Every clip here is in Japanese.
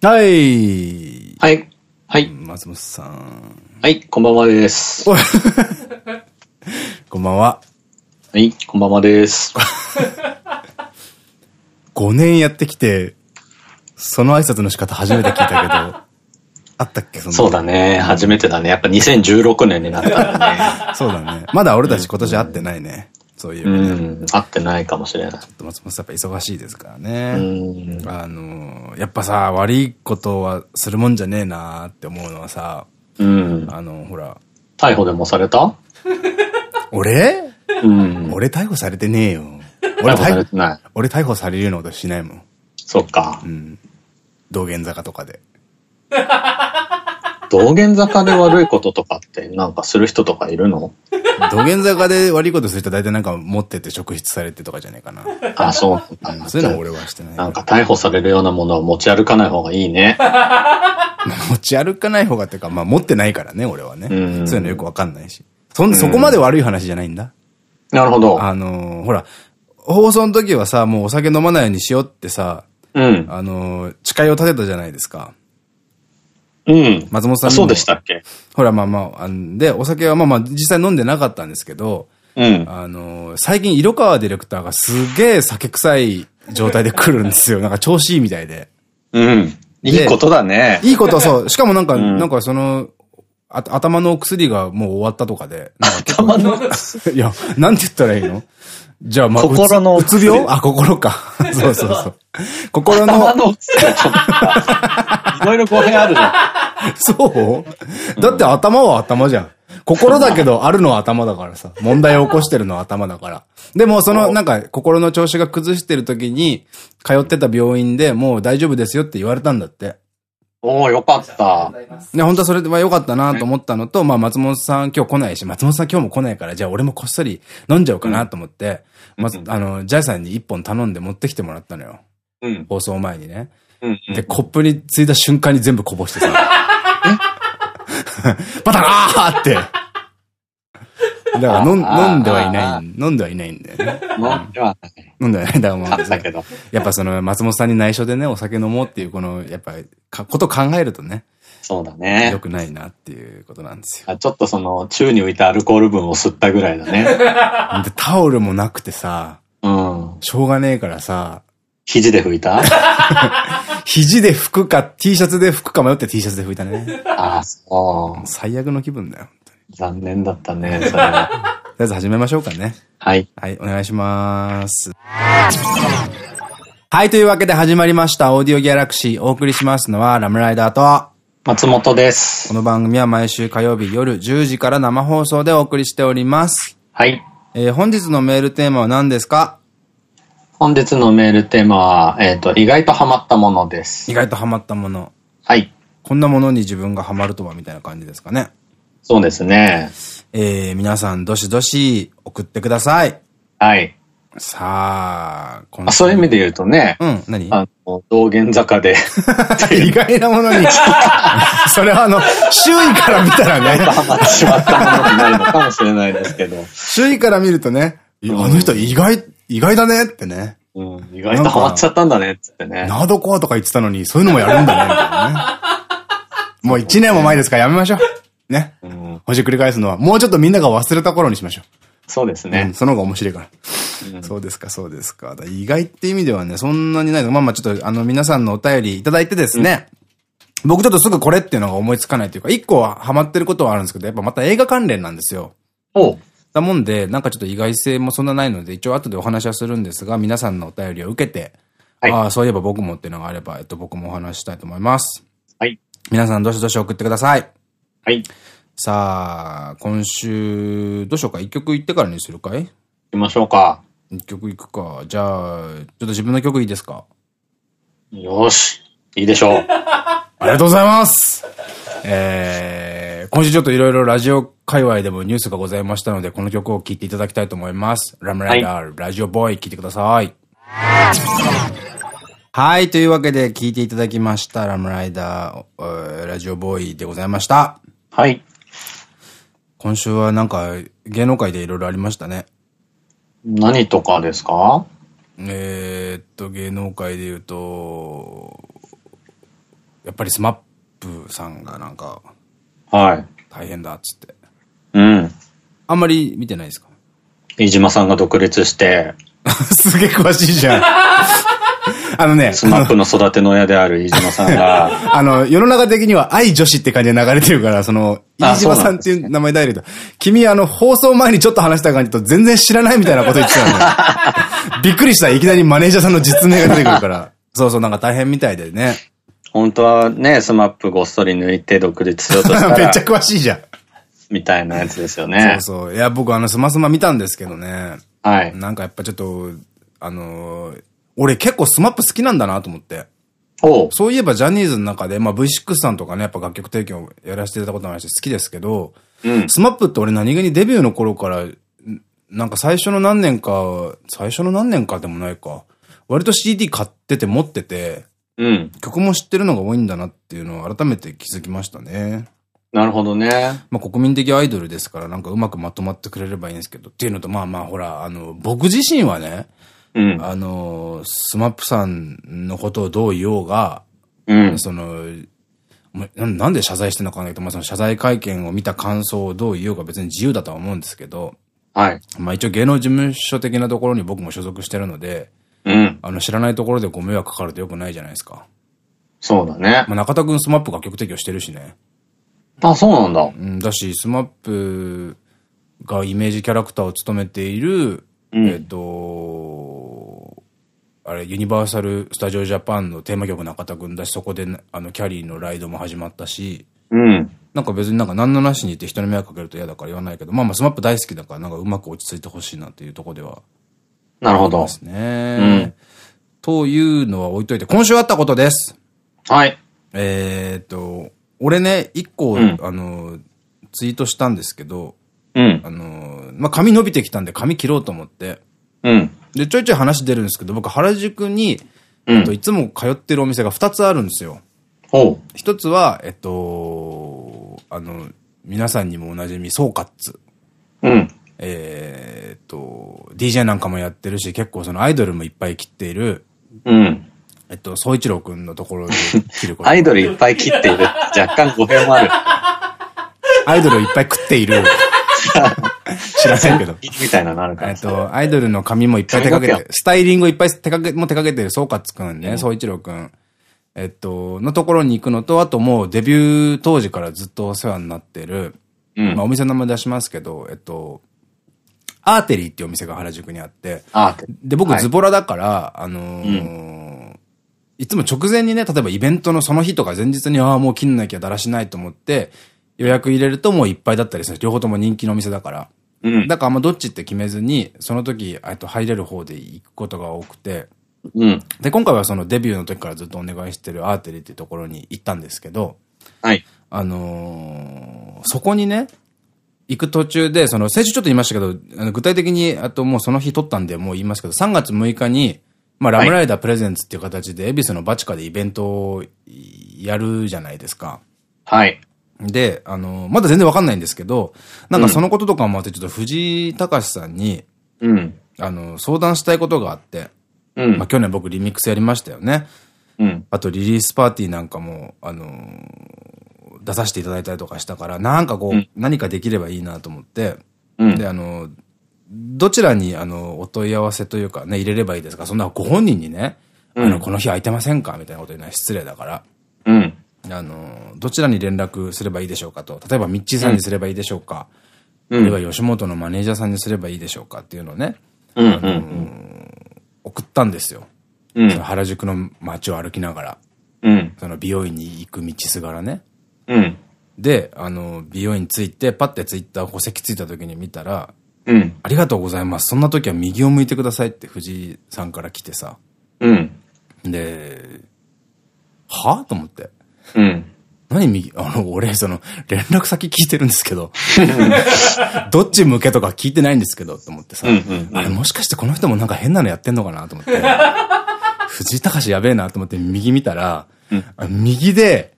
はい。はい。はい。松本さん。はい、こんばんはです。こんばんは。はい、こんばんはです。5年やってきて、その挨拶の仕方初めて聞いたけど、あったっけそそうだね。初めてだね。やっぱ2016年になったんだ そうだね。まだ俺たち今年会ってないね。そういうね。ね。うん。合ってないかもしれない。松本さんやっぱ忙しいですからうね。ん。あの、やっぱさ、悪いことはするもんじゃねえなーって思うのはさ、うん。あの、ほら、逮捕でもされた？俺？うん。俺逮捕されてねえよ。逮俺捕され逮てない。俺逮捕されるようなことしないもん。そっかう。ん。道玄坂とかで。道玄坂で悪いこととかってなんかする人とかいるの？道玄坂で悪いことする人大体なんか持ってて職質されてとかじゃないかな。あ、そうなんだ。そういうのは俺はしてない。なんか逮捕されるようなものを持ち歩かない方がいいね。持ち歩かない方がっていうか、まあ持ってないからね、俺はね。うんそういうのよくわかんないし。そん、そこまで悪い話じゃないんだ。なるほど。あのーほら、放送の時はさ、もうお酒飲まないようにしようってさ、うん。あのー誓いを立てたじゃないですか。うん。松本さんそうでしたっけ？ほら、まあまあ、あんで、お酒はまあまあ実際飲んでなかったんですけど、うん。あのー最近色川ディレクターがすげえ酒臭い状態で来るんですよ。なんか調子いいみたいで。うん。いいことだね。いいことはそう。しかもなんか、んなんかその、あ頭のお薬がもう終わったとかで。か頭の、いや、なんて言ったらいいの？じゃあ、まあ、うつ心のうつ病？あ、心か。そうそうそう。心の頭、のお薬がちょっとさいろいろ語弊あるじゃん。そう？だって頭は頭じゃん。心だけど、あるのは頭だからさ。問題を起こしてるのは頭だから。でも、その、なんか、心の調子が崩してる時に、通ってた病院でもう大丈夫ですよって言われたんだって。おー、よかった。で、本当はそれは良かったなと思ったのと、まあ松本さん今日来ないし、松本さん今日も来ないから、じゃあ俺もこっそり飲んじゃおうかなと思って、まず、あの、ジャイさんに一本頼んで持ってきてもらったのよ。うん。放送前にね。うん。で、コップについた瞬間に全部こぼしてさ。バタラーって。だから 飲んではいなあい、飲んではいないんだよね。飲んではない。飲んではいない。だからもうあったけど。やっぱその松本さんに内緒でね、お酒飲もうっていうこの、やっぱか、こと考えるとね、そうだね良。くないなっていうことなんですよ。あちょっとその、宙に浮いたアルコール分を吸ったぐらいだね。で、タオルもなくてさ、うん。しょうがねえからさ、肘で拭いた？肘で拭くか、T シャツで拭くか迷って T シャツで拭いたね。ああ、そう。最悪の気分だよ。残念だったね、それは。とりあえず始めましょうかね。はい。はい、お願いします。はい、というわけで始まりました。オーディオギャラクシー。お送りしますのはラムライダーと、松本ですこ。の番組は毎週火曜日夜10時から生放送でお送りしております。はい。えー本日のメールテーマは何ですか？本日のメールテーマは、えっ、と、意外とハマったものです意。外とハマったもの。はい。こんなものに自分がハマるとはみたいな感じですかね。そうですね。えー、皆さんどしどし送ってください。はい。さあ、今あそういう意味で言うとね、うん、何？あの、道玄坂で、意外なものに。それはあの、周囲から見たらね、ハマってしまったものになるのかもしれないですけど、周囲から見るとね、あの人意外、意外だねってね。うん、意外とハマっちゃったんだね、つってね。ナードコアとか言ってたのに、そういうのもやるんだね、みたいなね。もう一年も前ですからやめましょう。ね。うん、ほじくり返すのは、もうちょっとみんなが忘れた頃にしましょう。そうですねうん、。その方が面白いから。うんそうですか、そうですか。だ意外って意味ではね、そんなにないまあまあちょっと、あの、皆さんのお便りいただいてですね、僕ちょっとすぐこれっていうのが思いつかないというか、一個はハマってることはあるんですけど、やっぱまた映画関連なんですよ。おうだもんで、なんかちょっと意外性もそんなないので、一応後でお話はするんですが、皆さんのお便りを受けて、はいああ、そういえば僕もっていうのがあれば、えっと、僕もお話ししたいと思います。はい。皆さんどしどし送ってください。はい。行さあ、今週、どうしようか？一曲言ってからにするかい？きましょうか。一曲いくか。じゃあ、ちょっと自分の曲いいですか？よし。いいでしょう。ありがとうございますえー、今週ちょっといろいろラジオ界隈でもニュースがございましたので、この曲を聴いていただきたいと思います。ラムライダー、ラジオボーイ、聴いてください。はい、というわけで聴いていただきました、ラムライダーラジオボーイでございました。はい。今週はなんか芸能界でいろいろありましたね。何とかですか？えーっと、芸能界で言うと、やっぱりスマップさんがなんか、はい。大変だっつって。うん。あんまり見てないですか？飯島さんが独立して、すげえ詳しいじゃん。あのね、スマップの育ての親である飯島さんが、あの、世の中的には I 女史って感じで流れてるから、その、あ飯島さんっていう名前だけど、君あの、放送前にちょっと話した感じと全然知らないみたいなこと言ってたよね。びっくりした。いきなりマネージャーさんの実名が出てくるから。そうそう、なんか大変みたいでね。本当はね、スマップごっそり抜いて独立しようとした めっちゃら、詳しいじゃん。みたいなやつですよね。そうそう。いや、僕あの、スマスマ見たんですけどね。はい。なんかやっぱちょっと、あのー俺結構スマップ好きなんだなと思って。おう。そういえばジャニーズの中で、まあ V6 さんとかね、やっぱ楽曲提供やらせていただこともあるし好きですけど、うん。スマップって俺何気にデビューの頃から、んなんか最初の何年か、最初の何年かでもないか、割と CD 買ってて持ってて、うん。曲も知ってるのが多いんだなっていうのを改めて気づきましたね。なるほどね。まあ国民的アイドルですからなんかうまくまとまってくれればいいんですけど、っていうのとまあまあほら、あの、僕自身はね、うん。あの、スマップさんのことをどう言おうが、うん。その、まななんで謝罪してんのか知んないけど、まあ、その謝罪会見を見た感想をどう言おうか別に自由だとは思うんですけど、はい。まあ一応芸能事務所的なところに僕も所属してるので、うん。あの知らないところでご迷惑かかると良くないじゃないですか。そうだね。まあ中田くんスマップ楽曲提供してるしね。あ、そうなんだ。うん、だし、スマップがイメージキャラクターを務めている、うんえっと、あれ、ユニバーサル・スタジオ・ジャパンのテーマ曲中田くんだし、そこで、あの、きゃりーのライドも始まったし、うん。なんか別になんか何の気なしに言って人に迷惑かけると嫌だから言わないけど、まあまあスマップ大好きだからなんかうまく落ち着いてほしいなっていうところではなるほど。ありますね。というのは置いといて、今週あったことです。はい。えーっと、俺ね、一個、うんあの、ツイートしたんですけど、うん。あの、まあ、髪伸びてきたんで髪切ろうと思って、うん。で、ちょいちょい話出るんですけど、僕原宿に、うんといつも通ってるお店が2つあるんですよ。一つは、えっと、あの、皆さんにもおなじみ、ソーカッツ。うん。えーっと、DJ なんかもやってるし、結構そのアイドルもいっぱい切っている、うん。えっと、総一郎くんのところで切ること。アイドルいっぱい切っている。若干語弊もある。アイドルをいっぱい食っている。知らないけど。みたいなのあるから。えっと、アイドルの髪もいっぱい手掛けて、スタイリングをいっぱい手掛け、も手掛けてる総括くんね、総一郎くん。えっと、のところに行くのと、あともうデビュー当時からずっとお世話になってる、うん。まあお店の名前出しますけど、えっと、アーテリーっていうお店が原宿にあって、あで、僕はい。ズボラだから、あのーいつも直前にね、例えばイベントのその日とか前日に、ああ、もう切んなきゃだらしないと思って、予約入れるともういっぱいだったりする。両方とも人気のお店だから。うん。だからあんまどっちって決めずに、その時、えっと、入れる方で行くことが多くて、うん。で、今回はそのデビューの時からずっとお願いしてるアーテリーっていうところに行ったんですけど、はい。あのーそこにね、行く途中で、その、先週ちょっと言いましたけど、あの具体的に、あともうその日撮ったんでもう言いますけど、3月6日に、まあ、ラムライダープレゼンツっていう形で、恵比寿のバチカでイベントをやるじゃないですか。はい。で、あのーまだ全然わかんないんですけど、なんかそのこととかもあって、ちょっと藤井隆さんに、うん。あの、相談したいことがあって、うんまあ、。去年僕リミックスやりましたよね。うん。あとリリースパーティーなんかも、あのー出させていただいたりとかしたから、なんかこう、うん何かできればいいなと思って、うん。で、あの、どちらに、あの、お問い合わせというかね、入れればいいですか？そんなご本人にね、あの、うんこの日空いてませんか？みたいなこと言うのは失礼だから、うん。あの、どちらに連絡すればいいでしょうかと。例えば、ミッチーさんにすればいいでしょうか、うん。あるいは吉本のマネージャーさんにすればいいでしょうかっていうのをね。送ったんですよ。うん。その原宿の街を歩きながら、うん。その美容院に行く道すがらね。うん。で、あの、美容院着いて、パッてツイッター戸籍ついた時に見たら、うん。ありがとうございます。そんな時は右を向いてくださいって藤井さんから来てさ。うん。で、は？と思って。うん。何右、あの、俺、その、連絡先聞いてるんですけど、どっち向けとか聞いてないんですけど、と思ってさ、あれもしかしてこの人もなんか変なのやってんのかなと思って、藤井隆やべえなと思って右見たら、うんあ右で、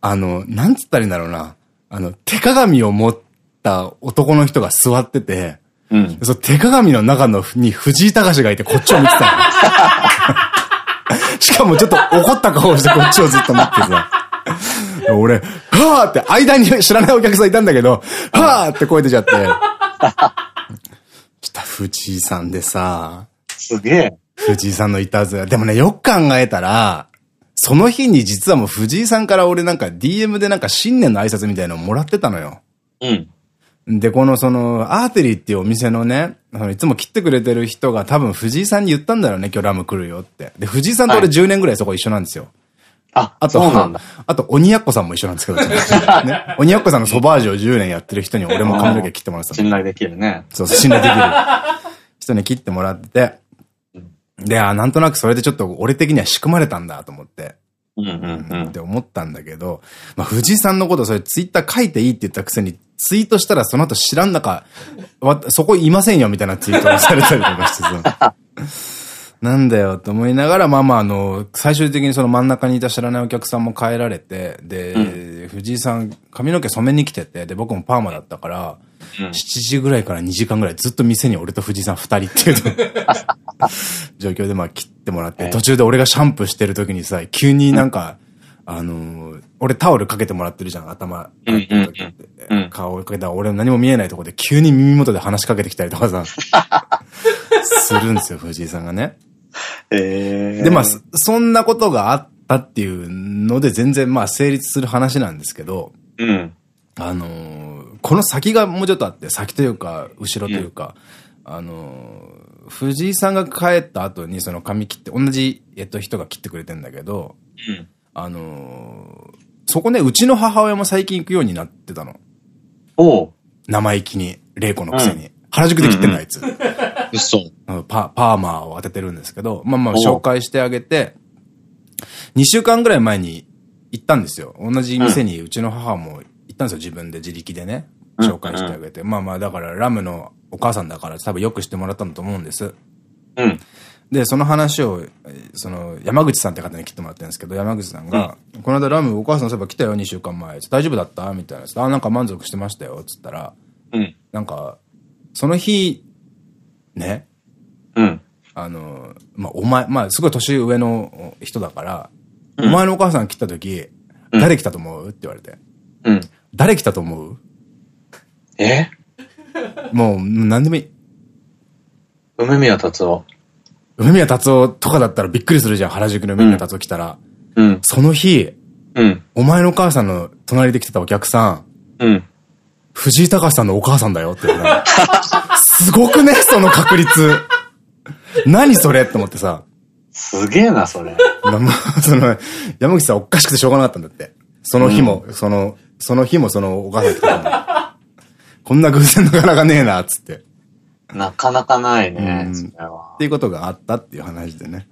あの、なんつったらいいんだろうな、あの、手鏡を持った男の人が座ってて、うん。その手鏡の中のに藤井隆がいてこっちを見てたの。しかもちょっと怒った顔してこっちをずっと見てさ。俺、はぁって間に知らないお客さんいたんだけど、はぁって声出ちゃって。来た藤井さんでさ、すげえ。藤井さんのいたずら。でもね、よく考えたら、その日に実はもう藤井さんから俺なんか DM でなんか新年の挨拶みたいなのもらってたのよ。うん。で、このその、アーテリーっていうお店のね、いつも切ってくれてる人が多分藤井さんに言ったんだろうね、今日ラム来るよって。で、藤井さんと俺10年ぐらいそこ一緒なんですよ。あ、あと。あと、鬼奴さんも一緒なんですけど、ね、鬼奴さんのソバージュを10年やってる人に俺も髪の毛切ってもらってたの信頼できるね。そう、信頼できる人に切ってもらってて、で、あ、なんとなくそれでちょっと俺的には仕組まれたんだと思って。って思ったんだけど、まあ、藤井さんのことそれツイッター書いていいって言ったくせに、ツイートしたらその後知らんなか、わ、そこいませんよみたいなツイートをされたりとかしてさ。なんだよと思いながら、まあまああの、最終的にその真ん中にいた知らないお客さんも帰られて、で、藤井さん髪の毛染めに来てて、で、僕もパーマだったから、うん。7時ぐらいから2時間ぐらいずっと店に俺と藤井さん2人っていう 状況でまあ切ってもらって、途中で俺がシャンプーしてる時にさ、急になんか、あのー俺タオルかけてもらってるじゃん、頭。うんうんうん。うん。顔をかけたら俺何も見えないところで急に耳元で話しかけてきたりとかさ、するんですよ、藤井さんがね。ええ。で、まあ、そそんなことがあったっていうので全然まあ成立する話なんですけど、うん。あのーこの先がもうちょっとあって、先というか、後ろというか、あのー藤井さんが帰った後にその髪切って、同じ、えっと、人が切ってくれてんだけど、うん。あのーそこね、うちの母親も最近行くようになってたの。おう。生意気に、玲子のくせに。原宿で切ってんの、あいつ。嘘。うんパパーマーを当ててるんですけど、まあまあお紹介してあげて、2週間ぐらい前に行ったんですよ。同じ店にうちの母も行ったんですよ、自分で自力でね。うん紹介してあげて。まあまあだからラムのお母さんだから多分よくしてもらったんだと思うんです。うん。で、その話を、えーその、山口さんって方に切ってもらってるんですけど、山口さんが、この間ラムお母さんそういえば来たよ、2週間前。大丈夫だった？みたいな。あ、なんか満足してましたよ、つったら、うん。なんか、その日、ね、うん。あの、まあ、お前、まあ、すごい年上の人だから、うんお前のお母さん来た時、うん誰来たと思う？って言われて。うん。誰来たと思う？え？もう、何でもいい。梅宮達夫。梅宮達夫とかだったらびっくりするじゃん。原宿の梅宮達夫来たら。うん。その日、うん。お前のお母さんの隣で来てたお客さん、うん。藤井隆さんのお母さんだよって。すごくねその確率。何それって思ってさ。すげえな、それ。その、山口さんおかしくてしょうがなかったんだって。その日も、その、その日もそのお母さん来たのこんな偶然なかなかねえな、つって。っなかなかないねう、んそれは。ていうことがあったっていう話でね。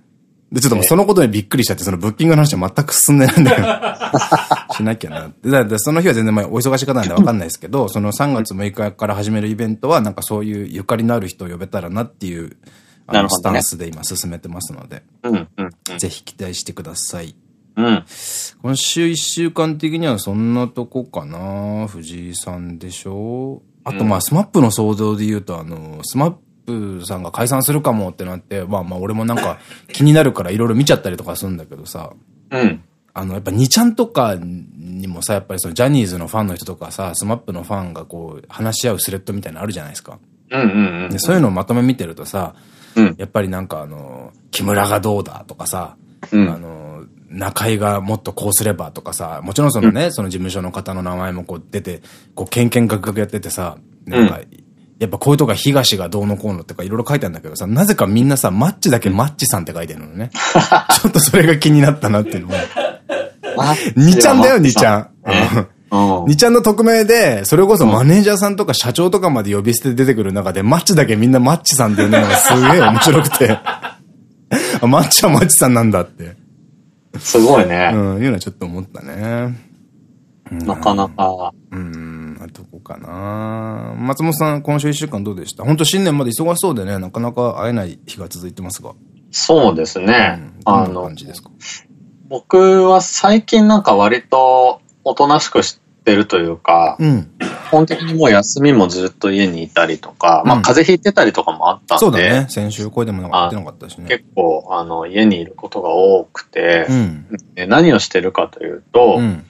で、ちょっともうそのことにびっくりしちゃって、そのブッキングの話は全く進んでないんだよ。しなきゃなって。だその日は全然まあお忙しい方なんでわかんないですけど、その3月6日から始めるイベントは、なんかそういうゆかりのある人を呼べたらなっていう、あの、スタンスで今進めてますので、うん、うん、うん。ぜひ期待してください。うん。今週一週間的にはそんなとこかな藤井さんでしょあとまあ、スマップの騒動で言うと、あの、スマップさんが解散するかもってなって、まあまあ俺もなんか 気になるからいろいろ見ちゃったりとかするんだけどさ、うん。あの、やっぱ2ちゃんとかにもさ、やっぱりそのジャニーズのファンの人とかさ、スマップのファンがこう話し合うスレッドみたいなのあるじゃないですか。うん、うん、うん。でそういうのをまとめ見てるとさ、うん。やっぱりなんかあの、木村がどうだとかさ、うんあの、中井がもっとこうすればとかさ、もちろんそのね、その事務所の方の名前もこう出て、こう、ケンケンガクガクやっててさ、なんか、やっぱこういうとこが東がどうのこうのとかいろいろ書いてあるんだけどさ、なぜかみんなさ、マッチだけマッチさんって書いてるのね。ちょっとそれが気になったなっていうのも。2ちゃんだよ、2ちゃん。うん。2ちゃんの匿名で、それこそマネージャーさんとか社長とかまで呼び捨てで出てくる中で、マッチだけみんなマッチさんっていうのがすげえ面白くて。あマッチはマッチさんなんだって。すごいね。うん、いうのはちょっと思ったね。なかなか。うん、かな松本さん、今週一週間どうでした？本当新年まで忙しそうでね、なかなか会えない日が続いてますが。そうですね。うん、あの僕は最近なんか割とおとなしくしてるというか、うん。基本的にもう休みもずっと家にいたりとか、まうんあ風邪ひいてたりとかもあったんで、そうだね。先週声でもなんか言ってなかったしね。結構あの家にいることが多くてう、ん。で何をしてるかというと、うん。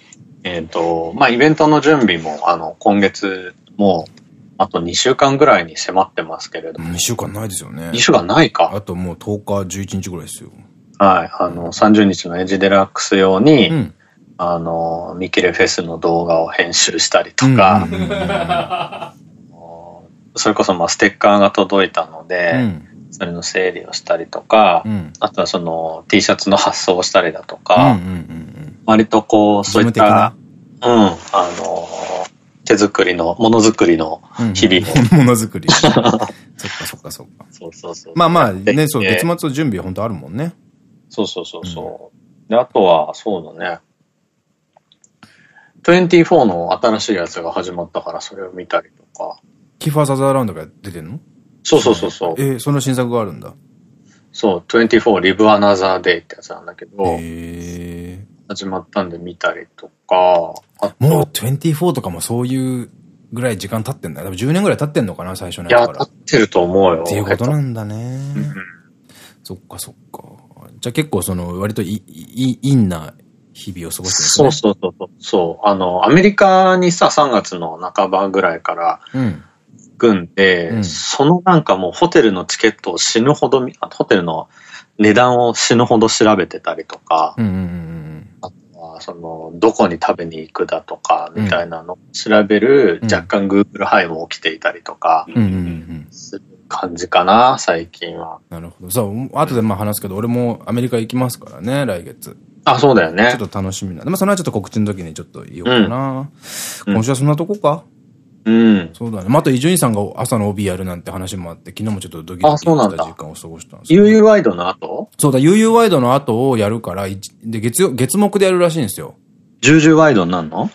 えっ、と、まあ、イベントの準備も、あの、今月もう、あと2週間ぐらいに迫ってますけれども。2週間ないですよね。2週間ないか。あともう10日、11日ぐらいですよ。はい。あの、30日のエッジデラックス用に、うん。あの、ミキレフェスの動画を編集したりとか、それこそまあステッカーが届いたので、うんそれの整理をしたりとか、うん。あとはその T シャツの発送をしたりだとうんか、割とこう、事そういった、うん、あの、手作りの、ものづくりのうん。日々を、ものづくり。そっかそっかそっか。そうそうそう。まあまあね、そう、月末の準備は本当あるもんね。そうそうそうそう。で、あとは、そうだね。24の新しいやつが始まったから、それを見たりとか。キファーサザーラウンドが出てんの？そうそうそうそう。えー、その新作があるんだ。そう、24 Live Another Day ってやつなんだけど、へえ。始まったんで見たりとか、あと、もう24とかもそういうぐらい時間経ってんだ。多分10年ぐらい経ってんのかな、最初のいや、やつから。立ってると思うよ。っていうことなんだね。うんそっかそっか。じゃあ結構その割といい、い、んな日々を過ごしてるんですね。そうそうそうそう。そう。あの、アメリカにさ、3月の半ばぐらいからうん。行くんで、うんそのなんかもうホテルのチケットを死ぬほどホテルの値段を死ぬほど調べてたりとか、うんうんうんその、どこに食べに行くだとか、みたいなのを調べる、うん若干 Google ハイも起きていたりとか。する感じかな、最近は。なるほど。そう、後でまあ話すけど、俺もアメリカ行きますからね、来月。あ、そうだよねちょ。っと楽しみなんで。まあそのはちょっと告知の時にちょっと言おうかな。うん今週はそんなとこかうん。そうだね。また伊集院さんが朝の帯やるなんて話もあって、昨日もちょっとドキドキあそうなんだした時間を過ごしたんですけど UU ワイドの後？そうだ、悠々ワイドの後をやるから、いで、月曜、月目でやるらしいんですよ。重々ワイドになるの？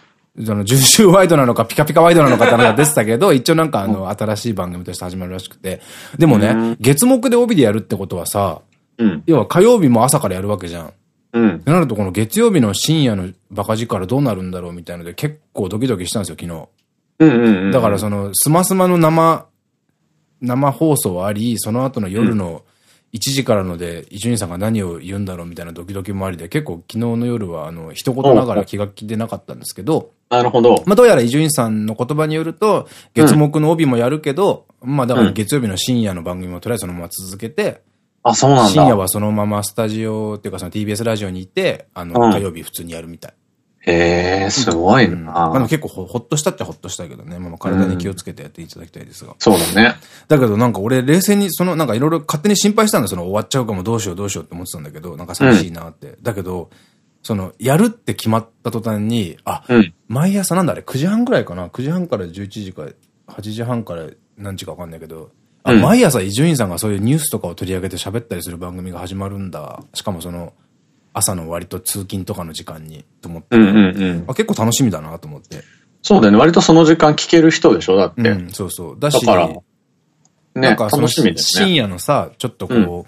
その、重州ワイドなのか、ピカピカワイドなのかってのが出てたけど、一応なんかあの、新しい番組として始まるらしくて。でもねうん、月目で帯でやるってことはさ、うん。要は火曜日も朝からやるわけじゃん。っうん。てなると、この月曜日の深夜のバカ力どうなるんだろうみたいので、結構ドキドキしたんですよ、昨日。うんうんうん。だからその、スマスマの生、生放送あり、その後の夜の1時からので、伊集院さんが何を言うんだろうみたいなドキドキもありで、結構昨日の夜は、あの、一言ながら気が気でなかったんですけど、なるほど。まあどうやら伊集院さんの言葉によると、月目の帯もやるけど、まあだから月曜日の深夜の番組もとりあえずそのまま続けて、あ、そうなんだ。深夜はそのままスタジオっていうかその TBS ラジオにいて、あの、うん火曜日普通にやるみたい。へえ、すごいうん。結構ほほっとしたっちゃほっとしたけどね。まあまあ体に気をつけてやっていただきたいですが。そうだね。だけどなんか俺冷静にそのなんかいろいろ勝手に心配したんだその終わっちゃうかもどうしようどうしようって思ってたんだけど、なんか寂しいなって。だけど、その、やるって決まった途端に、あ、うん。毎朝なんだあれ9時半くらいかな ?9 時半から11時か、8時半から何時かわかんないけど、あ、うん毎朝伊集院さんがそういうニュースとかを取り上げて喋ったりする番組が始まるんだ。しかもその、朝の割と通勤とかの時間に、と思って、結構楽しみだなと思って。そうだよね。割とその時間聞ける人でしょ？だって。うん、そうそう。だし、だから、ね、なんかその楽しみだよ深ね。夜のさ、ちょっとこ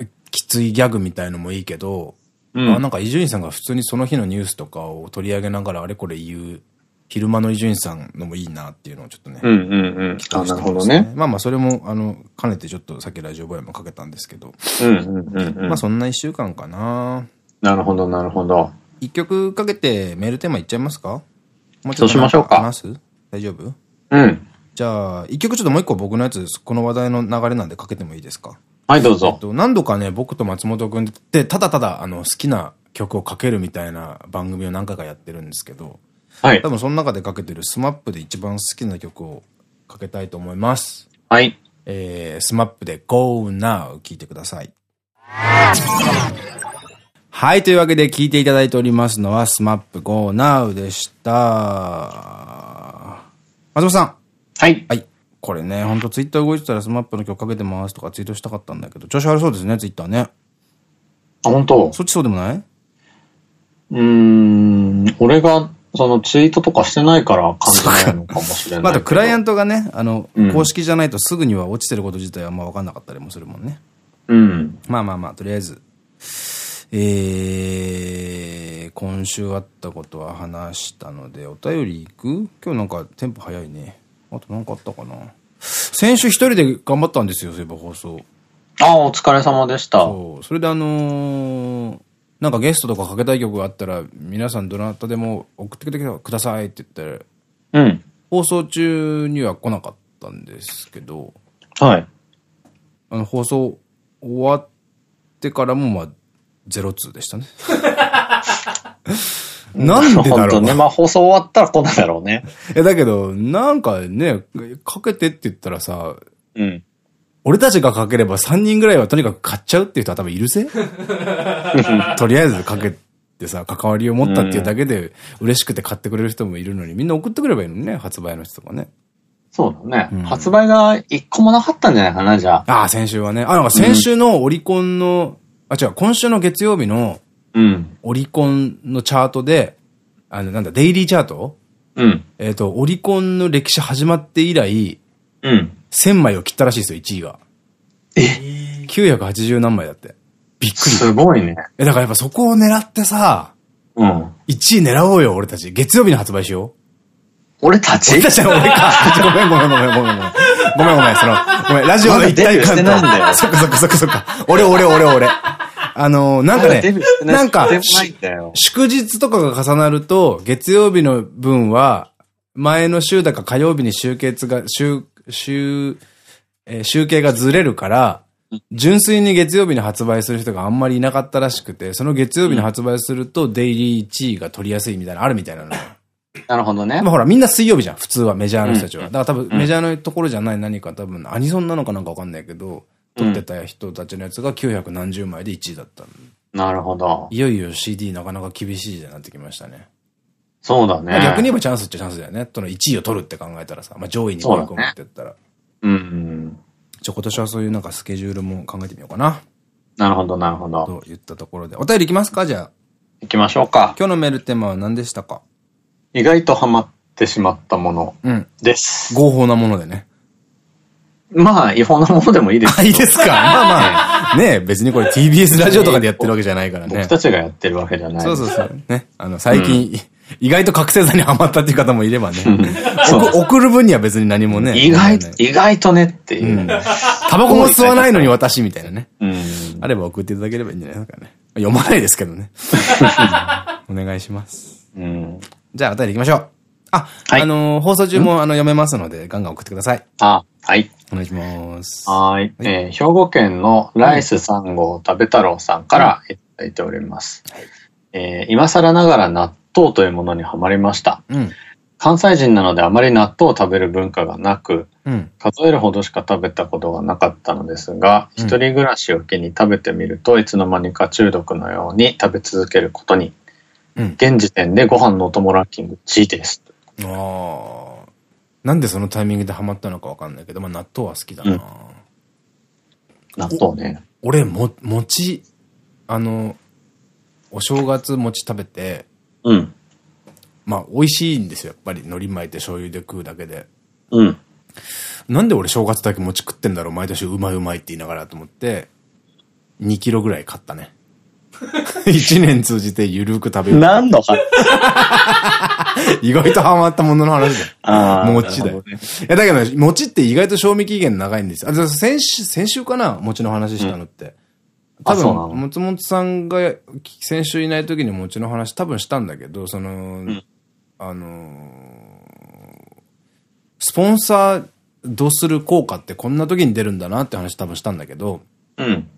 う、きついギャグみたいのもいいけど、うんあなんか伊集院さんが普通にその日のニュースとかを取り上げながらあれこれ言う、昼間の伊集院さんのもいいなっていうのをちょっとね。うんうんうん。あ、なるほどね。。まあまあそれも、あの、兼ねてちょっとさっきラジオボーイもかけたんですけど、うんうんうんうんまあ。そんな一週間かな。なるほどなるほど。一曲かけてメールテーマいっちゃいますか？もうそうしましょうか話す？大丈夫？うん。じゃあ、一曲ちょっともう一個僕のやつ、この話題の流れなんでかけてもいいですか？はい、どうぞ。えっと、何度かね、僕と松本くんって、ただただ、あの、好きな曲をかけるみたいな番組を何回かやってるんですけど、はい。多分その中でかけてるスマップで一番好きな曲をかけたいと思います。はい。えー、スマップで Go Now 聞いてください。はい、というわけで聞いていただいておりますのは、スマップ Go Now でした。松本さん。はい。はい。これね、ほんとツイッター動いてたらスマップの曲かけてますとかツイートしたかったんだけど、調子悪そうですね、ツイッターね。あ、本当？そっちそうでもない？うーん、俺が、そのツイートとかしてないから感じないのかもしれない。まあ、あとクライアントがね、あの、うん公式じゃないとすぐには落ちてること自体はあんま分かんなかったりもするもんね。うん。まあまあまあ、とりあえず。えー、今週あったことは話したので、お便り行く？今日なんかテンポ早いね。あとなんかあったかな？先週一人で頑張ったんですよ、そういえば放送。あ、お疲れ様でした。そう。それであのーなんかゲストとかかけたい曲があったら、皆さんどなたでも送ってきてくださいって言って、うん。放送中には来なかったんですけど、はい。あの、放送終わってからも、まあ、ゼロツーでしたね。なんでだろうね。まあ放送終わったらこんなんだろうね。え、だけど、なんかね、かけてって言ったらさ、うん。俺たちがかければ3人ぐらいはとにかく買っちゃうっていう人は多分いるぜ とりあえずかけてさ、関わりを持ったっていうだけで嬉しくて買ってくれる人もいるのに、みんな送ってくればいいのにね、発売の人とかね。そうだね。うん発売が一個もなかったんじゃないかな、じゃあ。ああ、先週はね。あ、なんか先週のオリコンの、あ、違う、今週の月曜日のうん。オリコンのチャートで、あの、なんだ、デイリーチャート？うん。えっ、と、オリコンの歴史始まって以来、うん。1000枚を切ったらしいですよ、1位が。え？980何枚だって。びっくり。すごいね。え、だからやっぱそこを狙ってさ、うん。1位狙おうよ、俺たち。月曜日に発売しよう。俺たち？俺たちは俺か。ごめんごめんごめんごめんごめん。ごめんその、ごめん、ラジオの一体感まだデビューしてないんだよそっかそっかそっかそっか。俺俺俺俺。あの、なんかね、なんか。祝日とかが重なると、月曜日の分は、前の週だか火曜日に集結が、集、集、えー集計がずれるから、純粋に月曜日に発売する人があんまりいなかったらしくて、その月曜日に発売すると、デイリー1位が取りやすいみたいなのあるみたいなのよ。なるほどねでも。ほら、みんな水曜日じゃん、普通はメジャーの人たちは。うんだから多分メジャーのところじゃない何か多分アニソンなのかなんかわかんないけど、撮ってた人たちのやつが900何十枚で1位だったのなるほど。いよいよ CD なかなか厳しいじゃなってきましたね。そうだね。まあ逆に言えばチャンスっちゃチャンスだよね。その1位を取るって考えたらさ、まあ上位に追い込むって言ったら。うん。ちょ、今年はそういうなんかスケジュールも考えてみようかな。なるほど、なるほど。と言ったところで。お便りいきますかじゃあ。行きましょうか。今日のメールテーマは何でしたか？意外とハマってしまったものうん。です。合法なものでね。まあ、違法なものでもいいです いいですか？まあまあ、ね別にこれ TBS ラジオとかでやってるわけじゃないからね僕。たちがやってるわけじゃない。そうそうそう。ね。あの、最近、意外と覚醒剤にハマったっていう方もいればね。送送る分には別に何もね。意外意外とねっていうう。ん。タバコも吸わないのに私みたいなね。うん。あれば送っていただければいいんじゃないですかね。読まないですけどね。お願いします。うん。じゃあ、お便り行きましょう。あ、はいあのー、放送中もあの読めますので、ガンガン送ってください。あ、はい。お願いします。はい。えー兵庫県のライス3号食べ太郎さんからいただいております。えー今更ながら納豆というものにはまりました。うん。関西人なのであまり納豆を食べる文化がなく、うん。数えるほどしか食べたことがなかったのですが、うん一人暮らしを機に食べてみるといつの間にか中毒のように食べ続けることに、うん。現時点でご飯のお供ランキング1位です。ああ。なんでそのタイミングでハマったのかわかんないけど、まあ納豆は好きだな。うん納豆ね。俺、も、餅、あの、お正月餅食べて、うん。まあ美味しいんですよ。やっぱり海苔巻いて醤油で食うだけで。うん。なんで俺正月だけ餅食ってんだろう毎年うまいうまいって言いながらと思って、2キロぐらい買ったね。1年通じてゆるく食べる。何の話？意外とハマったものの話だよ。あー餅だよ。ねいや、だけどね、餅って意外と賞味期限長いんですよ。あ、先週、先週かな？餅の話したのって。うなの？もつもつさんが先週いない時に餅の話多分したんだけど、その、んあのースポンサードする効果ってこんな時に出るんだなって話多分したんだけど、うん。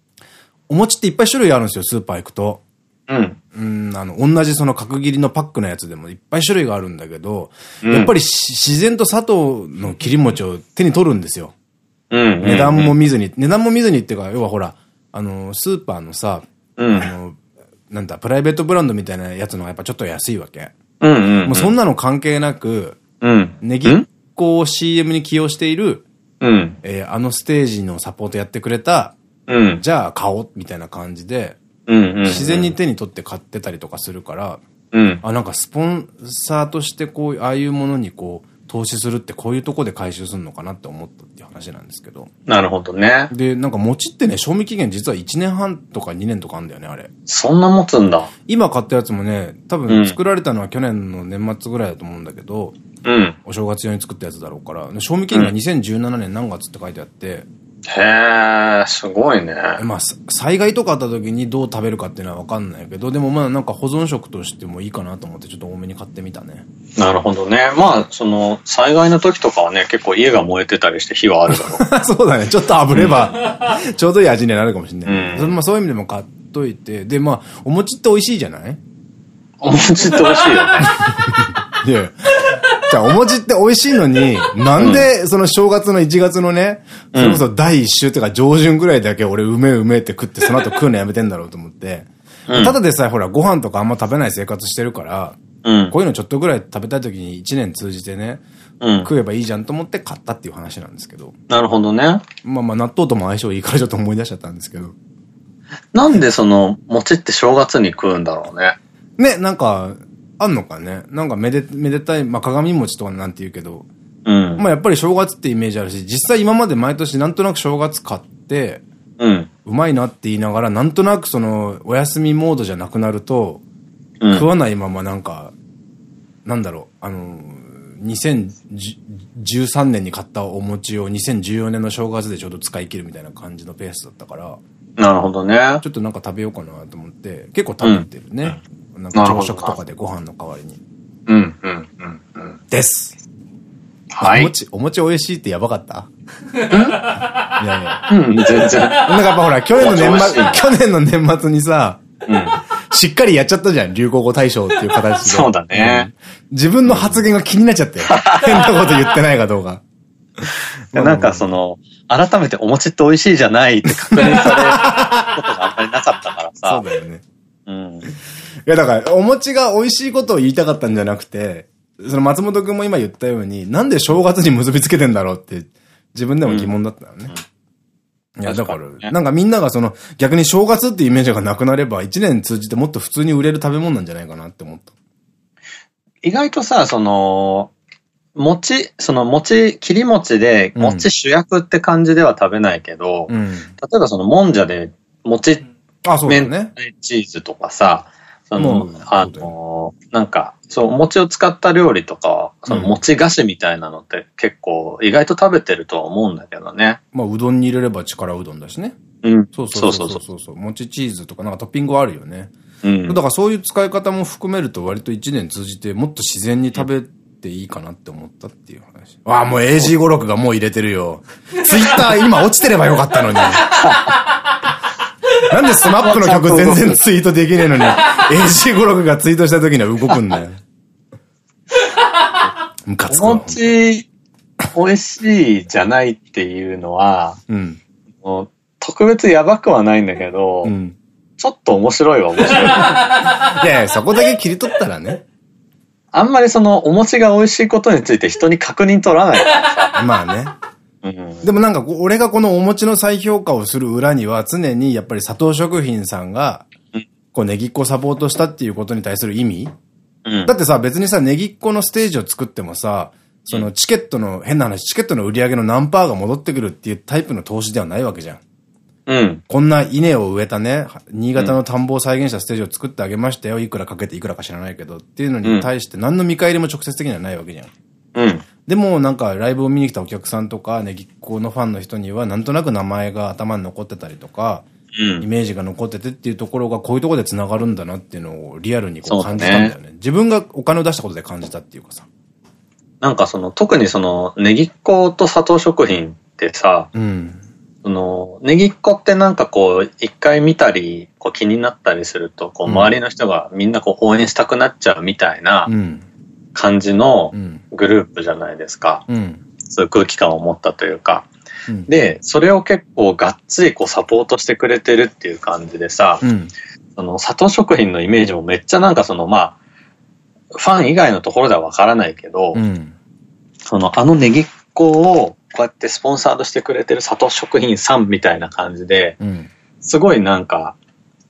お餅っていっぱい種類あるんですよ、スーパー行くと。うん。うん、あの、同じその角切りのパックのやつでもいっぱい種類があるんだけど、うんやっぱりし自然と砂糖の切り餅を手に取るんですよ。うん。値段も見ずに、値段も見ずにっていうか、要はほら、あの、スーパーのさ、うんあの、なんだ、プライベートブランドみたいなやつのがやっぱちょっと安いわけ。うん。うん。もうそんなの関係なく、うん。ネギっ子を CM に起用している、うん。えーあのステージのサポートやってくれた、うん。じゃあ買おうみたいな感じで、うん。自然に手に取って買ってたりとかするから、うん。あ、なんかスポンサーとしてこう、ああいうものにこう、投資するってこういうとこで回収するのかなって思ったっていう話なんですけど。なるほどね。で、なんか餅ってね、賞味期限実は1年半とか2年とかあるんだよね、あれ。そんな持つんだ。今買ったやつもね、多うん分作られたのは去年の年末ぐらいだと思うんだけど、うん。お正月用に作ったやつだろうから、賞味期限が2017年何月って書いてあって、へえ、すごいね。まあ、災害とかあった時にどう食べるかっていうのはわかんないけど、でもまあなんか保存食としてもいいかなと思ってちょっと多めに買ってみたね。なるほどね。まあ、その、災害の時とかはね、結構家が燃えてたりして火はあるだろう。そうだね。ちょっと炙れば、ちょうどいい味になるかもしれない。うん、まあそういう意味でも買っといて、でまあ、お餅って美味しいじゃない？お餅って美味しいよね。いや、じゃあお餅って美味しいのに、なんでその正月の1月のね、それこそ第1週っていうか上旬ぐらいだけ俺うめうめって食ってその後食うのやめてんだろうと思って。うん、ただでさえほらご飯とかあんま食べない生活してるから、うん、こういうのちょっとぐらい食べたい時に1年通じてね、うん、食えばいいじゃんと思って買ったっていう話なんですけど。なるほどね。まあまあ納豆とも相性いいからちょっと思い出しちゃったんですけど。なんでその餅って正月に食うんだろうね。ね、なんか、あんのかね？なんかめで、めでたい、まあ鏡餅とかなんて言うけど、うん。まあやっぱり正月ってイメージあるし、実際今まで毎年なんとなく正月買って、うん。うまいなって言いながら、なんとなくその、お休みモードじゃなくなると、うん、食わないままなんか、なんだろう、あの、2013年に買ったお餅を2014年の正月でちょうど使い切るみたいな感じのペースだったから。なるほどね。ちょっとなんか食べようかなと思って、結構食べてるね。うんなんか朝食とかでご飯の代わりに。うん、うん、うん、うん。です。はい。お餅、お餅美味しいってやばかった？いやいや。うん、全然。なんかやっぱほら、去年の年末、去年の年末にさ、うん、しっかりやっちゃったじゃん、流行語大賞っていう形で。そうだね、うん、自分の発言が気になっちゃって。変なこと言ってないかどうか。なんかその、改めてお餅って美味しいじゃないって確認されることがあんまりなかったからさ。そうだよね。うん。いやだから、お餅が美味しいことを言いたかったんじゃなくて、その松本くんも今言ったように、なんで正月に結びつけてんだろうって、自分でも疑問だったよね。うん、いや、だから、ね、なんかみんながその、逆に正月っていうイメージがなくなれば、一年通じてもっと普通に売れる食べ物なんじゃないかなって思った。意外とさ、その、餅、その餅、切り餅で、餅主役って感じでは食べないけど、うん、例えばそのもんじゃで、餅、あ、そうだね。チーズとかさ、その、あの、なんか、そう、餅を使った料理とか、その餅菓子みたいなのって結構意外と食べてるとは思うんだけどね。まあ、うどんに入れれば力うどんだしね。うん。そうそうそうそうそう。餅チーズとかなんかトッピングあるよね。うん。だからそういう使い方も含めると割と一年通じてもっと自然に食べていいかなって思ったっていう話。ああ、もう AG56 がもう入れてるよ。ツイッター今落ちてればよかったのに。なんでスマップの曲全然ツイートできねえのに、AC56 がツイートした時には動くんだよ。ムカつくお餅、美味しいじゃないっていうのは、うん、特別やばくはないんだけど、うん、ちょっと面白いは面白い。いやいや、そこだけ切り取ったらね。あんまりそのお餅が美味しいことについて人に確認取らない。まあね。でもなんか、俺がこのお餅の再評価をする裏には、常にやっぱり佐藤食品さんが、こう、ネギっ子サポートしたっていうことに対する意味、うん、だってさ、別にさ、ネギっ子のステージを作ってもさ、そのチケットの、変な話、チケットの売り上げの何パーが戻ってくるっていうタイプの投資ではないわけじゃん。うん。こんな稲を植えたね、新潟の田んぼを再現したステージを作ってあげましたよ。いくらかけていくらか知らないけど。っていうのに対して何の見返りも直接的にはないわけじゃん。うん。でもなんかライブを見に来たお客さんとか、ねぎっこのファンの人にはなんとなく名前が頭に残ってたりとか、うん、イメージが残っててっていうところがこういうところで繋がるんだなっていうのをリアルにこう感じたんだよね。ね自分がお金を出したことで感じたっていうかさ。なんかその、特にその、ネギっ子と佐藤食品ってさ、うん、その、ネギっ子ってなんかこう、一回見たり、こう気になったりすると、こう、周りの人がみんなこう応援したくなっちゃうみたいな、うん感じのグループじゃないですか。うん、そういう空気感を持ったというか。うん、で、それを結構がっつりこうサポートしてくれてるっていう感じでさ、うん、その佐藤食品のイメージもめっちゃなんかそのまあ、ファン以外のところではわからないけど、うん、そのあのネギっ子をこうやってスポンサードしてくれてる佐藤食品さんみたいな感じで、すごいなんか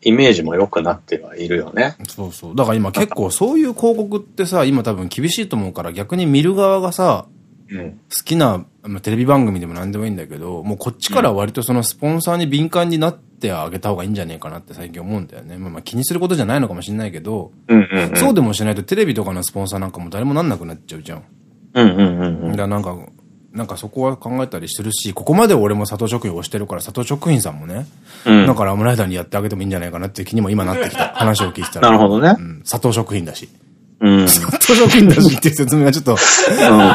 イメージも良くなってはいるよね。そうそう。だから今結構そういう広告ってさ、今多分厳しいと思うから逆に見る側がさ、うん、好きなテレビ番組でも何でもいいんだけど、もうこっちから割とそのスポンサーに敏感になってあげた方がいいんじゃねえかなって最近思うんだよね。まあまあ気にすることじゃないのかもしれないけど、そうでもしないとテレビとかのスポンサーなんかも誰もなんなくなっちゃうじゃん。うんうんうんうん。だからなんか、なんかそこは考えたりするし、ここまで俺も佐藤食品を推してるから、佐藤食品さんもね、うん、なんかラムライダーにやってあげてもいいんじゃないかなっていう気にも今なってきた。話を聞いてたら。なるほどね。うん、佐藤食品だし。うん。佐藤食品だしっていう説明はちょっと、うん、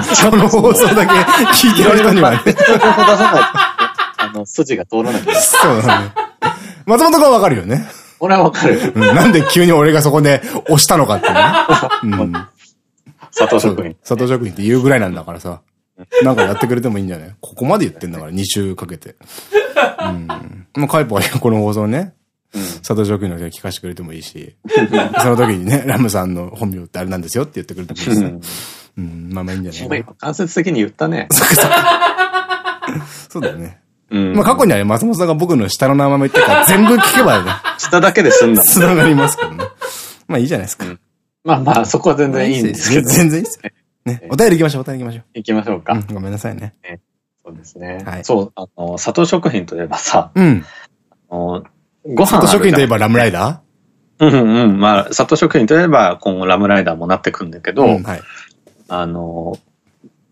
その放送だけ聞いてる人にはね。出さない。あの、筋が通らない。そうだね。松本君はわかるよね。俺はわかる。うん、なんで急に俺がそこで押したのかってね。うん。佐藤食品。佐藤食品って言うぐらいなんだからさ。なんかやってくれてもいいんじゃない？ここまで言ってんだから、2週かけて。うん。もうカイポはこの放送ね、うん、佐藤食品の人に聞かせてくれてもいいし、その時にね、ラムさんの本名ってあれなんですよって言ってくれてもいいし、うん、まあまあいいんじゃない？かな。間接的に言ったね。そうだよね。うん、まあ過去にはね、松本さんが僕の下の名前も言ってから全部聞けばね。下だけで済んだ。繋がりますけどね。まあいいじゃないですか。まあまあ、そこは全然いいんですけど。全然いいです。ね。お便り行きましょう、お便り行きましょう。行きましょうか。ごめんなさいね。そうですね。はい。そう、あの、佐藤食品といえばさ、うん。あの、ご飯佐藤食品といえばラムライダー？うんうん。まあ、佐藤食品といえば今後ラムライダーもなってくんだけど、はい。あの、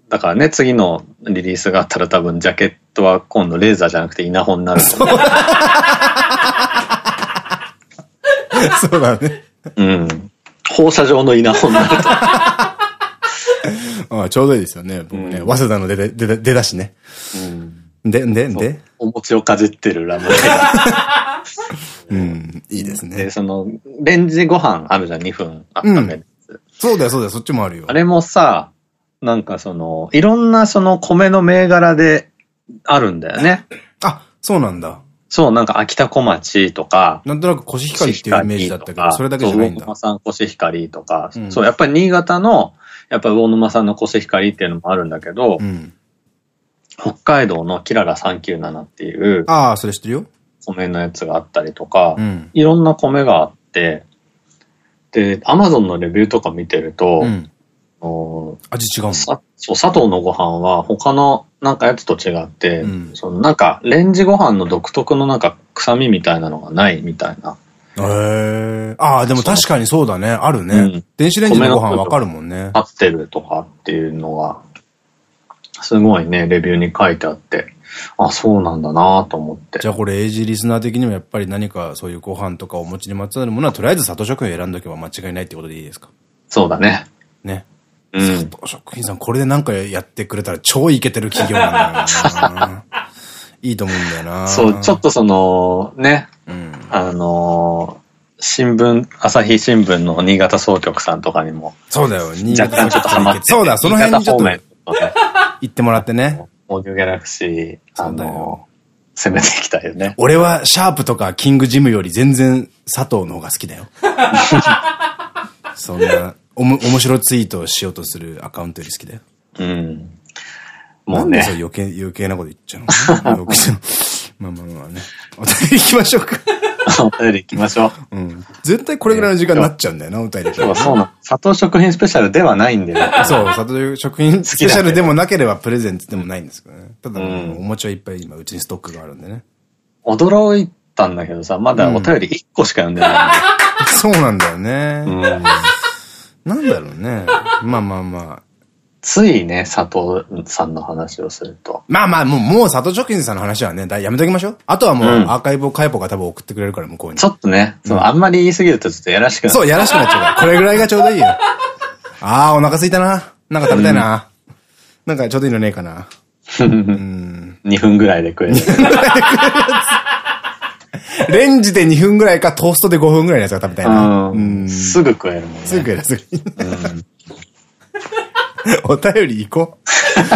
だからね、次のリリースがあったら多分ジャケットは今度レーザーじゃなくて稲穂になるそう そうだね。うん。放射状の稲穂になると。ああちょうどいいですよね。僕ね、早稲田の出出出出だしね。うん。で、で、で？お餅をかじってるラムネ うん、いいですね。で、その、レンジご飯あるじゃん、2分温めるやつ。そうだよ、そうだよ、そっちもあるよ。あれもさ、なんかその、いろんなその米の銘柄であるんだよね。あ、そうなんだ。そう、なんか秋田小町とか。なんとなくコシヒカリっていうイメージだったけど、それだけじゃないんだ。魚沼産コシヒカリとか、うん、そう、やっぱり新潟の、やっぱり魚沼産のコシヒカリっていうのもあるんだけど、うん、北海道のキララ397っていう、ああ、それ知ってるよ。米のやつがあったりとか、うん、いろんな米があって、で、アマゾンのレビューとか見てると、味違うそう、佐藤のご飯は他のなんかやつと違って、うん、そのなんかレンジご飯の独特のなんか臭みみたいなのがないみたいな。へえ。ああ、でも確かにそうだね。あるね。うん、電子レンジのご飯わかるもんね。合ってるとかっていうのは、すごいね、レビューに書いてあって。あ、そうなんだなと思って。じゃあこれ、エイジリスナー的にもやっぱり何かそういうご飯とかお餅にまつわるものは、とりあえず里食品を選んどけば間違いないってことでいいですか？そうだね。ね。うん。佐藤食品さん、これでなんかやってくれたら超イケてる企業なんだよな。いいと思うんだよな。そう、ちょっとその、ね。うん、あの新聞、朝日新聞の新潟総局さんとかにも。そうだよ、新潟若干ちょっとハマって。そうだ、その辺にちょっと、ね、行ってもらってね。オーディオギャラクシー、あの攻めていきたいよね。俺はシャープとかキングジムより全然佐藤の方が好きだよ。そんな。おも、面白ツイートをしようとするアカウントより好きだよ。うん。もうね。そう余計、余計なこと言っちゃうの？まあまあまあね。お便り行きましょうか。お便り行きましょう。うん。絶対これぐらいの時間になっちゃうんだよな、お便り。そうそうな佐藤食品スペシャルではないんだよ。そう、佐藤食品スペシャルでもなければプレゼンツでもないんですけどね。ただ、お餅はいっぱい今うちにストックがあるんでね。驚いたんだけどさ、まだお便り1個しか読んでない。そうなんだよね。うん。なんだろうね。まあまあまあ。ついね、佐藤さんの話をすると。まあまあ、もう、もう佐藤食品さんの話はね、だやめときましょう。あとはもう、アーカイブをカイポが多分送ってくれるから、向こうに。ちょっとね、そう、あんまり言い過ぎるとちょっとやらしくなっそう、やらしくなっちゃうから。これぐらいがちょうどいいよ。ああ、お腹すいたな。なんか食べたいな。なんかちょうどいいのねえかな。うん。2分ぐらいで食える。レンジで2分ぐらいか、トーストで5分ぐらいのやつが食べたいな。すぐ食えるもんね。すぐ食える、すぐ。お便り行こ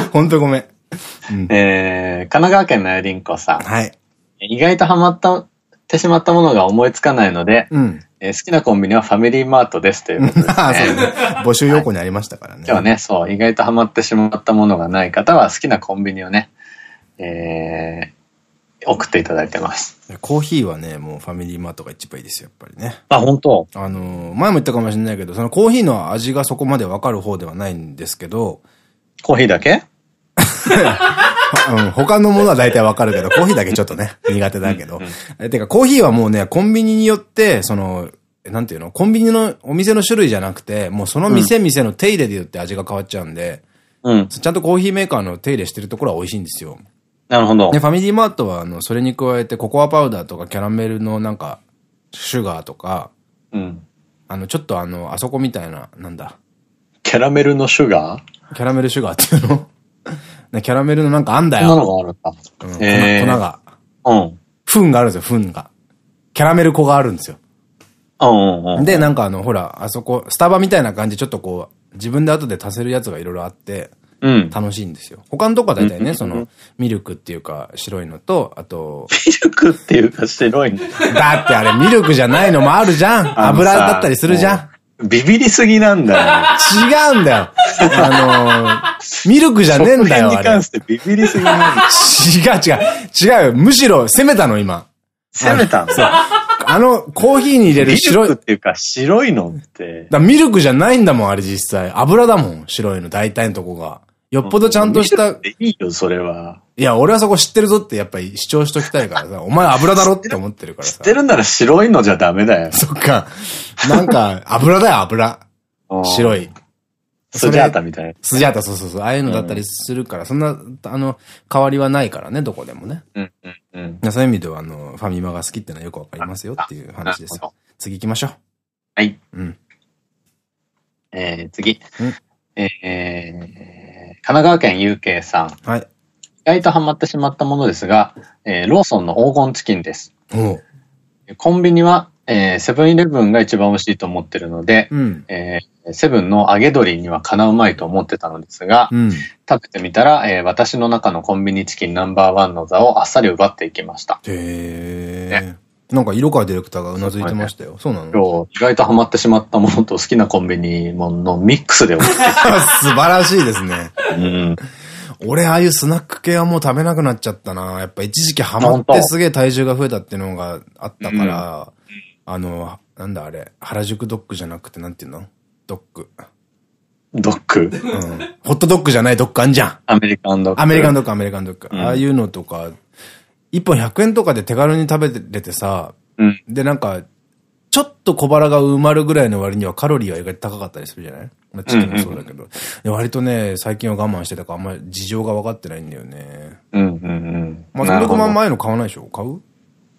う。ほんとごめん。えー、神奈川県のよりんこさん。はい。意外とハマったってしまったものが思いつかないので、うん、えー、好きなコンビニはファミリーマートですということです、ね。あそうね。募集要項にありましたからね。今日はね、そう、意外とハマってしまったものがない方は好きなコンビニをね、えー、送っていただいてます。コーヒーはね、もうファミリーマートが一番いいですよ、やっぱりね。あ、本当？あの、前も言ったかもしれないけど、そのコーヒーの味がそこまでわかる方ではないんですけど。コーヒーだけ？うん、他のものは大体わかるけど、コーヒーだけちょっとね、苦手だけど。え、てか、コーヒーはもうね、コンビニによって、その、なんていうの？コンビニのお店の種類じゃなくて、もうその店店の手入れでよって味が変わっちゃうんで、うん。ちゃんとコーヒーメーカーの手入れしてるところは美味しいんですよ。なるほど。で、ファミリーマートは、あの、それに加えて、ココアパウダーとかキャラメルのなんか、シュガーとか、うん。あの、ちょっとあの、あそこみたいな、なんだ。キャラメルのシュガー？キャラメルシュガーっていうの？ね、キャラメルのなんかあんだよ。そんなのがあるんだ。うん、粉粉が。うん。粉があるんですよ、粉が。キャラメル粉があるんですよ。うんうん。で、なんかあの、ほら、あそこ、スタバみたいな感じ、ちょっとこう、自分で後で足せるやつがいろいろあって、うん。楽しいんですよ。他のとこは大体ね、その、ミルクっていうか白いのと、あと、ミルクっていうか白いのだってあれミルクじゃないのもあるじゃん油だったりするじゃんビビりすぎなんだよ。違うんだよ。あのー、ミルクじゃねえんだよ。に関してビビりすぎなんだ違う違う。違うよ。むしろ攻めたの、今。攻めたの？そう。あの、コーヒーに入れる白い。ミルクっていうか白いのって。だミルクじゃないんだもん、あれ実際。油だもん、白いの、大体のとこが。よっぽどちゃんとした。いいよ、それは。いや、俺はそこ知ってるぞってやっぱり主張しときたいからさ、お前油だろって思ってるからさ。知ってるんなら白いのじゃダメだよ。そっか。なんか、油だよ、油。白い。スジャータみたいな。スジャータ、そうそうそう。ああいうのだったりするから、そんな、あの、変わりはないからね、どこでもね。うんうんうん。そういう意味では、あの、ファミマが好きってのはよくわかりますよっていう話ですよ。次行きましょう。はい。うん。えー、次。うん、えー、神奈川県 UK さん。はい。意外とハマってしまったものですが、えー、ローソンの黄金チキンです。コンビニは、えー、セブンイレブンが一番美味しいと思ってるので、うん、えー、セブンの揚げ鶏にはかなうまいと思ってたのですが、うん、食べてみたら、えー、私の中のコンビニチキンナンバーワンの座をあっさり奪っていきました。へー。ねなんか色川ディレクターがうなずいてましたよ。そうなの？今日、意外とハマってしまったものと好きなコンビニものミックスで 素晴らしいですね。うん。俺、ああいうスナック系はもう食べなくなっちゃったな。やっぱ一時期ハマってすげえ体重が増えたっていうのがあったから、うん、あの、なんだあれ、原宿ドッグじゃなくてなんていうの？ドッグ。ドッグうん。ホットドッグじゃないドッグあんじゃん。アメリカンドッグ。アメリカンドッグ、アメリカンドッグ。うん、ああいうのとか、一本100円とかで手軽に食べれてさ、うん、で、なんか、ちょっと小腹が埋まるぐらいの割にはカロリーは意外と高かったりするじゃない？まあ、チキンもそうだけど。割とね、最近は我慢してたからあんまり事情が分かってないんだよね。うんうんうん。まあ、そんな前の買わないでしょ？買う？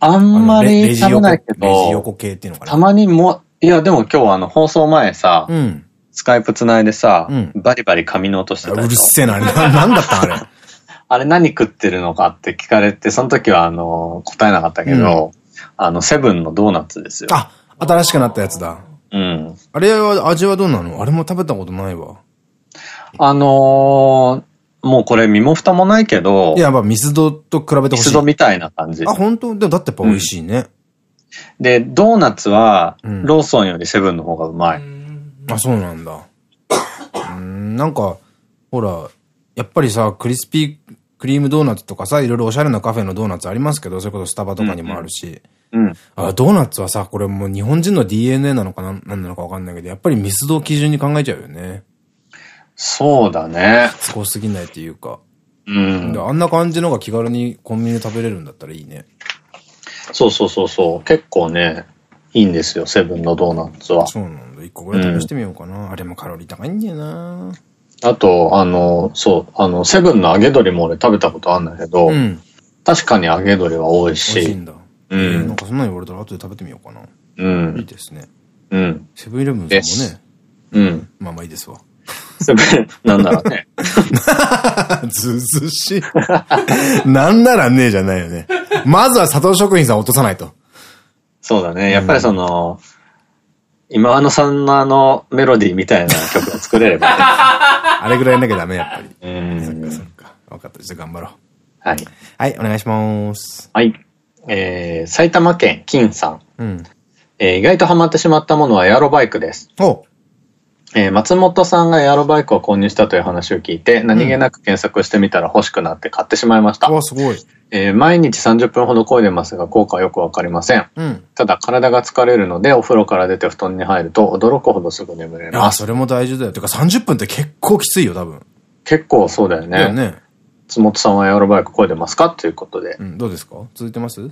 あんまり食べないけど。レジ横系っていうのかな？たまにも、いやでも今日あの放送前さ、うん、スカイプ繋いでさ、うん、バリバリ髪の音してたうるせえな、あれ。なんだったあれ？あれ何食ってるのかって聞かれて、その時はあの、答えなかったけど、うん、あの、セブンのドーナツですよ。あ、新しくなったやつだ。うん。あれは味はどうなの？あれも食べたことないわ。あのー、もうこれ身も蓋もないけど。いや、まあミスドと比べてほしい。ミスドみたいな感じ。あ、本当？でもだってやっぱ美味しいね。うん、で、ドーナツは、ローソンよりセブンの方がうまい。うん、あ、そうなんだ。うん、なんか、ほら、やっぱりさ、クリスピークリームドーナツとかさ、いろいろおしゃれなカフェのドーナツありますけど、それこそスタバとかにもあるし。うん、うん、あドーナツはさ、これもう日本人の DNA なのかな、なんなのかわかんないけど、やっぱりミスドを基準に考えちゃうよね。そうだね。すごすぎないっていうか。うん。あんな感じのが気軽にコンビニで食べれるんだったらいいね。そうそうそうそう。結構ね、いいんですよ、セブンのドーナツは。そうなんだ。一個ぐらい試してみようかな。うん、あれもカロリー高いんだよなあと、あの、そう、あの、セブンの揚げ鶏も俺食べたことあるんだけど、うん、確かに揚げ鶏は美味しい。美味しいんだ。うん。なんかそんなに言われたら後で食べてみようかな。うん。いいですね。うん。セブンイレブンさんもね。うん。まあまあいいですわ。セブン、なんならね。ずずしい。なんならねえじゃないよね。まずは佐藤食品さん落とさないと。そうだね。やっぱりその、うん今のさんのあのメロディーみたいな曲を作れれば、ね、あれぐらいなきゃダメ、やっぱり。うん。そっかそっか。分かった。じゃあ頑張ろう。はい。はい、お願いします。はい。えー、埼玉県金さん。うん。えー、意外とハマってしまったものはエアロバイクです。おえー、松本さんがエアロバイクを購入したという話を聞いて、何気なく検索してみたら欲しくなって買ってしまいました。わ、すごい。えー、毎日30分ほど漕いでますが、効果はよくわかりません。うん、ただ、体が疲れるので、お風呂から出て布団に入ると、驚くほどすぐ眠れます。あ、それも大事だよ。てか、30分って結構きついよ、多分。結構そうだよね。だよね。松本さんはエアロバイク漕いでますか？ということで。うん、どうですか？続いてます？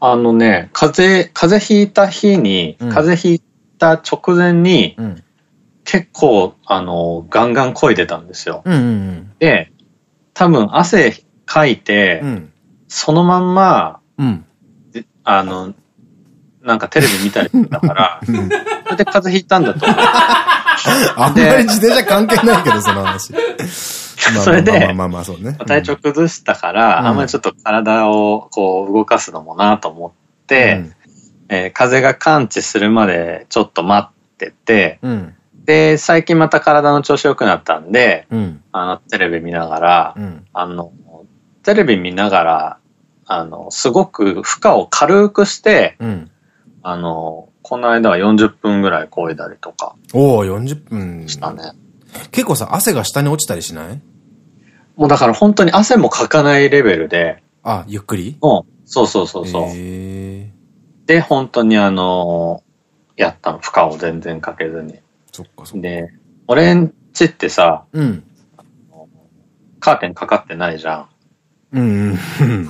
あのね、風邪、風邪ひいた日に、うん、風邪ひいた直前に、うん結構、あの、ガンガン漕いでたんですよ。で、多分汗かいて、うん、そのまんま、うん、あの、なんかテレビ見たりだから、それで風邪ひいたんだと思う。あんまり自転車関係ないけど、その話。それで、体調崩したから、あんまりちょっと体をこう動かすのもなと思って、えー、風が感知するまでちょっと待ってて、うん、で、最近また体の調子良くなったんで、うん、あの、テレビ見ながら、うん、あの、テレビ見ながら、あの、すごく負荷を軽くして、あの、この間は40分ぐらい漕いだりとか。おお40分。したね。結構さ、汗が下に落ちたりしない？もうだから本当に汗もかかないレベルで。あ、ゆっくり？うん。そうそうそうそう。へで、本当にあのー、やったの。負荷を全然かけずに。そっかそっか。で、俺んちってさ、うん。カーテンかかってないじゃん。うん、うん。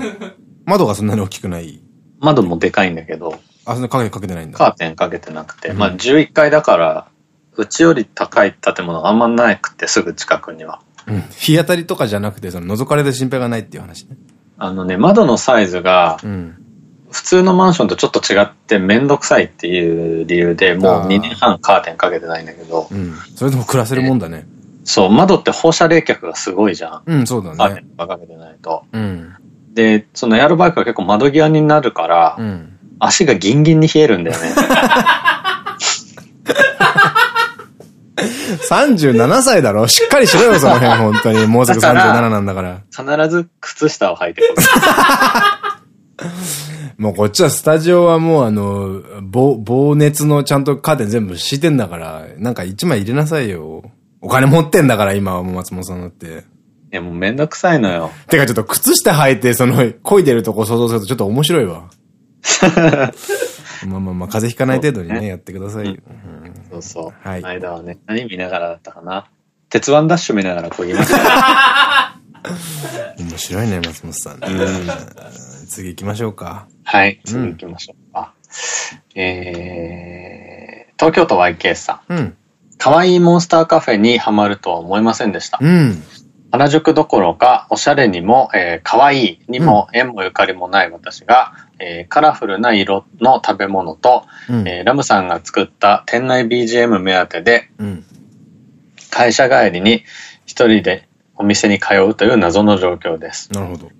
窓がそんなに大きくない窓もでかいんだけど。あ、そんなかけかけてないんだ。カーテンかけてなくて。うん、まあ11階だから、うちより高い建物があんまなくてすぐ近くには。うん。日当たりとかじゃなくて、その覗かれる心配がないっていう話ね。あのね、窓のサイズが、うん、普通のマンションとちょっと違ってめんどくさいっていう理由で、もう2年半カーテンかけてないんだけど。うん。それでも暮らせるもんだね。そう、窓って放射冷却がすごいじゃん。うん、そうだね。カーテンかけてないと。うん。で、そのエアロバイクが結構窓際になるから、うん、足がギンギンに冷えるんだよね。37歳だろ？しっかりしろよ、その辺、本当に。もうすぐ37なんだから。必ず靴下を履いて もうこっちはスタジオはもうあの、防、防熱のちゃんとカーテン全部敷いてんだから、なんか一枚入れなさいよ。お金持ってんだから、今はもう松本さんだって。いや、もうめんどくさいのよ。てかちょっと靴下履いて、その、漕いでるとこ想像するとちょっと面白いわ。まあまあまあ、風邪ひかない程度にね、やってくださいよ。そうそう。はい。間はね、何見ながらだったかな？鉄腕ダッシュ見ながらこう言いました。面白いね、松本さん。次行きましょうか。はい、次行きましょうか。えー、東京都 YK さん。うん。可愛いモンスターカフェにハマるとは思いませんでした。うん。原宿どころか、おしゃれにも、えー、可愛いにも縁もゆかりもない私が、えー、カラフルな色の食べ物と、うん、えー、ラムさんが作った店内 BGM 目当てで、うん、会社帰りに一人でお店に通うという謎の状況です。なるほど。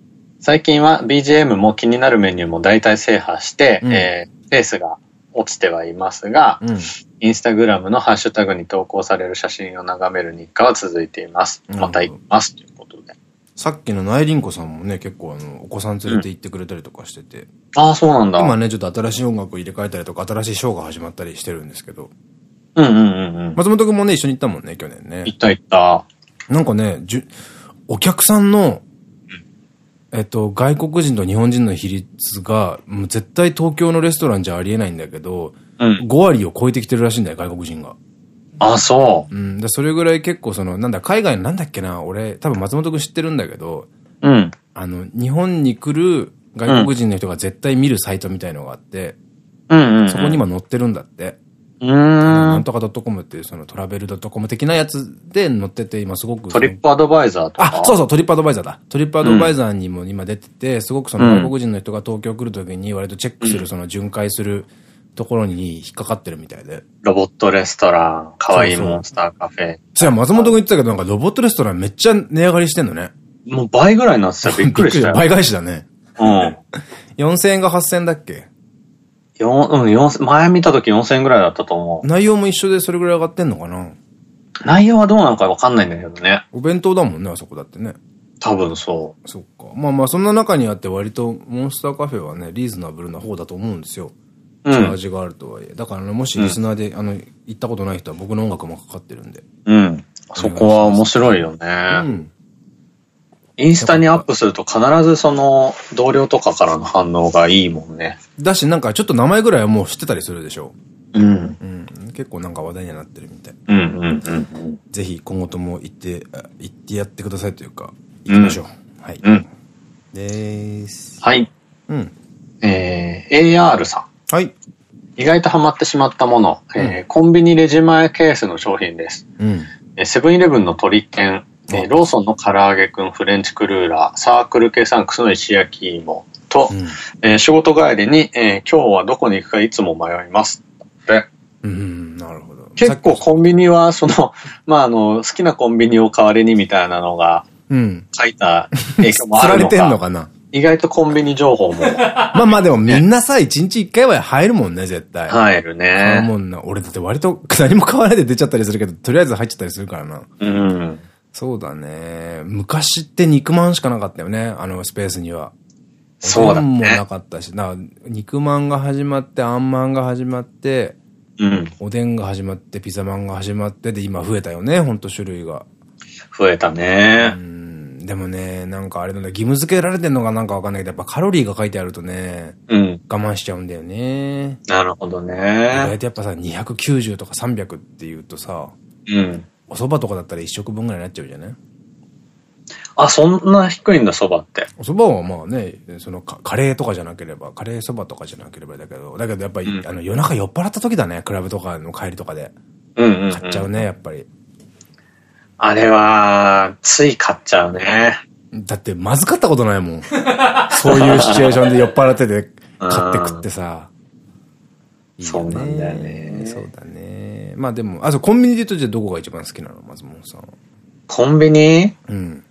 最近は BGM も気になるメニューも大体制覇して、うん、えー、ペースが落ちてはいますが、うん、インスタグラムのハッシュタグに投稿される写真を眺める日課は続いています。また行きます。ということで。さっきの内輪子さんもね、結構あの、お子さん連れて行ってくれたりとかしてて。うん、ああ、そうなんだ。今ね、ちょっと新しい音楽を入れ替えたりとか、新しいショーが始まったりしてるんですけど。うんうんうんうん。松本くんもね、一緒に行ったもんね、去年ね。行った行った。なんかね、じゅ、お客さんの、えっと、外国人と日本人の比率が、もう絶対東京のレストランじゃありえないんだけど、うん、5割を超えてきてるらしいんだよ、外国人が。あ、そう。うん。で、それぐらい結構その、なんだ、海外のなんだっけな、俺、多分松本くん知ってるんだけど、うん。あの、日本に来る外国人の人が絶対見るサイトみたいのがあって、うん。そこに今載ってるんだって。うん。なんとか .com っていうそのトラベル .com 的なやつで載ってて、今すごく。トリップアドバイザーとか？あ、そうそう、トリップアドバイザーだ。トリップアドバイザーにも今出てて、すごくその外国人の人が東京来るときに割とチェックする、その巡回する、ところに引っかかってるみたいで。ロボットレストラン、かわいいモンスターカフェ。じゃあ松本君言ってたけど、なんかロボットレストランめっちゃ値上がりしてんのね。もう倍ぐらいになってた。びっくりした倍返しだね。うん。4000円が8000円だっけ？四うん、四前見た時4000円ぐらいだったと思う。内容も一緒でそれぐらい上がってんのかな？内容はどうなのかわかんないんだけどね。お弁当だもんね、あそこだってね。多分そう。そっか。まあまあ、そんな中にあって割とモンスターカフェはね、リーズナブルな方だと思うんですよ。チャージがあるとはいえ。だからね、もしリスナーで、あの、行ったことない人は僕の音楽もかかってるんで。うん。そこは面白いよね。うん。インスタにアップすると必ずその同僚とかからの反応がいいもんね。だしなんかちょっと名前ぐらいはもう知ってたりするでしょ。うん。うん。結構なんか話題にはなってるみたい。うんうんうん。ぜひ今後とも行って、行ってやってくださいというか、行きましょう。うん、はい。うん。でーす。はい。うん。えー、AR さん。はい。意外とハマってしまったもの、うん、えー、コンビニレジ前ケースの商品です。セブンイレブンの鳥天、えー、ローソンの唐揚げくんフレンチクルーラー、サークル系サンクスの石焼き芋と、うん、えー、仕事帰りに、えー、今日はどこに行くかいつも迷います。で、うん、なるほど。結構コンビニは、その、まあ、あの、好きなコンビニを代わりにみたいなのが、うん。書いた影響もあるのか。られてんのかな？意外とコンビニ情報も。まあまあでもみんなさ、一日一回は入るもんね、絶対。入るね。もんな。俺だって割と何も買わないで出ちゃったりするけど、とりあえず入っちゃったりするからな。うん。そうだね。昔って肉まんしかなかったよね、あのスペースには。そうだね。もなかったし、な、肉まんが始まって、あんまんが始まって、うん。おでんが始まって、ピザまんが始まって、で、今増えたよね、ほんと種類が。増えたね。うんでもね、なんかあれなんだ、義務付けられてんのかなんかわかんないけど、やっぱカロリーが書いてあるとね、うん。我慢しちゃうんだよね。なるほどね。意外とやっぱさ、290とか300って言うとさ、うん。お蕎麦とかだったら1食分ぐらいになっちゃうじゃない？あ、そんな低いんだ、蕎麦って。お蕎麦はまあね、そのカレーとかじゃなければ、カレー蕎麦とかじゃなければだけど、だけどやっぱり、うん、あの夜中酔っ払った時だね、クラブとかの帰りとかで。うんうん、うん、買っちゃうね、やっぱり。あれは、つい買っちゃうね。だってまずかったことないもん。そういうシチュエーションで酔っ払ってて 買って食ってさ。いいね、そうなんだよね。そうだね。まあでも、あ、そう、コンビニで言うとじゃあどこが一番好きなの？松本さんコンビニ？うん。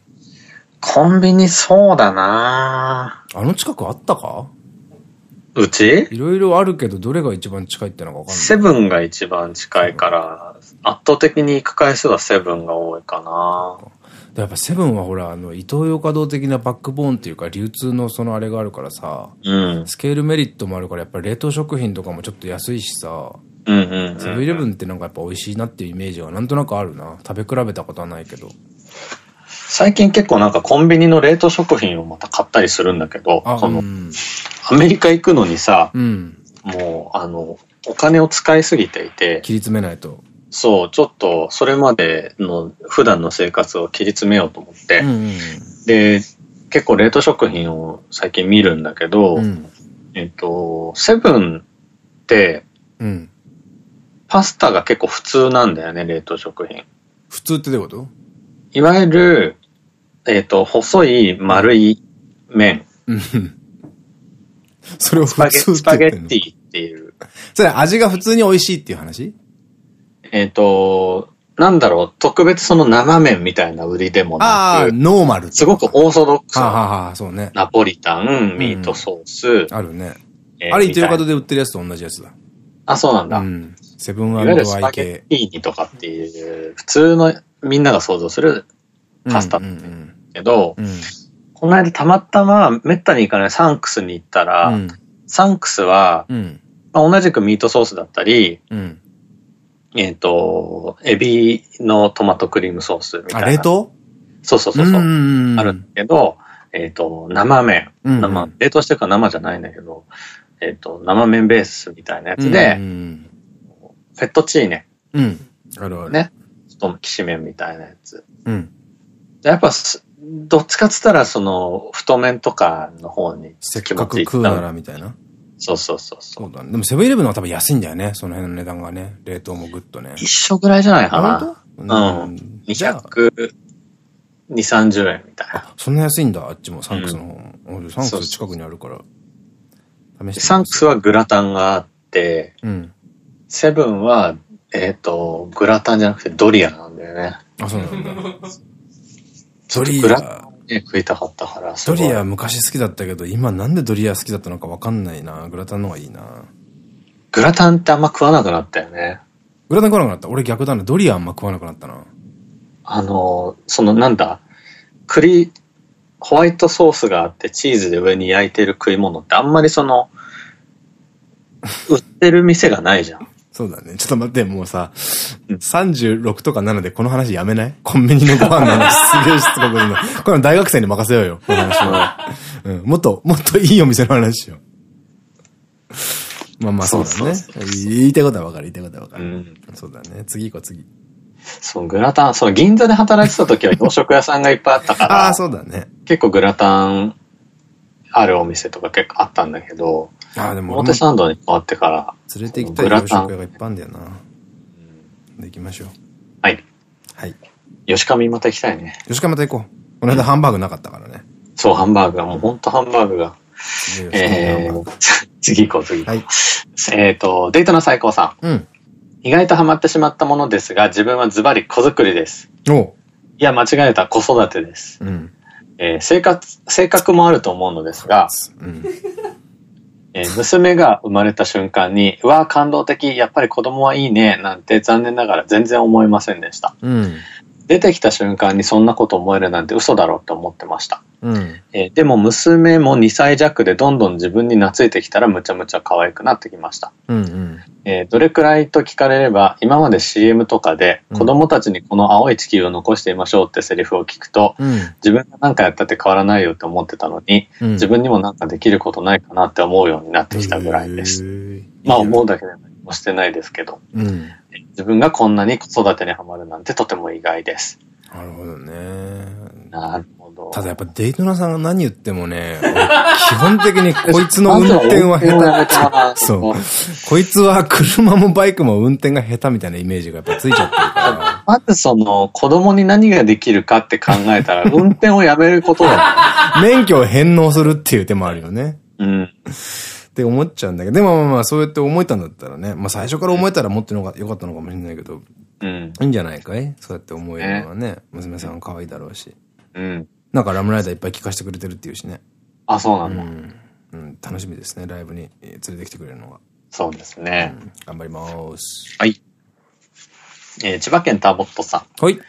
コンビニそうだなあの近くあったか？うち？いろいろあるけど、どれが一番近いってのがわかんない。セブンが一番近いから、圧倒的に行く回数はセブンが多いかな。やっぱセブンはほら、あの、イトーヨーカドー的なバックボーンっていうか、流通のそのあれがあるからさ、うん、スケールメリットもあるから、やっぱり冷凍食品とかもちょっと安いしさ、セブンイレブンってなんかやっぱ美味しいなっていうイメージはなんとなくあるな。食べ比べたことはないけど。最近結構なんかコンビニの冷凍食品をまた買ったりするんだけど、その、うん、アメリカ行くのにさ、うん、もう、あの、お金を使いすぎていて、切り詰めないと。そう、ちょっとそれまでの普段の生活を切り詰めようと思って、で、結構冷凍食品を最近見るんだけど、うん、えっと、セブンって、うん、パスタが結構普通なんだよね、冷凍食品。普通ってどういうこと？いわゆる、えっ、と、細い丸い麺。それを普通スパゲッティっていう。それ味が普通に美味しいっていう話？えっと、なんだろう、特別その生麺みたいな売りでもなく。ああ、ノーマル。すごくオーソドックス。ああ、そうね。ナポリタン、ミートソース。あるね。あれ、イトヨカドで売ってるやつと同じやつだ。あ、そうなんだ。うん。セブンアイ系。スパゲッティーニとかっていう、普通のみんなが想像するパスタけど、この間たまたまめったに行かないサンクスに行ったら、うん、サンクスは、うん、まあ、同じくミートソースだったり、うん、えっと、エビのトマトクリームソースみたいな。冷凍？そうそうそうそう。あるんだけど、えっ、と、生麺。生、冷凍してるから生じゃないんだけど、えっ、と、生麺ベースみたいなやつで、フェットチーネ。うん。あるある。ね。きしめんみたいなやつ。うん。やっぱ、どっちかっつったら、その、太麺とかの方にせっかく食うならみたいな。そうそうそうそう。だね。でもセブンイレブンは多分安いんだよね。その辺の値段がね。冷凍もぐっとね。一緒ぐらいじゃないかな。うん。200、2、30円みたいな。そんな安いんだ、あっちも、サンクスの方も。サンクス近くにあるから。試して。サンクスはグラタンがあって、うん。セブンは、えっと、グラタンじゃなくてドリアなんだよね。あ、そうなんだ。ドリア。ね、食いたかったから。ドリア昔好きだったけど、今なんでドリア好きだったのかわかんないな。グラタンの方がいいな。グラタンってあんま食わなくなったよね。グラタン食わなくなった？俺逆だな。ドリアあんま食わなくなったな。あの、そのなんだ、栗、ホワイトソースがあってチーズで上に焼いてる食い物ってあんまりその、売ってる店がないじゃん。そうだね。ちょっと待って、もうさ、36とか7でこの話やめない？コンビニのご飯の話すげえしつこくるの。これ大学生に任せようよ、この話は。うん、もっと、もっといいお店の話しよう。まあまあそうだね。言いたいことはわかる、言いたいことはわかる。うん、そうだね。次行こう、次。そう、グラタン、そう、銀座で働いてた時は洋食屋さんがいっぱいあったから。ああ、そうだね。結構グラタンあるお店とか結構あったんだけど。ああ、でも。表参道に変わってから。連れて行きたい洋食屋がいっぱいあるんだよな。で、行きましょう。はい。はい。吉上また行きたいね。吉上また行こう。この間ハンバーグなかったからね。そう、ハンバーグが、もうほんとハンバーグが。えー、次行こう、次行こう。はい、えっと、デートの最高さん。うん。意外とハマってしまったものですが、自分はズバリ子作りです。おいや、間違えた子育てです。うん。えー、生活、性格もあると思うのですが、うん、えー、娘が生まれた瞬間に、うわ感動的、やっぱり子供はいいね、なんて残念ながら全然思いませんでした。うん、出てきた瞬間にそんなこと思えるなんて嘘だろうって思ってました。うん、えー、でも娘も2歳弱でどんどん自分に懐いてきたらむちゃむちゃ可愛くなってきました。うんうん。えー、どれくらいと聞かれれば今まで CM とかで子供たちにこの青い地球を残していましょうってセリフを聞くと、うん、自分が何かやったって変わらないよって思ってたのに、うん、自分にも何かできることないかなって思うようになってきたぐらいです。まあ思うだけで何もしてないですけど、うん、自分がこんなに子育てにはまるなんてとても意外です。なるほどね。なるほど。ただやっぱデイトナさんが何言ってもね、基本的にこいつの運転は下手。そう。こいつは車もバイクも運転が下手みたいなイメージがやっぱついちゃってるから。まずその、子供に何ができるかって考えたら、運転をやめることだ。免許を返納するっていう手もあるよね。うん。って思っちゃうんだけど、でもまあまあそうやって思えたんだったらね、まあ最初から思えたらもっとよかったのかもしれないけど、うん。いいんじゃないかい？そうやって思えるのはね。娘さん可愛いだろうし。うん。なんかラムライダーいっぱい聞かせてくれてるっていうしね。あ、そうなんだ。うん。楽しみですね、ライブに連れてきてくれるのが。そうですね。頑張ります。はい。えー、千葉県ターボットさん。はい。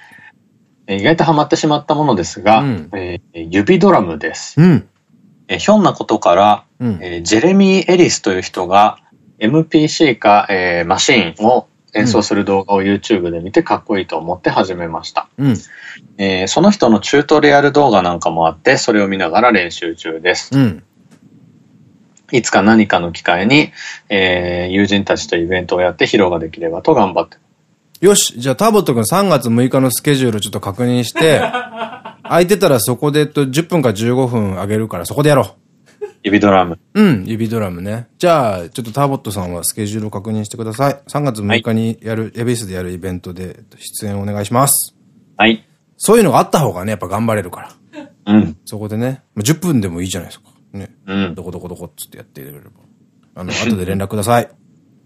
えー、意外とハマってしまったものですが、うん、えー、指ドラムです。うん。えー、ひょんなことから、うん、えー、ジェレミー・エリスという人が MPC か、えー、マシーンを演奏する動画を YouTube で見てかっこいいと思って始めました。うん、えー、その人のチュートリアル動画なんかもあって、それを見ながら練習中です。うん、いつか何かの機会に、えー、友人たちとイベントをやって披露ができればと頑張って。よし、じゃあタボット君3月6日のスケジュールちょっと確認して、空いてたらそこでと10分か15分あげるからそこでやろう。指ドラム。うん、指ドラムね。じゃあ、ちょっとターボットさんはスケジュールを確認してください。3月6日にやる、はい、エビスでやるイベントで出演お願いします。はい。そういうのがあった方がね、やっぱ頑張れるから。うん。そこでね、10分でもいいじゃないですか。ね。うん。どこどこどこっつってやっていれれば。あの、後で連絡ください。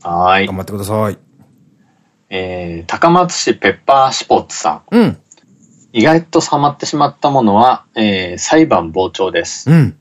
はい。頑張ってください。えー、高松市ペッパーシポッツさん。うん。意外とハマってしまったものは、えー、裁判傍聴です。うん。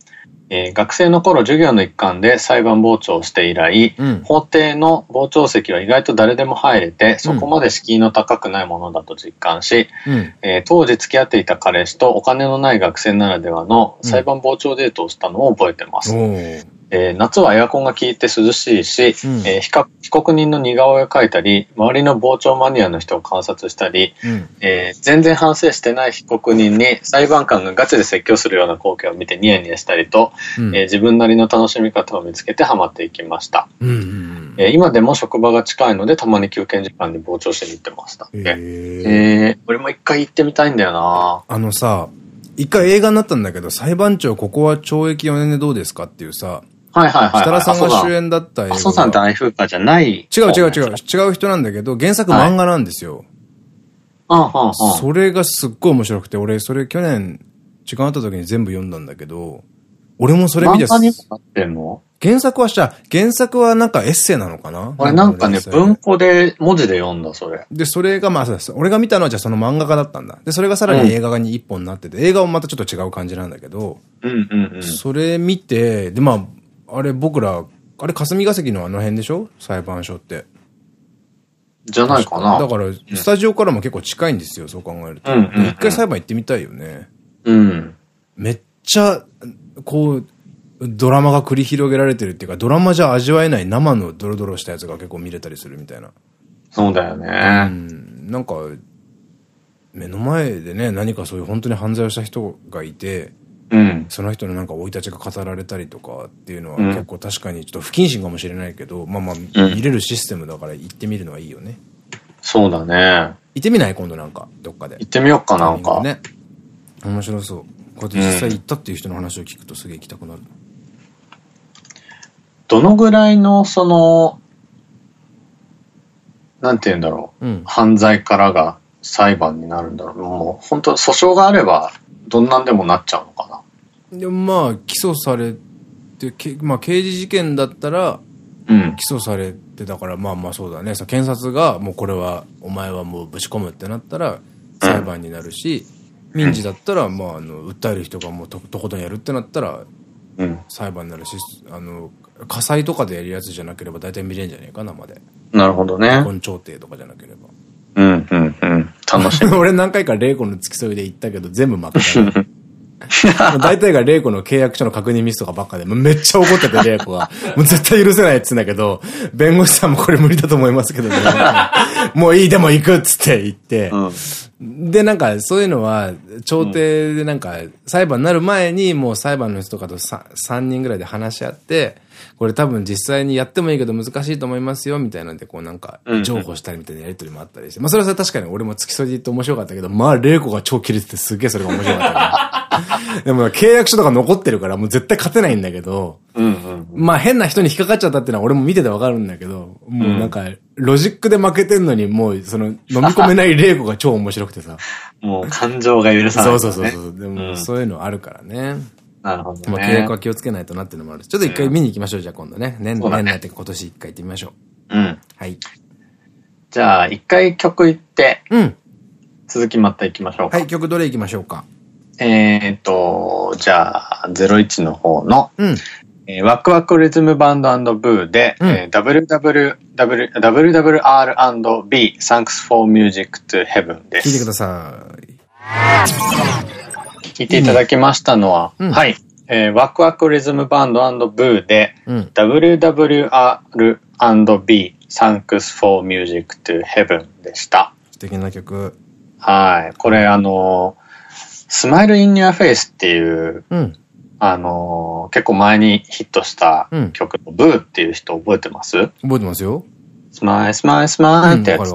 えー、学生の頃授業の一環で裁判傍聴をして以来、うん、法廷の傍聴席は意外と誰でも入れて、そこまで敷居の高くないものだと実感し、うん、えー、当時付き合っていた彼氏とお金のない学生ならではの裁判傍聴デートをしたのを覚えてます。うんえー、夏はエアコンが効いて涼しいし、うん、えー、被告人の似顔絵を描いたり、周りの傍聴マニアの人を観察したり、うん、えー、全然反省してない被告人に裁判官がガチで説教するような光景を見てニヤニヤしたりと、うん、え自分なりの楽しみ方を見つけてハマっていきました。え今でも職場が近いので、たまに休憩時間に傍聴しに行ってました。えー、俺も一回行ってみたいんだよな。あのさ、一回映画になったんだけど、裁判長ここは懲役4年でどうですかっていうさ、はいはいはい。設楽さんが主演だった映画。麻生さん大風化じゃない。違う違う違う。違う人なんだけど、原作漫画なんですよ。はい、それがすっごい面白くて、俺、それ去年、時間あった時に全部読んだんだけど、俺もそれ見て漫画になってんの？原作はした、原作はなんかエッセイなのかな？俺なんかね、文庫で文字で読んだ、それ。で、それがまあ、俺が見たのはじゃあその漫画家だったんだ。で、それがさらに映画化に一本になってて、うん、映画もまたちょっと違う感じなんだけど、うんうんうん。それ見て、で、まあ、あれ僕ら、あれ霞が関のあの辺でしょ？裁判所って。じゃないかな。だから、スタジオからも結構近いんですよ、そう考えると。一回裁判行ってみたいよね。うん。めっちゃ、こう、ドラマが繰り広げられてるっていうか、ドラマじゃ味わえない生のドロドロしたやつが結構見れたりするみたいな。そうだよね。うん。なんか、目の前でね、何かそういう本当に犯罪をした人がいて、うん、その人のなんか生い立ちが語られたりとかっていうのは結構確かにちょっと不謹慎かもしれないけど、まあまあ見れるシステムだから行ってみるのはいいよね。そうだね。行ってみない今度なんか、どっかで。行ってみようかなんか。ね。面白そう。こうやって実際行ったっていう人の話を聞くとすげえ行きたくなる。どのぐらいの、その、なんて言うんだろう。うん、犯罪からが裁判になるんだろう。もう、本当訴訟があれば、どんなんでもなっちゃうのかな。でもまあ、起訴されて、けまあ、刑事事件だったら、うん、起訴されて、だからまあまあそうだね。検察が、もうこれは、お前はもうぶち込むってなったら、裁判になるし、うん、民事だったら、まあ、あの、訴える人がもうととことんやるってなったら、うん、裁判になるし、あの、火災とかでやるやつじゃなければ大体見れんじゃねえかな、まで。なるほどね。結婚調停とかじゃなければ。うん、うん、うん。楽しみ。俺何回か玲子の付き添いで行ったけど、全部負けた。大体が玲子の契約書の確認ミスとかばっかで、めっちゃ怒ってて 玲子が。もう絶対許せないっつうんだけど、弁護士さんもこれ無理だと思いますけどね。もういい、でも行くっつって言って。うん、で、なんかそういうのは、調停でなんか、裁判になる前にもう裁判の人とかと 3, 3人ぐらいで話し合って、これ多分実際にやってもいいけど難しいと思いますよ、みたいなんで、こうなんか、譲歩したりみたいなやりとりもあったりして。まあそれは確かに俺も付き添いで言って面白かったけど、まあ玲子が超切れててすげえそれが面白かった でも契約書とか残ってるからもう絶対勝てないんだけど、まあ変な人に引っかかっちゃったっていうのは俺も見ててわかるんだけど、もうなんか、ロジックで負けてんのにもうその飲み込めない玲子が超面白くてさ。もう感情が許さない、ね、そうそうそうそう。でもそういうのあるからね。なるほどね。まあ契約は気をつけないとなっていうのもあるちょっと一回見に行きましょう、じゃあ今度ね。年年内って今年一回行ってみましょう。うん。はい。じゃあ一回曲行って、うん。続きまた行きましょうか。はい、曲どれ行きましょうか？えっと、じゃあ、01の方の、うん。えー、ワクワクリズムバンドブーで、うん、えー、WWW、WWR&B Thanks for Music to Heaven です。聞いてください。聞いていただきましたのは、うん、はい。えー、 Wack Wack Rhythm Band ブーで、うん、WWR&B Thanks for Music to Heaven でした。素敵な曲。はい。これあの、 Smile in Your Face っていう、うん、あの、結構前にヒットした曲のブーっていう人覚えてます？覚えてますよ。Smile smile smile ってやつ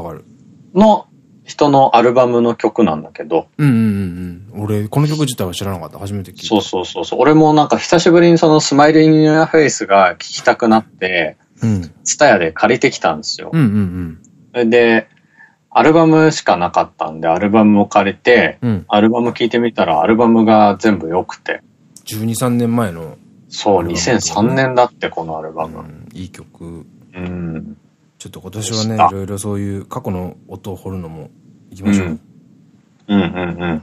の人のアルバムの曲なんだけど。うんうんうん。俺、この曲自体は知らなかった。初めて聞いた。そうそうそうそう。俺もなんか久しぶりにその Smile in Your Face が聴きたくなって、うん。ツタヤで借りてきたんですよ。うんうんうん。で、アルバムしかなかったんで、アルバムを借りて、うん、アルバム聴いてみたら、アルバムが全部良くて。12、3年前の。そう、2003年だって、このアルバム。うん、いい曲。うん。ちょっと今年はね、いろいろそういう過去の音を掘るのもいきましょう。うん、うん、うんうん。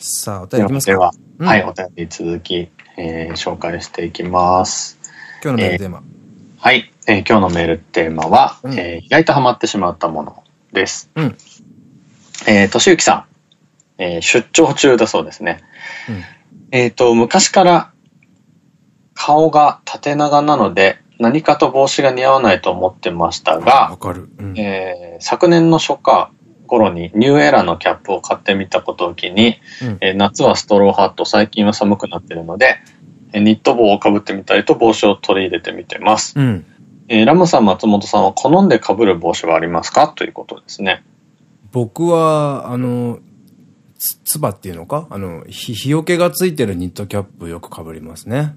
さあ、お便りいきますか？では、うん、はい、お便り続き、えー、紹介していきます。今日のメールテーマ。えー、はい、えー、今日のメールテーマは、うん、えー、意外とハマってしまったものです。うん。えー、としゆきさん、えー、出張中だそうですね。うん、えっと、昔から顔が縦長なので、何かと帽子が似合わないと思ってましたが、うん、えー、昨年の初夏頃にニューエラーのキャップを買ってみたことを機に、うん、えー、夏はストローハット、最近は寒くなっているので、えー、ニット帽をかぶってみたりと帽子を取り入れてみてます。うん、えー、ラムさん、松本さんは好んでかぶる帽子はありますか？ということですね。僕は、あの、つ、つばっていうのか？あの、日、日よけがついてるニットキャップよくかぶりますね。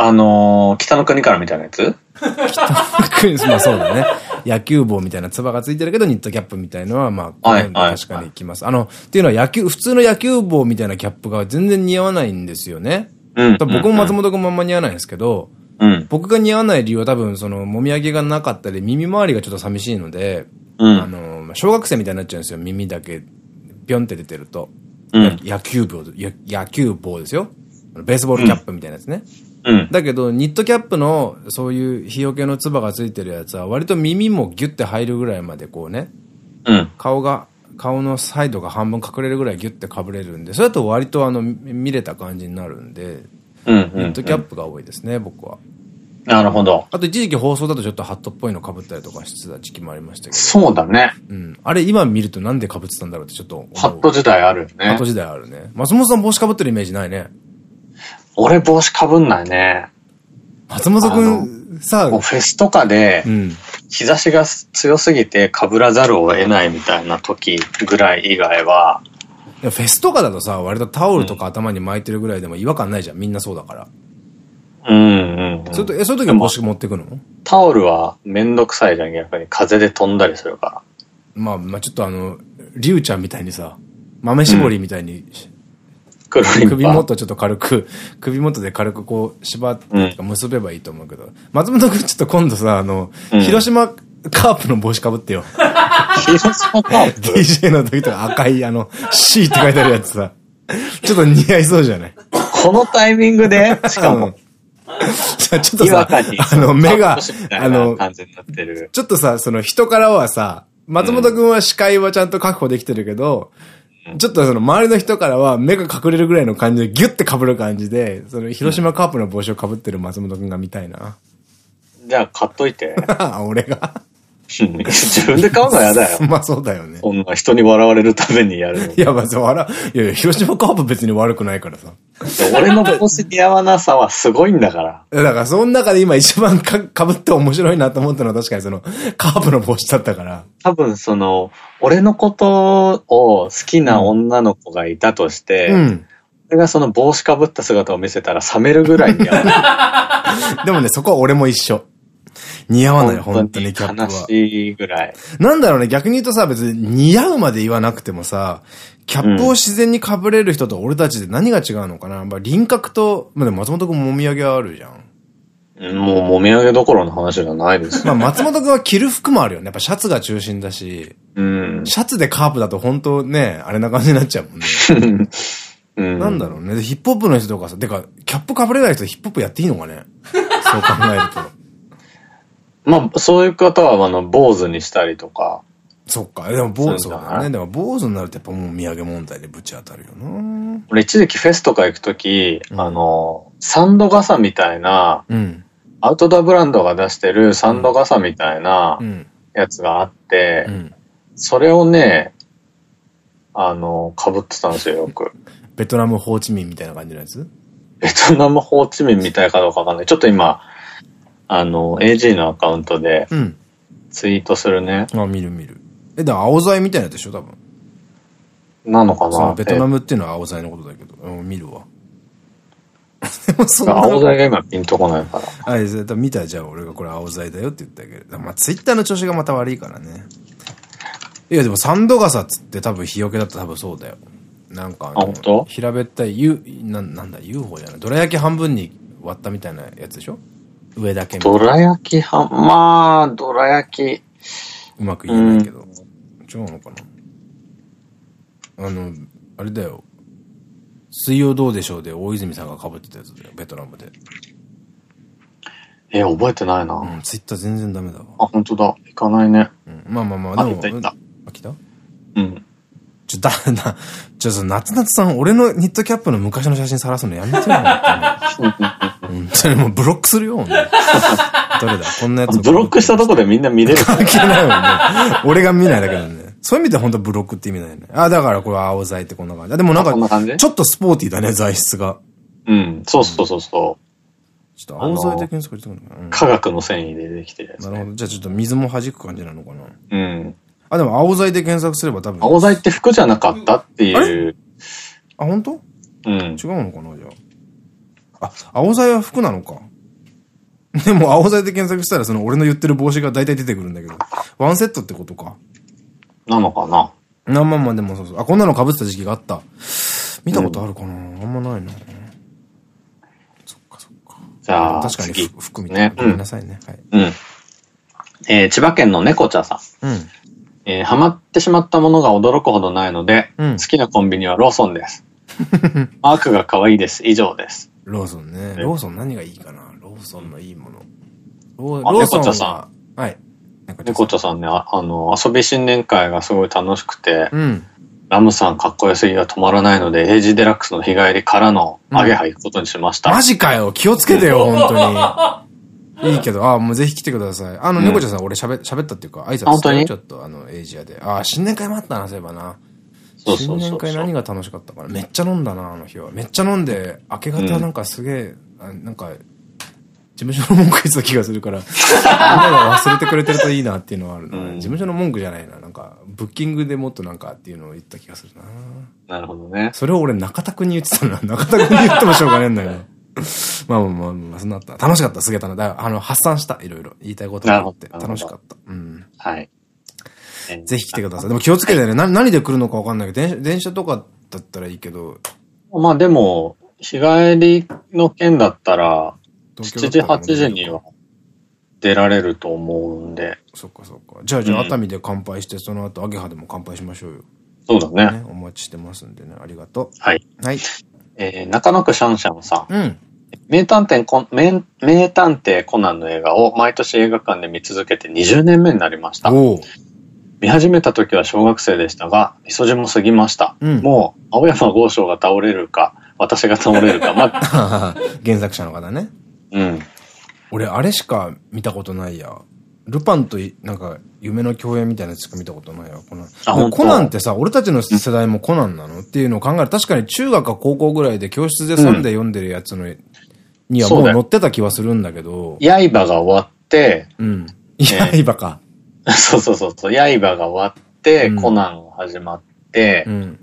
あのー、北の国からみたいなやつ？北の国、まあそうだね。野球帽みたいなつばがついてるけど、ニットキャップみたいのは、まあ、確かにいきます。あの、っていうのは野球、普通の野球帽みたいなキャップが全然似合わないんですよね。うん。僕も松本君もあんま似合わないんですけど、うん、僕が似合わない理由は多分、その、もみあげがなかったり、耳周りがちょっと寂しいので、うん、あの、小学生みたいになっちゃうんですよ。耳だけ、ぴょんって出てると。うん、野球帽、野球帽ですよ。ベースボールキャップみたいなやつね。うん、だけど、ニットキャップの、そういう日よけのつばがついてるやつは、割と耳もギュッて入るぐらいまでこうね、うん、顔が、顔のサイドが半分隠れるぐらいギュッてかぶれるんで、それだと割とあの、見れた感じになるんで、ニットキャップが多いですね、僕は。なるほど。あと一時期放送だとちょっとハットっぽいの被ったりとかしてた時期もありましたけど。そうだね。うん。あれ今見るとなんで被ってたんだろうってちょっと。ハット時代あるよね。ハット時代あるね。松本さん帽子被ってるイメージないね。俺帽子被んないね。松本くんさ、フェスとかで、日差しが強すぎて被らざるを得ないみたいな時ぐらい以外は、いや、フェスとかだとさ、割とタオルとか頭に巻いてるぐらいでも違和感ないじゃん。みんなそうだから。うんうんそれと、え、そういう時は帽子持ってくの？タオルはめんどくさいじゃん、逆に。風で飛んだりするから。まあ、まあちょっとあの、りゅうちゃんみたいにさ、豆絞りみたいに、首元ちょっと軽く、首元で軽くこう縛って、結べばいいと思うけど、松本くんちょっと今度さ、あの、広島カープの帽子かぶってよ。広島カープ ?DJ の時とか赤いあの、C って書いてあるやつさ。ちょっと似合いそうじゃない？このタイミングで？しかも。ちょっとさ、あの、目が、あの、ちょっとさ、その人からはさ、松本くんは視界はちゃんと確保できてるけど、うん、ちょっとその周りの人からは目が隠れるぐらいの感じでギュッて被る感じで、その広島カープの帽子を被ってる松本くんが見たいな。じゃあ買っといて。俺が？自分で買うのは嫌だよ。まあそうだよね。そんな人に笑われるためにやる いや、まず笑いやいや、広島カープ別に悪くないからさ。俺の帽子似合わなさはすごいんだから。だから、その中で今一番か、かぶって面白いなと思ったのは確かにその、カープの帽子だったから。多分その、俺のことを好きな女の子がいたとして、うん。俺がその帽子かぶった姿を見せたら冷めるぐらい似合う。でもね、そこは俺も一緒。似合わない、本当にキャップは。悲しいぐらい。なんだろうね、逆に言うとさ、別に似合うまで言わなくてもさ、キャップを自然に被れる人と俺たちで何が違うのかな、まあ、輪郭と、まあ、でも松本くんもみあげあるじゃん。もう、もみあげどころの話じゃないですまあ、松本くんは着る服もあるよね。やっぱシャツが中心だし。うん。シャツでカープだと本当ね、あれな感じになっちゃうもんね。うん、なんだろうね。ヒップホップの人とかさ、てか、キャップ被れない人ヒップホップやっていいのかね？そう考えると。まあ、そういう方は、あの、坊主にしたりとか。そっか。でも坊主だね。でも坊主になるとやっぱもう土産問題でぶち当たるよな。俺一時期フェスとか行くとき、うん、あの、サンド傘みたいな、うん、アウトドアブランドが出してるサンド傘みたいなやつがあって、うん、それをね、あの、被ってたんですよ、よく。ベトナムホーチミンみたいな感じのやつ？ベトナムホーチミンみたいかどうかわかんない。ちょっと今、あの、AG のアカウントで、ツイートするね。あ、見る見る。え、でも青剤みたいなでしょ多分。なのかな？ベトナムっていうのは青剤のことだけど、うん、見るわ。でもそんな。青剤が今ピンとこないから。はい、絶対見たじゃあ俺がこれ青剤だよって言ったけど。まあ、ツイッターの調子がまた悪いからね。いや、でもサンド傘っつって多分日よけだと多分そうだよ。なんかあの、平べったい、U、ななんだ、UFO じゃない。どら焼き半分に割ったみたいなやつでしょ？上だけどら焼きは、まあ、どら焼き。うまく言えないけど。違うのかな？あの、あれだよ。水曜どうでしょうで大泉さんが被ってたやつだよ、ベトナムで。え覚えてないな。うん、ツイッター全然ダメだわ。あ、本当だ。行かないね。うん、まあまあまあ、でも。あ、来た。あ、来た？うん。ちょ、だ、な、ちょ、その、夏夏さん、俺のニットキャップの昔の写真晒すのやめてよ、本当にもうブロックするよ、どれ だ？こんなやつ。ブロックしたとこでみんな見れる。関係ないもんね。俺が見ないだけだね。そういう意味で本当ブロックって意味ないよね。あ、だからこれは青材ってこんな感じ。でもなんか、ちょっとスポーティーだね、材質が。うん、そうそうそうそう。ちょっと青材で検索してくるのかな。化学の繊維でできてるやつ。なるほど。じゃあちょっと水も弾く感じなのかな？うん。あ、でも青材で検索すれば多分。青材って服じゃなかったっていう。あ、本当？うん。違うのかな、じゃあ。あ、青材は服なのか。でも、青材で検索したら、その、俺の言ってる帽子が大体出てくるんだけど。ワンセットってことか。なのかな？な、まあまあ、でもそうそう。あ、こんなの被ってた時期があった。見たことあるかな、うん、あんまないな。そっかそっか。じゃあ、確かに服みたいな。ごめんなさいね。はい。うん。えー、千葉県の猫茶さん。うん。えー、ハマってしまったものが驚くほどないので、うん、好きなコンビニはローソンです。マークが可愛いです。以上です。ローソンね。ローソン何がいいかな？ローソンのいいもの。ローソンは。さん。はい。猫茶さんね、あの、遊び新年会がすごい楽しくて、うん、ラムさんかっこよすぎが止まらないので、エイジデラックスの日帰りからのアゲハ行くことにしました。うん、マジかよ気をつけてよ、本当に。いいけど、ああ、もうぜひ来てください。あの、猫ちゃんさん、俺喋、喋ったっていうか、挨拶したよ、ちょっと、あの、エイジアで。ああ、新年会もあったな、そういえばな。新年会何が楽しかったかな。めっちゃ飲んだな、あの日は。めっちゃ飲んで、明け方なんかすげえ、なんか、事務所の文句言ってた気がするから、みんなが忘れてくれてるといいなっていうのはあるな。事務所の文句じゃないな。なんか、ブッキングでもっとなんかっていうのを言った気がするな。なるほどね。それを俺中田くんに言ってたな。中田くんに言ってもしょうがねえんだよ。まあまあまあまあ、そんなあった。楽しかった、すげえ楽しかった。あの、発散した、いろいろ。言いたいことがあって。楽しかった。うん。はい。ぜひ来てください。でも気をつけてね。な、何で来るのかわかんないけど、電車、電車とかだったらいいけど。まあでも、日帰りの件だったら、7時、8時には出られると思うんで。そっかそっか。じゃあじゃあ熱海で乾杯して、その後アゲハでも乾杯しましょうよ。そうだね。ねお待ちしてますんでね。ありがとう。はい。はい。えー、中野区シャンシャンさん。うん。名探偵コ名名探偵コナンの映画を毎年映画館で見続けて20年目になりました。見始めた時は小学生でしたが、磯路も過ぎました。うん、もう、青山豪昌が倒れるか、私が倒れるか、ま 原作者の方ね。うん。俺、あれしか見たことないや。ルパンとなんか夢の共演みたいなやつしか見たことないわ、コナン。コナンってさ、俺たちの世代もコナンなの？っていうのを考える確かに中学か高校ぐらいで教室でサンデー読んでるやつの、にはもう載ってた気はするんだけど。刃が終わって、うん。刃か。そうそうそうそう、刃が終わって、コナンが始まって、うん、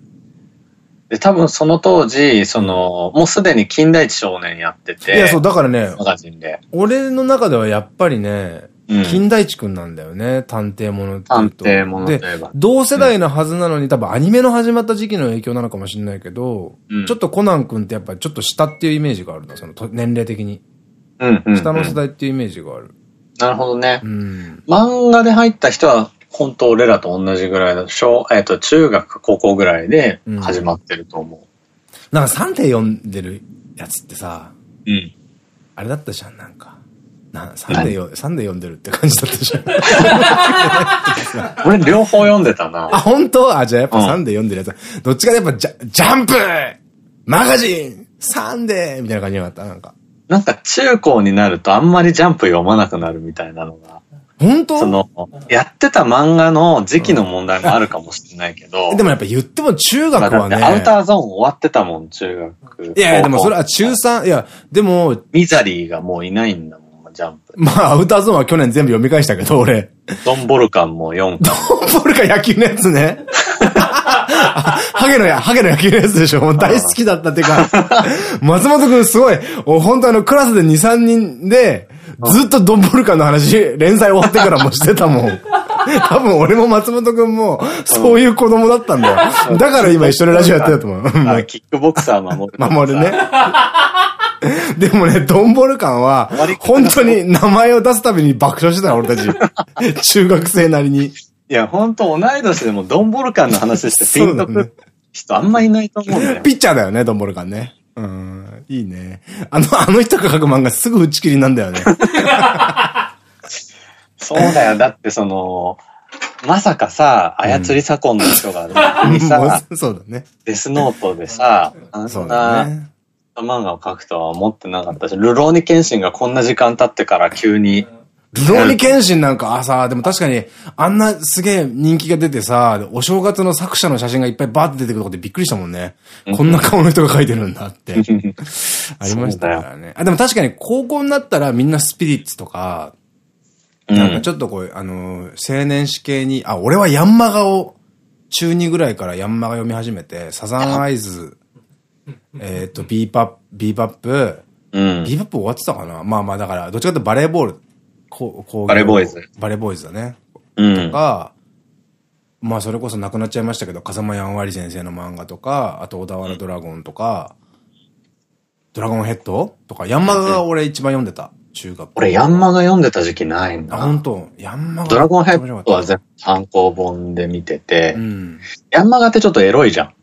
で、多分その当時、その、もうすでに金田一少年やってて。いや、そう、だからね、マガジンで。俺の中ではやっぱりね、うん、金田一くんなんだよね、探偵物って探偵物で、同世代のはずなのに、うん、多分アニメの始まった時期の影響なのかもしれないけど、うん、ちょっとコナンくんってやっぱりちょっと下っていうイメージがあるんだ、その年齢的に。下の世代っていうイメージがある。なるほどね。漫画で入った人は、本当俺らと同じぐらいの小、えっ、ー、と、中学、高校ぐらいで始まってると思う。なんか3で読んでるやつってさ、うん。あれだったじゃん、なんか。な、3でよ、3で読んでるって感じだったじゃん。俺両方読んでたな。あ、本当？あ、じゃあやっぱ3で読んでるやつ。うん、どっちかでやっぱジャジャンプマガジンサンデーみたいな感じになった、なんか。なんか中高になるとあんまりジャンプ読まなくなるみたいなのが。本当？その、やってた漫画の時期の問題もあるかもしれないけど。でもやっぱ言っても中学はね。アウターゾーン終わってたもん、中学。いやいや、でもそれは中3、いや、でも。ミザリーがもういないんだもん、ジャンプ。まあ、アウターゾーンは去年全部読み返したけど、俺。ドンボルカンも4ドンボルカン野球のやつね。ハゲのや、ハゲの野球のやつでしょもう大好きだったっていうか、松本くんすごい、本当あのクラスで2、3人で、ずっとドンボルカンの話、連載終わってからもしてたもん。多分俺も松本くんも、そういう子供だったんだよ。だから今一緒にラジオやってたと思う。キックボクサー守る。守るね。でもね、ドンボルカンは、本当に名前を出すたびに爆笑してた俺たち。中学生なりに。いや、本当同い年でもドンボルカンの話してピンとくる人あんまいないと思うんだよ。ピッチャーだよね、ドンボルカンね。うん、いいね。あの、あの人が書く漫画すぐ打ち切りなんだよね。そうだよ。だってその、まさかさ、操り左近の人が、ね、さ、そうだね。デスノートでさ、あんな、漫画を描くとは思ってなかったし、ルローニケンシンがこんな時間経ってから急にるろうに剣心なんか、あ、さ、でも確かに、あんなすげえ人気が出てさ、お正月の作者の写真がいっぱいバーって出てくるとこでびっくりしたもんね。こんな顔の人が描いてるんだって。ありましたからね。あ、でも確かに高校になったらみんなスピリッツとか、なんかちょっとこう、あの、青年誌系に、あ、俺はヤンマガを、中2ぐらいからヤンマガ読み始めて、サザンアイズ、えっと、ビーパップ、ビーパップ、うん、ビーパップ終わってたかな？まあまあだから、どっちかというとバレーボールこう、バレーボーイズ。バレーボーイズだね。うん。とか、まあそれこそ亡くなっちゃいましたけど、風間やんわり先生の漫画とか、あと小田原ドラゴンとか、ドラゴンヘッド？とか、ヤンマガが俺一番読んでた。中学俺ヤンマガ読んでた時期ないんだ。あ、本当？ヤンマガ。ドラゴンヘッドは全部単行本で見てて、うん、ヤンマガってちょっとエロいじゃん。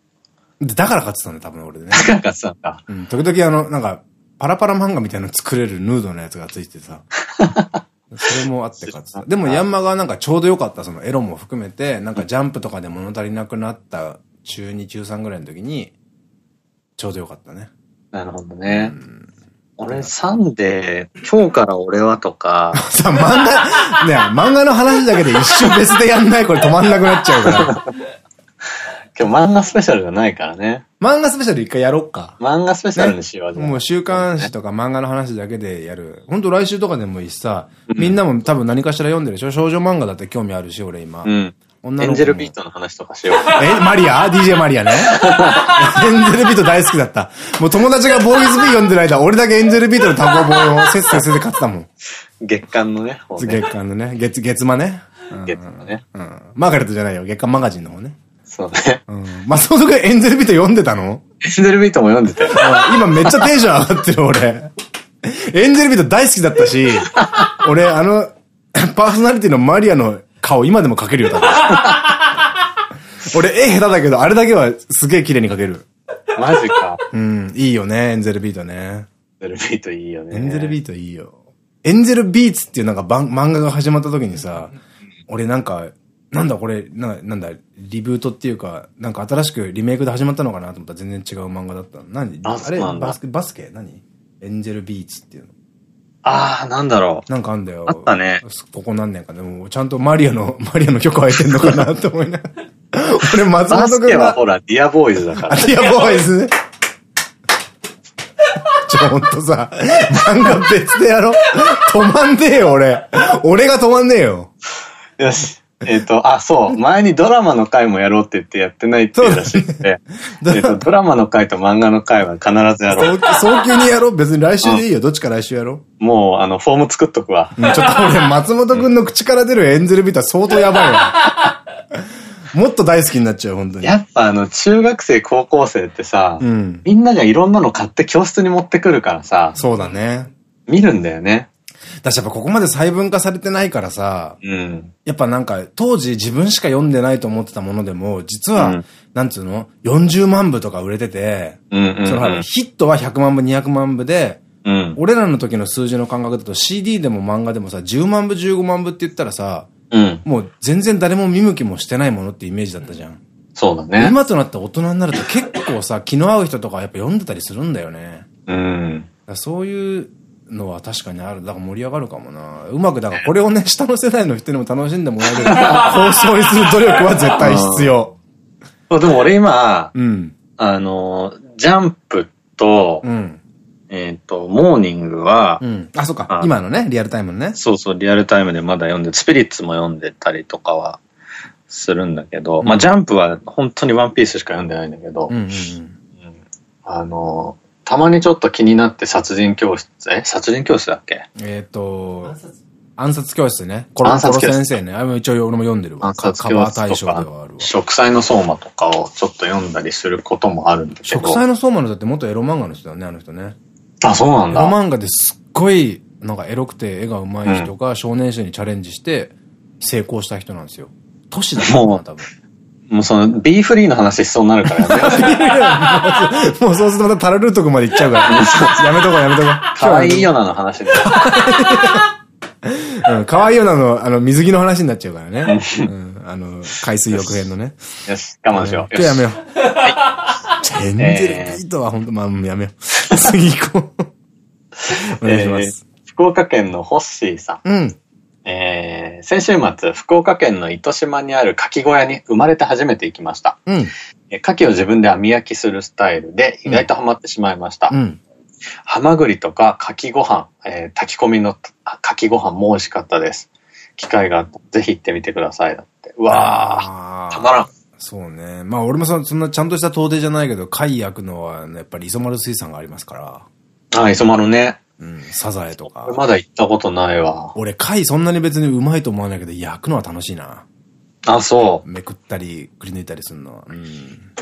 だから買ってたんだ、多分俺でね。だから買ってたんだ。うん、時々あの、なんか、パラパラ漫画みたいなの作れるヌードのやつがついてさ。それもあってかつ。でもヤンマがなんかちょうどよかった、そのエロも含めて、なんかジャンプとかで物足りなくなった中2、中3ぐらいの時に、ちょうどよかったね。なるほどね。俺、サンデー、今日から俺はとか。さ、漫画、ね漫画の話だけで一瞬別でやんない？これ止まんなくなっちゃうから。今日漫画スペシャルがないからね。漫画スペシャル一回やろっか。漫画スペシャルにしよう、ね、もう週刊誌とか漫画の話だけでやる。本当来週とかでもいいしさ、みんなも多分何かしら読んでるでしょ少女漫画だって興味あるし、俺今。うん。エンジェルビートの話とかしよう。え、マリア ?DJ マリアね。エンジェルビート大好きだった。もう友達がボーイズビー読んでる間、俺だけエンジェルビートの単語本をせっせっせで買ってたもん。月刊のね、月刊のね。月、月間ね。月間ね。うん。マーガレットじゃないよ。月刊マガジンの方ね。そうね。うん。松本くんエンゼルビート読んでたの？エンゼルビートも読んでたよ。今めっちゃテンション上がってる俺。エンゼルビート大好きだったし、俺あの、パーソナリティのマリアの顔今でも描けるよ、多分。俺絵下手だけど、あれだけはすげえ綺麗に描ける。マジか。うん、いいよね、エンゼルビートね。エンゼルビートいいよね。エンゼルビートいいよ。エンゼルビーツっていうなんか漫画が始まった時にさ、俺なんか、なんだこれ、な、なんだ、リブートっていうか、なんか新しくリメイクで始まったのかなと思ったら全然違う漫画だったの。何？あれ？バスケ、バスケ？何？エンジェルビーツっていうの。ああ、なんだろう。なんかあんだよ。あったね。ここ何年かでも、ちゃんとマリアの、マリアの許可を得てんのかなと思いながら。俺、松本君が。バスケはほら、ディアボーイズだから。ディアボーイズ？ね。ちょ、ほんとさ、漫画別でやろ止まんねえよ、俺。俺が止まんねえよ。よし。えっと、あ、そう。前にドラマの回もやろうって言ってやってないっていうらしくて。えっと、ドラマの回と漫画の回は必ずやろう。早急にやろう。別に来週でいいよ。どっちか来週やろう。もう、あの、フォーム作っとくわ。ちょっと俺、松本くんの口から出るエンゼルビータ相当やばいわ。もっと大好きになっちゃう、本当に。やっぱあの、中学生、高校生ってさ、うん、みんながいろんなの買って教室に持ってくるからさ、そうだね。見るんだよね。だしやっぱここまで細分化されてないからさ、うん、やっぱなんか当時自分しか読んでないと思ってたものでも、実は、うん、なんつうの ?40 万部とか売れてて、そのヒットは100万部、200万部で、うん、俺らの時の数字の感覚だと CD でも漫画でもさ、10万部、15万部って言ったらさ、うん、もう全然誰も見向きもしてないものってイメージだったじゃん。そうだね。今となって大人になると結構さ、気の合う人とかやっぱ読んでたりするんだよね。うん。そういうのは確かにある。だから盛り上がるかもな。うまく、だからこれをね、下の世代の人にも楽しんでもらえる 放送にする努力は絶対必要。でも俺今、うん、あの、ジャンプと、うん、えっと、モーニングは、うん、あ、そっか。今のね、リアルタイムのね。そうそう、リアルタイムでまだ読んで、スピリッツも読んでたりとかはするんだけど、まあ、ジャンプは本当にワンピースしか読んでないんだけど、あの、たまにちょっと気になって殺人教室、え殺人教室だっけ？えっと、暗殺教室ね。コロコロ先生ね。あ一応俺も読んでるわ。暗殺教室とか、植栽の相馬とかをちょっと読んだりすることもあるんだけど。植栽の相馬のだって元エロ漫画の人だよね、あの人ね。あ、そうなんだ。エロ漫画ですっごい、なんかエロくて絵が上手い人が少年誌にチャレンジして成功した人なんですよ。都市だもん多分。もうその、ビーフリーの話しそうになるからやめ もうそうするとまたタラルーとこまで行っちゃうから。やめとこうやめとこう。かわいいよなの話で。うん、かわいいよなの、あの、水着の話になっちゃうからね。うん、あの、海水浴編のね。よし、我慢しよう。今日やめよう。はい。チェンジルビートは本当まあ、やめよう。次行こう。お願いします。福岡県のホッシーさん。うん。えー、先週末、福岡県の糸島にある牡蠣小屋に生まれて初めて行きました。うん、牡蠣を自分で網焼きするスタイルで意外とハマってしまいました。うん、ハマグリとか牡蠣ご飯、えー、炊き込みの牡蠣ご飯も美味しかったです。機会があったらぜひ行ってみてください。だって。うわー、たまらん。そうね。まあ俺もそんなちゃんとした遠出じゃないけど、貝焼くのは、ね、やっぱり磯丸水産がありますから。ああ、磯丸ね。うん、サザエとか。まだ行ったことないわ。俺、貝そんなに別にうまいと思わないけど、焼くのは楽しいな。あ、そう。めくったり、くり抜いたりするのは。うん。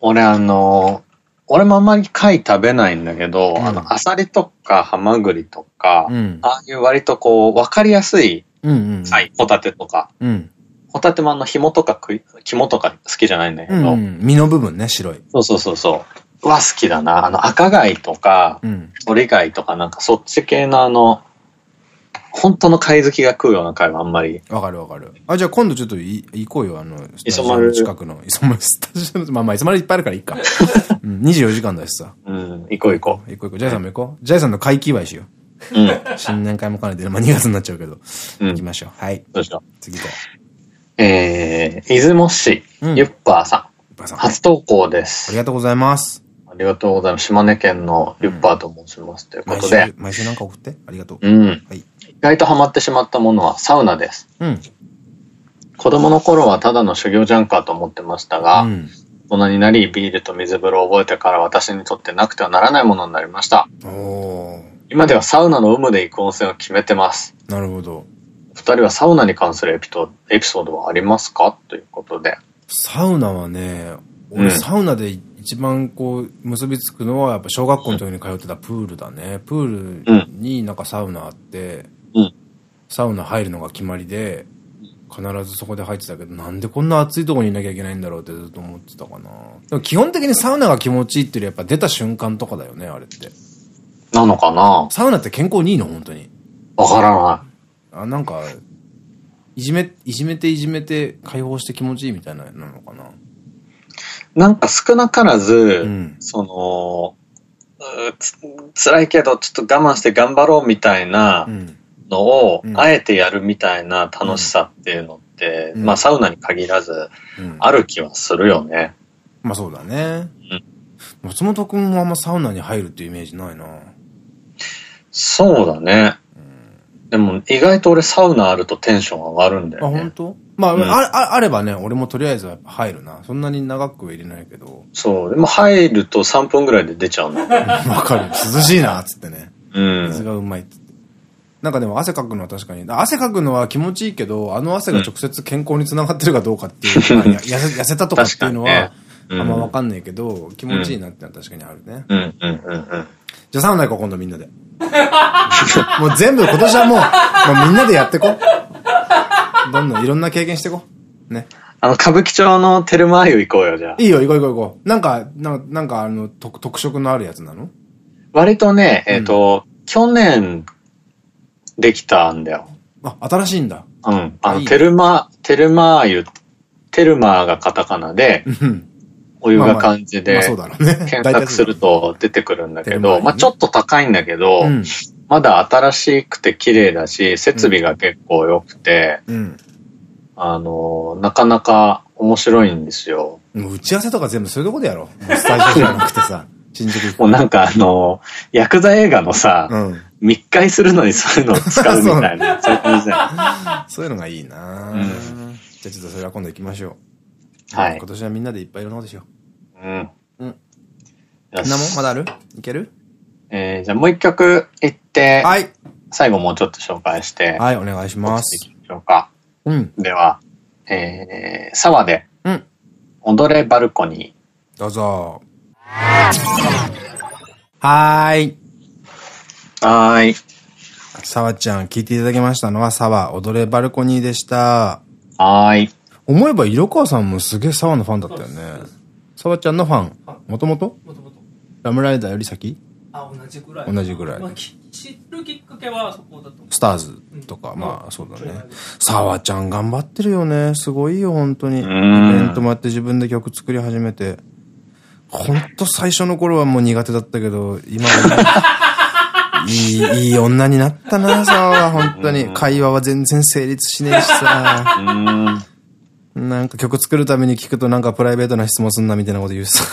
俺、あの、俺もあんまり貝食べないんだけど、うん、あの、アサリとかハマグリとか、うん、ああいう割とこう、わかりやすい貝、ホタテとか。うん。ホタテもあの、紐とか肝とか好きじゃないんだけど。うん、身の部分ね、白い。そうそうそうそう。は好きだな。あの赤貝とか、鳥貝とかなんかそっち系のあの、本当の貝好きが食うような貝はあんまり。わかるわかる。あ、じゃあ今度ちょっとい行こうよ、あの、磯丸。近くの。磯丸、スタジオの、まあまあ、磯丸いっぱいあるからいいか。うん、24時間だしさ。うん、行こう行こう。行こう行こう。ジャイさんも行こう。ジャイさんの会祝いしよう。うん。新年会も兼ねて、まあ2月になっちゃうけど。うん。行きましょう。はい。どうしよう。次行こう。えー、出雲市、ゆっぱーさん。ゆっぱーさん。初投稿です。ありがとうございます。ありがとうございます。島根県のリュッパーと申します。ということで。毎週なんか送って？ありがとう。うん。はい。意外とハマってしまったものはサウナです。うん。子供の頃はただの修行じゃんかと思ってましたが、うん、大人になりビールと水風呂を覚えてから私にとってなくてはならないものになりました。今ではサウナの有無で行く温泉を決めてます。なるほど。二人はサウナに関するエピソードはありますか？ということで。サウナはね、俺サウナで一番こう結びつくのはやっぱ小学校の時に通ってたプールだね。プールになんかサウナあって、うん、サウナ入るのが決まりで、必ずそこで入ってたけど、なんでこんな暑いとこにいなきゃいけないんだろうってずっと思ってたかな。でも基本的にサウナが気持ちいいっていうよりやっぱ出た瞬間とかだよね、あれって。なのかな？サウナって健康にいいの？本当に。わからない。あ、なんか、いじめ、いじめていじめて解放して気持ちいいみたいななのかななんか少なからず、うん、その、つ辛いけどちょっと我慢して頑張ろうみたいなのを、あえてやるみたいな楽しさっていうのって、うん、まあサウナに限らず、ある気はするよね。まあそうだね。松本くんもあんまサウナに入るっていうイメージないな。そうだね。でも意外と俺サウナあるとテンション上がるんだよね。あ、本当？まあ、うん、あ、あればね、俺もとりあえず入るな。そんなに長くは入れないけど。そう。でも入ると3分ぐらいで出ちゃうの。わかる。涼しいな、つってね。うん。水がうまいっつって。なんかでも汗かくのは確かに。汗かくのは気持ちいいけど、あの汗が直接健康につながってるかどうかっていう、うん、痩せ痩せたとかっていうのは、あんまわかんないけど、気持ちいいなってのは確かにあるね。うん、うん、うん、うん。じゃあサウナ行こう、今度みんなで。もう全部今年はもう、もうみんなでやってこ。どんどんいろんな経験してこ。ね。あの、歌舞伎町のテルマーユ行こうよ、じゃあ。いいよ、行こう行こう行こう。なんか、ななんか、あの、特、特色のあるやつなの？割とね、えっ、ー、と、うん、去年、できたんだよ。あ、新しいんだ。うん。あの、いいテルマ、テルマーユ、テルマーがカタカナで、お湯が漢字で、検索すると出てくるんだけど、まあちょっと高いんだけど、まだ新しくて綺麗だし、設備が結構良くて、あの、なかなか面白いんですよ。打ち合わせとか全部そういうとこでやろう。スタジオじゃなくてさ、新宿もうなんかあの、ヤクザ映画のさ、密会するのにそういうのを使うみたいな、そういう感じだよ。そういうのがいいな、じゃあちょっとそれは今度行きましょう。はい。今年はみんなでいっぱいいろんなことしよう。うん。うん。なもまだある？いける？えー、じゃあもう一曲いって、はい。最後もうちょっと紹介して。はい、お願いします。いきましょうか。うん。では、えー、沢で、うん。踊れバルコニー。どうぞ。はーい。はーい。沢ちゃん、聞いていただきましたのは、沢、踊れバルコニーでした。はーい。思えば、色川さんもすげえ沢のファンだったよね。沢ちゃんのファン。もともともともと。ラムライダーより先あ、同じぐらい。同じぐらい。まあ、知るきっかけはそこだとスターズとか、うん、まあそうだね。沢ちゃん頑張ってるよね。すごいよ、本当に。イベントもやって自分で曲作り始めて。ほんと最初の頃はもう苦手だったけど、今は、いい、いい女になったな、沢は、本当に。会話は全然成立しねえしさ。なんか曲作るために聞くとなんかプライベートな質問すんなみたいなこと言うさ。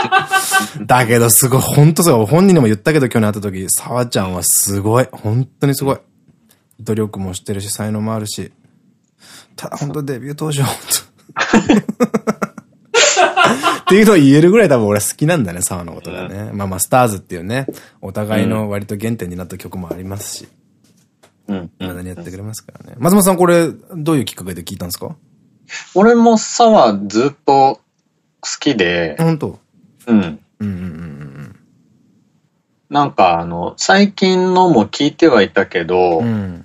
だけどすごい、ほんとすごい。本人にも言ったけど去年会った時、沢ちゃんはすごい。本当にすごい。努力もしてるし、才能もあるし。ただ本当デビュー当時は本当っていうのを言えるぐらい多分俺好きなんだね、沢のことがね。まあまあ、スターズっていうね、お互いの割と原点になった曲もありますし。うん。まだにやってくれますからね。松本さんこれ、どういうきっかけで聞いたんですか？俺もサワーずっと好きで。本当？うん。うんうんうん。なんかあの、最近のも聞いてはいたけど、うん、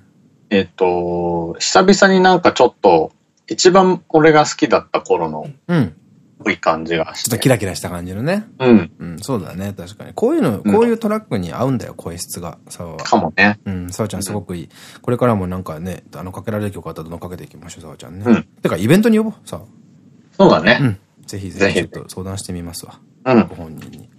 えっと、久々になんかちょっと、一番俺が好きだった頃の、うん。いい感じがして。ちょっとキラキラした感じのね。うん。うん、そうだね、確かに。こういうの、こういうトラックに合うんだよ、声質が。サワは。かもね。うん、サワちゃんすごくいい。これからもなんかね、あの、かけられる曲あったらどんどんかけていきましょう、サワちゃんね。うん。てか、イベントに呼ぼう、さそうだね。うん。ぜひぜひ、ちょっと相談してみますわ。うん。ご本人に。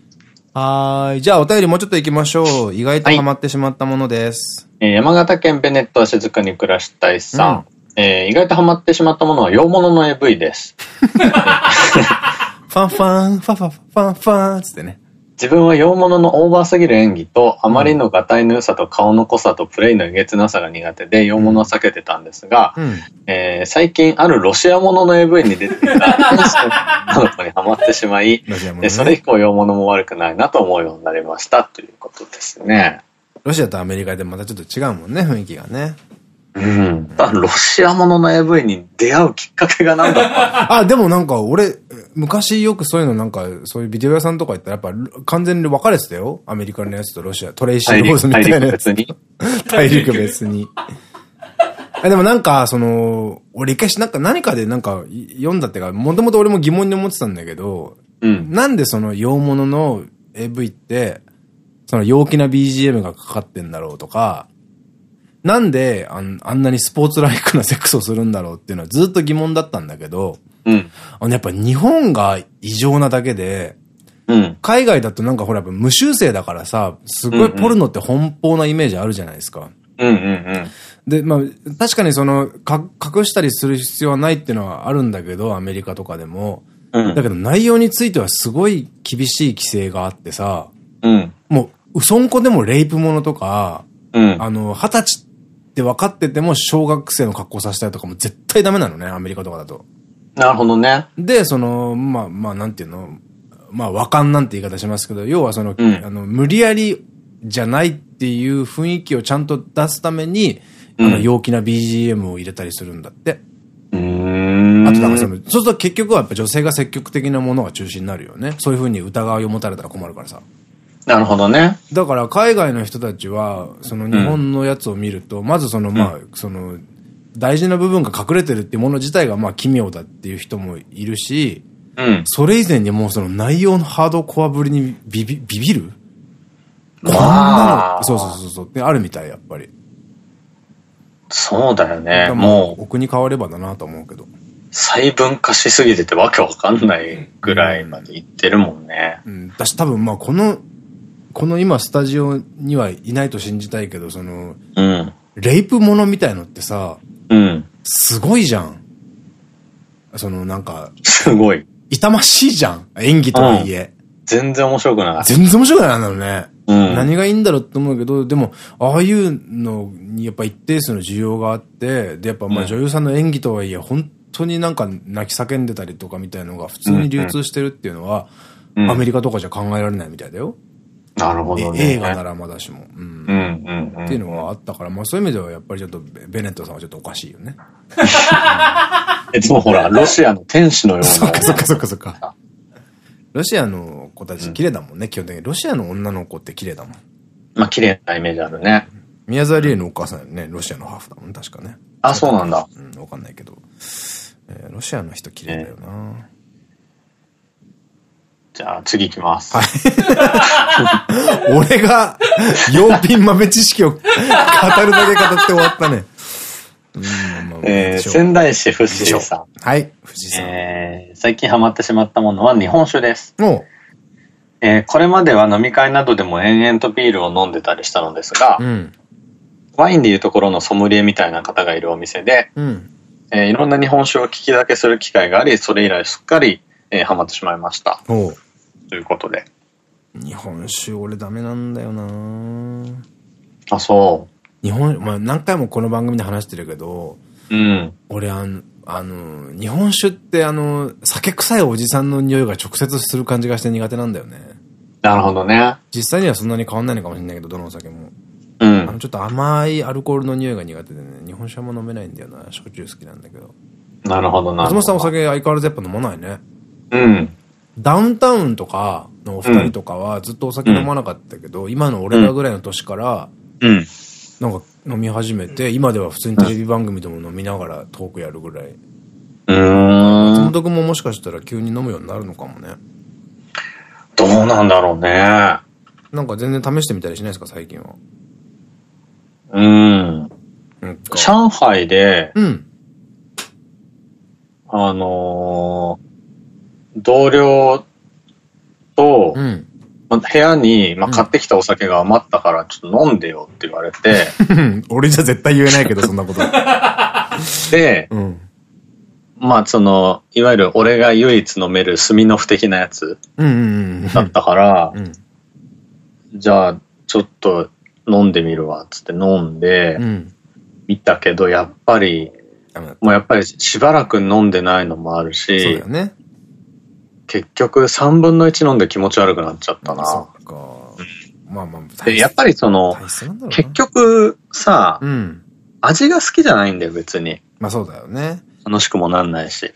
はい。じゃあ、お便りもうちょっと行きましょう。意外とハマってしまったものです。はい、えー、山形県ベネットは静かに暮らしたいさん。うん、えー、意外とハマってしまったものは洋物の AV です。ファンファン、ファファファンファンつってね。自分は洋物のオーバーすぎる演技と、あまりのがたいの良さと顔の濃さとプレイのえげつなさが苦手で、洋物は避けてたんですが、うん、えー、最近あるロシアものの AV に出ていた、女の子にハマってしまい、ね、それ以降洋物も悪くないなと思うようになりましたということですね。ロシアとアメリカでまたちょっと違うもんね、雰囲気がね。うん。ロシアものの AV に出会うきっかけが何だった？あ、でもなんか俺、昔よくそういうのなんか、そういうビデオ屋さんとか行ったらやっぱ完全に分かれてたよ。アメリカのやつとロシア、トレイシー・ローズみたいなやつ。大陸別に？大陸別に。でもなんか、その、俺一回なんか何かでなんか読んだってか、もともと俺も疑問に思ってたんだけど、うん、なんでその洋物の AV って、その陽気な BGM がかかってんだろうとか、なんであんあんなにスポーツライクなセックスをするんだろうっていうのはずっと疑問だったんだけど、うん。あのやっぱ日本が異常なだけで、うん。海外だとなんかほら無修正だからさ、すごいポルノって奔放なイメージあるじゃないですか。うんうんうん。で、まあ、確かにその、か、隠したりする必要はないっていうのはあるんだけど、アメリカとかでも。うん、だけど内容についてはすごい厳しい規制があってさ、うん、もう、うそんこでもレイプものとか、うん、あの、二十歳って分かってても小学生の格好させたりとかも絶対ダメなのね、アメリカとかだと。なるほどね。で、その、まあ、まあ、なんていうの、まあ、和漢なんて言い方しますけど、要はその、うん、あの、無理やりじゃないっていう雰囲気をちゃんと出すために、うん、あの、陽気な BGM を入れたりするんだって。うん。あと、だからその、そうすると結局はやっぱ女性が積極的なものが中心になるよね。そういうふうに疑いを持たれたら困るからさ。なるほどね。だから海外の人たちは、その日本のやつを見ると、うん、まずそのまあ、その、大事な部分が隠れてるっていうもの自体がまあ奇妙だっていう人もいるし、うん、それ以前にもうその内容のハードコアぶりにビビ、ビビる？こんなの、そうそうそうそうってあるみたい、やっぱり。そうだよね。もう。奥に変わればだなと思うけど。細分化しすぎててわけわかんないぐらいまでいってるもんね。うん。私多分まあこのこの今スタジオにはいないと信じたいけど、その、うん。レイプものみたいのってさ、うん。すごいじゃん。そのなんか、すごい。痛ましいじゃん。演技とはいえ。うん、全然面白くない。全然面白くないんだろうね。うん、何がいいんだろうって思うけど、でも、ああいうのにやっぱ一定数の需要があって、で、やっぱまあ女優さんの演技とはいえ、本当になんか泣き叫んでたりとかみたいなのが普通に流通してるっていうのは、アメリカとかじゃ考えられないみたいだよ。なるほどね。映画ならまだしも。うん。うんうんっていうのがあったから、まあそういう意味ではやっぱりちょっとベネットさんはちょっとおかしいよね。え、でもほら、ロシアの天使のような。そっかそっかそっかそっか。ロシアの子たち綺麗だもんね、基本的に。ロシアの女の子って綺麗だもん。まあ綺麗なイメージあるね。宮沢りえのお母さんね、ロシアのハーフだもん、確かね。あ、そうなんだ。うん、わかんないけど。えー、ロシアの人綺麗だよな。じゃあ次行きます。はい。俺が、洋品豆知識を語るだけ語って終わったね。え仙台市富士さん。はい、富士山。えー、最近ハマってしまったものは日本酒です。えー、これまでは飲み会などでも延々とビールを飲んでたりしたのですが、うん、ワインでいうところのソムリエみたいな方がいるお店で、うん、えー、いろんな日本酒を聞きだけする機会があり、それ以来すっかり、えー、ハマってしまいました。ということで。日本酒俺ダメなんだよなあ、そう。日本、まあ何回もこの番組で話してるけど、うん。俺あの、あの、日本酒ってあの、酒臭いおじさんの匂いが直接する感じがして苦手なんだよね。なるほどね。実際にはそんなに変わんないのかもしれないけど、どのお酒も。うん。あの、ちょっと甘いアルコールの匂いが苦手でね、日本酒はも飲めないんだよな。焼酎好きなんだけど。なるほどな。松本さんお酒相変わらずやっぱ飲まないね。うん。ダウンタウンとかのお二人とかはずっとお酒飲まなかったけど、うん、今の俺らぐらいの年から、うん。なんか飲み始めて、今では普通にテレビ番組でも飲みながらトークやるぐらい。うん。松本君ももしかしたら急に飲むようになるのかもね。どうなんだろうね。なんか全然試してみたりしないですか、最近は？うん。上海で、うん。あのー、同僚と、うん、部屋に、まあ、買ってきたお酒が余ったからちょっと飲んでよって言われて。俺じゃ絶対言えないけど、そんなこと。で、うん、まあその、いわゆる俺が唯一飲めるスミノフ的なやつだったから、じゃあ、ちょっと飲んでみるわ、つって飲んで、見たけど、やっぱり、もうやっぱりしばらく飲んでないのもあるし、そうだよね。結局3分の1飲んで気持ち悪くなっちゃったな。そっか。まあまあ、でやっぱりその、結局さ、うん、味が好きじゃないんだよ、別に。まあそうだよね。楽しくもなんないし。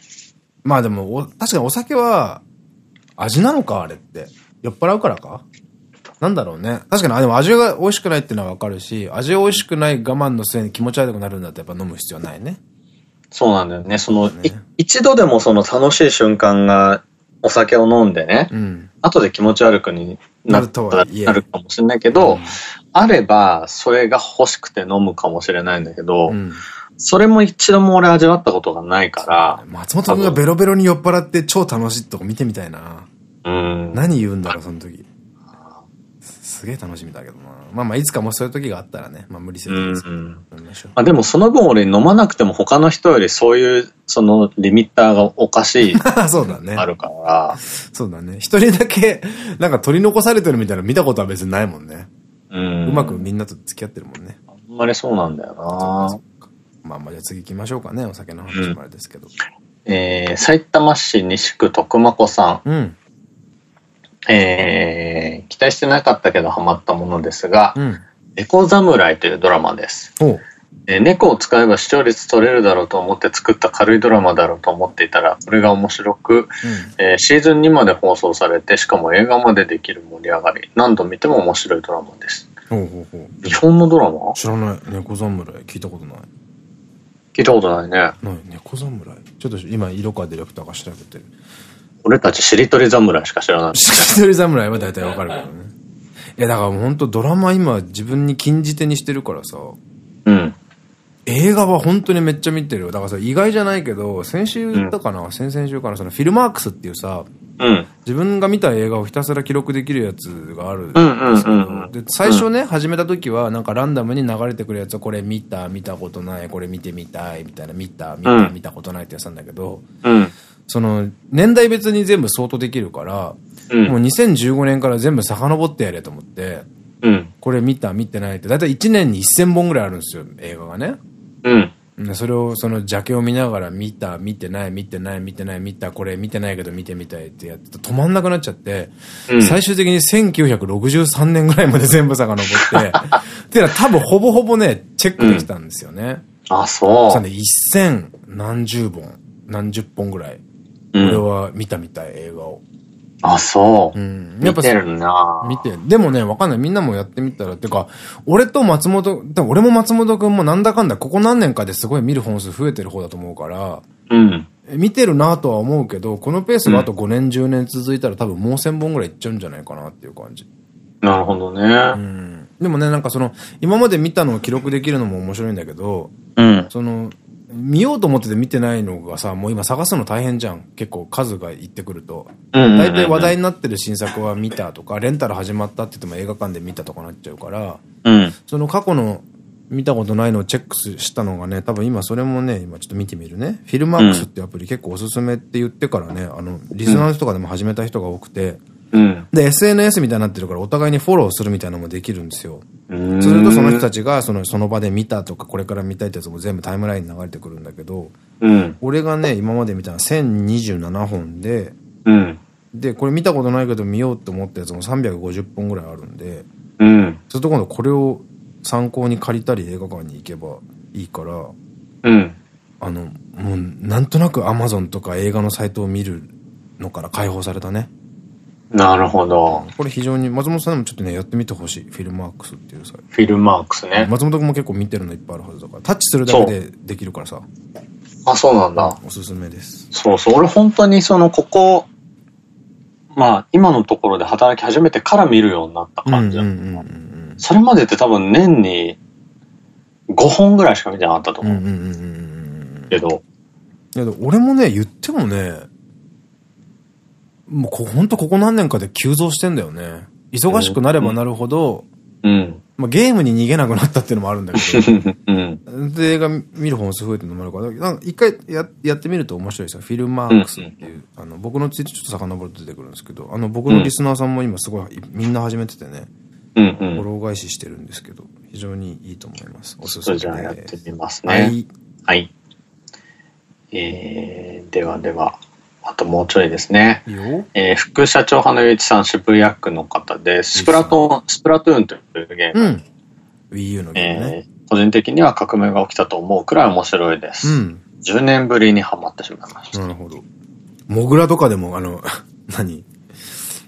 まあでも、確かにお酒は、味なのか、あれって。酔っ払うからか？なんだろうね。確かに、あ、でも味が美味しくないっていうのはわかるし、味美味しくない我慢の末に気持ち悪くなるんだったらやっぱ飲む必要ないね。そうなんだよね。その、ね、一度でもその楽しい瞬間がお酒を飲んでね、うん、後で気持ち悪くになるなるかもしれないけど、うん、あれば、それが欲しくて飲むかもしれないんだけど、うん、それも一度も俺味わったことがないから。松本君がベロベロに酔っ払って超楽しいとこ見てみたいな。うん。何言うんだろう、その時。すげえ楽しみだけどな。まあまあ、いつかもそういう時があったらね、まあ無理せずですけど。うんまあでもその分俺飲まなくても他の人よりそういう、そのリミッターがおかしい。そうだね。あるから。そうだね。一人だけ、なんか取り残されてるみたいな見たことは別にないもんね。うん。うまくみんなと付き合ってるもんね。あんまりそうなんだよなまあまあじゃあ次行きましょうかね。お酒の話もあれですけど。うん、えー、埼玉市西区徳間子さん。うん。えー、期待してなかったけどハマったものですが、うん、猫侍というドラマです。えー、猫を使えば視聴率取れるだろうと思って作った軽いドラマだろうと思っていたら、これが面白く、うん、えー、シーズン2まで放送されて、しかも映画までできる盛り上がり、何度見ても面白いドラマです。ほうほうほう日本のドラマ？知らない。猫侍。聞いたことない。聞いたことないね。ない。猫侍？ちょっと今、色川ディレクターが調べてる。俺たちしりとり侍しか知らない。しりとり侍は大体わかるけどね。いや、だから本当ドラマ今自分に禁じ手にしてるからさ。うん。映画は本当にめっちゃ見てるよ。だからさ、意外じゃないけど、先週言ったかな、うん、先々週かな、そのフィルマークスっていうさ、うん、自分が見た映画をひたすら記録できるやつがあるんですけど、で、最初ね、始めた時は、なんかランダムに流れてくるやつをこれ見た、見たことない、これ見てみたい、みたいな、見た、見た、見たことないってやつなんだけど、うん。その、年代別に全部相当できるから、うん、もう2015年から全部遡ってやれと思って、うん、これ見た、見てないって、だいたい1年に1000本ぐらいあるんですよ、映画がね。うん。それを、その、ジャケを見ながら見た、見てない、見てない、見てない、見た、これ見てないけど見てみたいってやって止まんなくなっちゃって、うん、最終的に1963年ぐらいまで全部遡って、っていうのは多分ほぼほぼね、チェックできたんですよね。うん、あ、そう。そうね、1000何十本、何十本ぐらい。俺は見たみたい、映画を。あ、そう。うん。やっぱ見てるな見て。でもね、わかんない。みんなもやってみたら。てか、俺と松本、俺も松本くんもなんだかんだ、ここ何年かですごい見る本数増えてる方だと思うから、うん。見てるなとは思うけど、このペースがあと5年、10年続いたら多分もう1000本ぐらいいっちゃうんじゃないかなっていう感じ。なるほどね。うん。でもね、なんかその、今まで見たのを記録できるのも面白いんだけど、うん。その、見ようと思ってて見てないのがさ、もう今探すの大変じゃん。結構数がいってくると。大体話題になってる新作は見たとか、レンタル始まったって言っても映画館で見たとかなっちゃうから、うん、その過去の見たことないのをチェックしたのがね、多分今それもね、今ちょっと見てみるね。フィルマークスってアプリ結構おすすめって言ってからね、あの、リスナーの人とかでも始めた人が多くて、うん、で、SNS みたいになってるからお互いにフォローするみたいなのもできるんですよ。するとその人たちがそのその場で見たとかこれから見たいってやつも全部タイムラインに流れてくるんだけど、うん、俺がね、今まで見たのは1027本で、うん、で、これ見たことないけど見ようって思ったやつも350本ぐらいあるんで、うん、そうすると今度これを参考に借りたり映画館に行けばいいから、うん、あの、もうなんとなく Amazon とか映画のサイトを見るのから解放されたね。なるほど。これ非常に、松本さんでもちょっとね、やってみてほしい。フィルマークスっていうさ。フィルマークスね。松本君も結構見てるのいっぱいあるはずだから。タッチするだけでできるからさ。あ、そうなんだ。おすすめです。そうそう。俺本当にその、ここ、まあ、今のところで働き始めてから見るようになった感じそれまでって多分年に5本ぐらいしか見てなかったと思う。けど。いや、俺もね、言ってもね、もうこ、ほんとここ何年かで急増してんだよね。忙しくなればなるほど、うん。まあ、ゲームに逃げなくなったっていうのもあるんだけど、うん。で、映画見る本数増えてるのもあるから、なんか一回ややってみると面白いですよ。フィルマークスっていう、あの、僕のツイートちょっと遡って出てくるんですけど、あの、僕のリスナーさんも今すごい、みんな始めててね、うんうん。フォロー返ししてるんですけど、非常にいいと思います。おすすそめです。れじゃあやってみますね。ははい。い。えー、ではでは、あともうちょいですね。えー、副社長派のゆういちさん、渋谷区の方です。スプラトーン、スプラトゥーンというゲーム。うん。Wii U のゲームね。えー個人的には革命が起きたと思うくらい面白いです。うん。10年ぶりにハマってしまいました。なるほど。モグラとかでも、あの、何？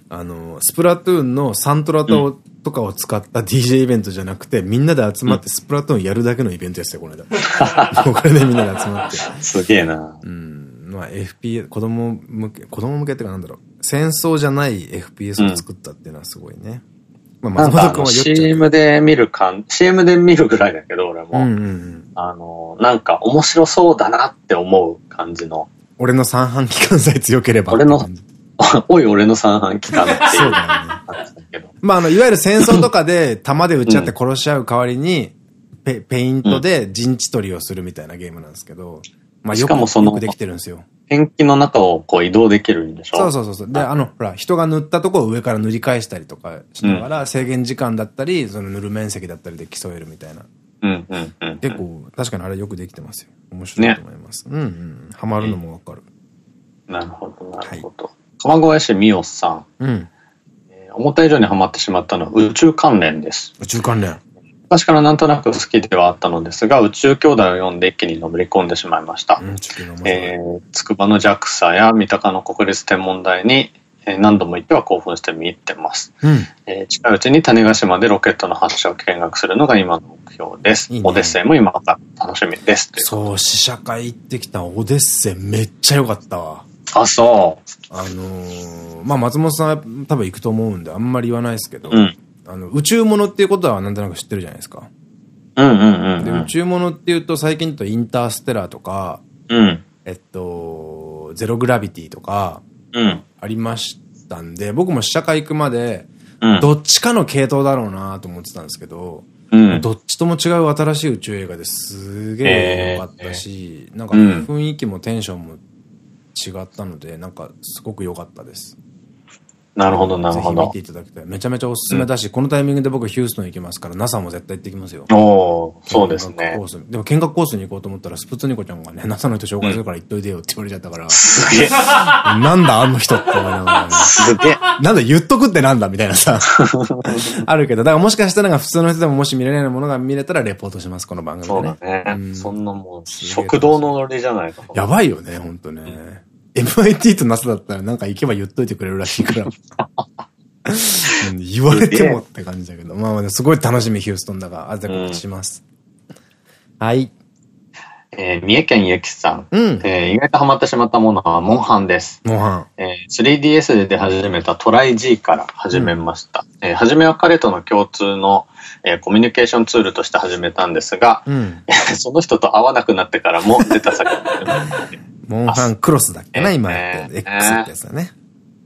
あの、スプラトゥーンのサントラと、とかを使った DJ イベントじゃなくて、みんなで集まってスプラトゥーンやるだけのイベントやってたよ、この間。これでみんなで集まって。すげえな。うん。まあ FPS、子供向け、子供向けってかなんだろう。戦争じゃない FPS を作ったっていうのはすごいね。まあ、なんかあの松本君は酔っちゃう。CM で見るかん、CM で見るぐらいだけど、俺も。うんうんうん。あの、なんか面白そうだなって思う感じの。俺の三半規管さえ強ければ。俺の おい、俺の三半期間っていうそうだよね。まあ、あの、いわゆる戦争とかで弾で撃ち合って殺し合う代わりに、ペペイントで陣地取りをするみたいなゲームなんですけど、まあ、よくしかもそのよくできてるんですよ。ペンキの中をこう移動できるんでしょ？そうそうそうそう。で、あの、ほら、人が塗ったとこを上から塗り返したりとかしながら、制限時間だったり、その塗る面積だったりで競えるみたいな。うんうんうん。結構、確かにあれよくできてますよ。面白いと思います。うんうん。ハマるのもわかる。なるほど、なるほど。川越市美代さん。うん。えー思った以上にハマってしまったのは宇宙関連です。宇宙関連。昔からなんとなく好きではあったのですが、宇宙兄弟を読んで一気にのめり込んでしまいました。えー、筑波の JAXA や三鷹の国立天文台に、えー何度も行っては興奮して見入ってます。うん。えー近いうちに種子島でロケットの発射を見学するのが今の目標です。いいねオデッセイも今から楽しみです。そう、試写会行ってきたオデッセイめっちゃ良かったわ。あ、そあのー、まあ、松本さんは多分行くと思うんで、あんまり言わないですけど、う。うん。あの、宇宙物っていうことはなんとなく知ってるじゃないですか。うんうんうんで、うん。宇宙物っていうと最近だとインターステラーとか、うん。えっと、ゼログラビティとかうん。ありましたんで、僕も試写会行くまで、うん。どっちかの系統だろうなと思ってたんですけど、うん。どっちとも違う新しい宇宙映画ですげえ良かったし、なんかうん雰囲気もテンションも違ったので、なんかすごく良かったです。なるほど、なるほど見て。いただきたい。めちゃめちゃおすすめだし、このタイミングで僕ヒューストン行きますから、NASA も絶対行ってきますよ。おー、そうですね見学コ。ースでも見学コースに行こうと思ったら、スプツニコちゃんがね、NASA の人紹介するから行っといでよって言われちゃったから、すげえ。なんだあの人って思いながらね。すげえ。なんだ言っとくってなんだみたいなさ。あるけど、だからもしかしたら普通の人でももし見れないものが見れたらレポートします、この番組そうでだね。ね。うんそんなもう、食堂のノリじゃないか。やばいよね、ほんとね。MIT と NASA だったらなんか行けば言っといてくれるらしいから。うん言われてもって感じだけど。まあまあ、すごい楽しみ、ヒューストンだから、あぜ告知します。はい。えー三重県ゆきさん。うん。えー意外とハマってしまったものは、モンハンです。モンハン。えー 3DS で出始めたトライ G から始めました。えー初めは彼との共通の、えーコミュニケーションツールとして始めたんですが、うん。その人と会わなくなってからも出た先にモンハンクロスだっけな、今やってる。えー X ってやつだね。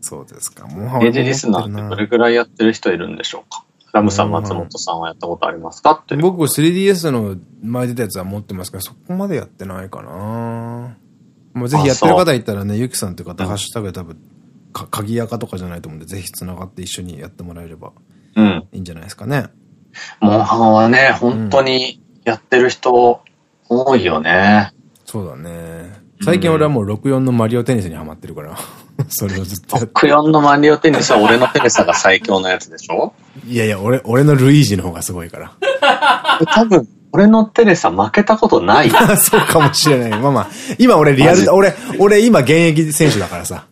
そうですか。モンハンページリスナーってどれくらいやってる人いるんでしょうか？ラムさん、松本さんはやったことありますか？って。僕 3DS の前出たやつは持ってますけど、そこまでやってないかなもうぜひやってる方いたらね、ゆきさんっていう方、ハッシュタグで多分、か、鍵やかとかじゃないと思うんで、ぜひ繋がって一緒にやってもらえればうん。いいんじゃないですかね。モンハンはね、本当にやってる人多いよね。そうだね。最近俺はもう64のマリオテニスにハマってるから、それをずっとやっクヨンのマリオテニスは俺のテレサが最強のやつでしょ？いやいや、俺、俺のルイージの方がすごいから。多分、俺のテレサ負けたことない。そうかもしれない。まあまあ、今俺リアル、俺、俺今現役選手だからさ。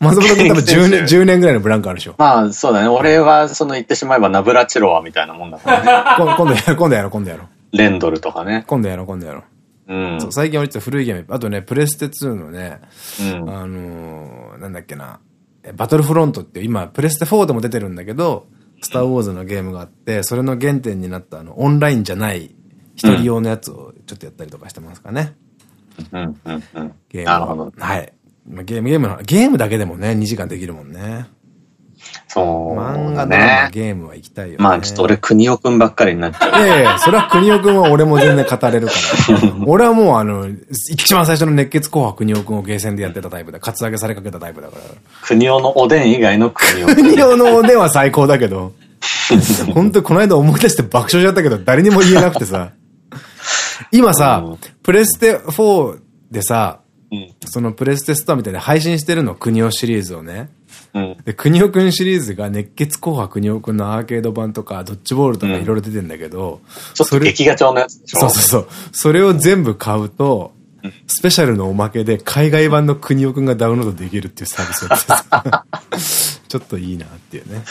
松本君多分10現役選年、手10年ぐらいのブランクあるでしょ。まあ、そうだね。俺は、その言ってしまえばナブラチロワみたいなもんだからね。こ今度やろう、今度やろう、今度やろう。レンドルとかね。今度やろう、今度やろう。うん。そう最近俺言ってた古いゲーム、あとね、プレステ2のね、うん。あのー、なんだっけな、えバトルフロントって今、プレステ4でも出てるんだけど、スターウォーズのゲームがあって、それの原点になったあの、オンラインじゃない、一人用のやつをちょっとやったりとかしてますかね。うん。うん。うん。ゲームなるほど。はい。まあゲーム、ゲームの、ゲームだけでもね、2時間できるもんね。そう漫画、だドラマ、ね。ゲームは行きたいよね。まあ、ちょっと俺、国尾くんばっかりになっちゃう。いやいや、それは国尾くんは俺も全然語れるから。俺はもうあの、一番最初の熱血紅白国尾くんをゲーセンでやってたタイプだ。カツアゲされかけたタイプだから。国尾のおでん以外の国尾くん。国尾のおでんは最高だけど、本当この間思い出して爆笑しちゃったけど、誰にも言えなくてさ。今さ、プレステ4でさ、うん、そのプレステストアみたいな配信してるの、国尾シリーズをね。うん、で、国尾くんシリーズが熱血紅白国尾くんのアーケード版とか、ドッジボールとかいろいろ出てんだけど、うん、それ、劇画調のやつそうそうそう。それを全部買うと、スペシャルのおまけで海外版の国尾くんがダウンロードできるっていうサービスが ちょっといいなっていうね。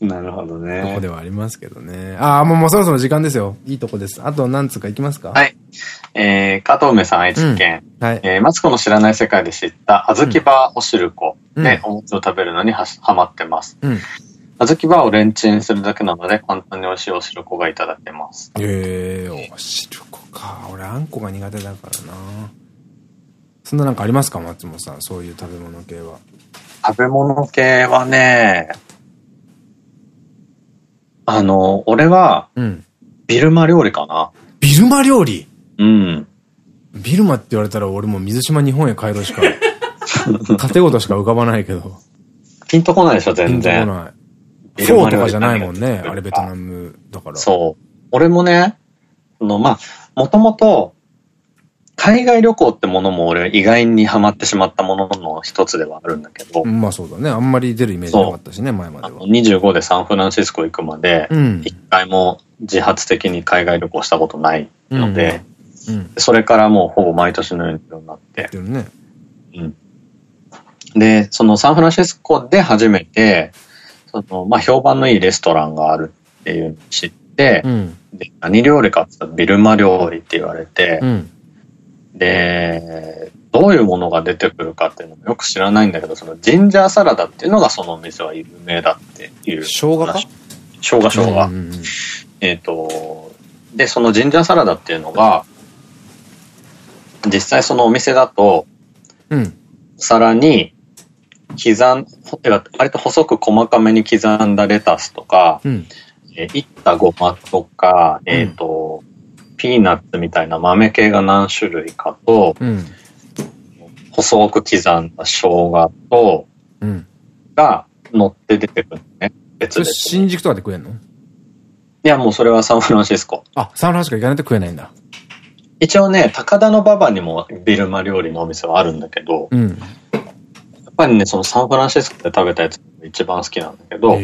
なるほどね。とこではありますけどね。ああ、もうもうそろそろ時間ですよ。いいとこです。あと何つかいきますか？はい。えー、加藤梅さん愛知県。うん、はい。えー、マツコの知らない世界で知った、小豆バーおしるこで、お餅を食べるのにははまってます。うん。小豆バーをレンチンするだけなので、簡単に美味しいおがいただけます。へえー、おしるこか。俺、あんこが苦手だからな。そんななんかありますか松本さん？そういう食べ物系は。食べ物系はね、あの、俺は、ビルマ料理かな。ビルマ料理？うん。ビルマって言われたら俺も水島日本へ帰ろうしか、縦ごとしか浮かばないけど。ピンとこないでしょ、全然。ピンとこない。フォーとかじゃないもんね。あれベトナムだから。そう。俺もね、その、まあ、もともと、海外旅行ってものも俺意外にハマってしまったものの一つではあるんだけど。まあそうだね。あんまり出るイメージなかったしね、前までは。25でサンフランシスコ行くまで、一回も自発的に海外旅行したことないので、うんうん、それからもうほぼ毎年のようになって。ね、うん。で、そのサンフランシスコで初めて、その、まあ評判のいいレストランがあるっていうのを知って、うん、で何料理かって言ったらビルマ料理って言われて、うん。で、どういうものが出てくるかっていうのもよく知らないんだけど、そのジンジャーサラダっていうのがそのお店は有名だっていう。生姜か？生姜生姜。えっと、で、そのジンジャーサラダっていうのが、実際そのお店だと、うん、皿に刻ん、割と細く細かめに刻んだレタスとか、うん、えいったごまとか、えっ、ー、と、ピーナッツみたいな豆系が何種類かと、うん、細く刻んだ生姜と、うん、が乗って出てくるのね。別で。新宿とかで食えんの？いや、もうそれはサンフランシスコ。あ、サンフランシスコ行かないと食えないんだ。一応ね、高田の馬場にもビルマ料理のお店はあるんだけど、うん、ぱりね、そのサンフランシスコで食べたやつが一番好きなんだけど、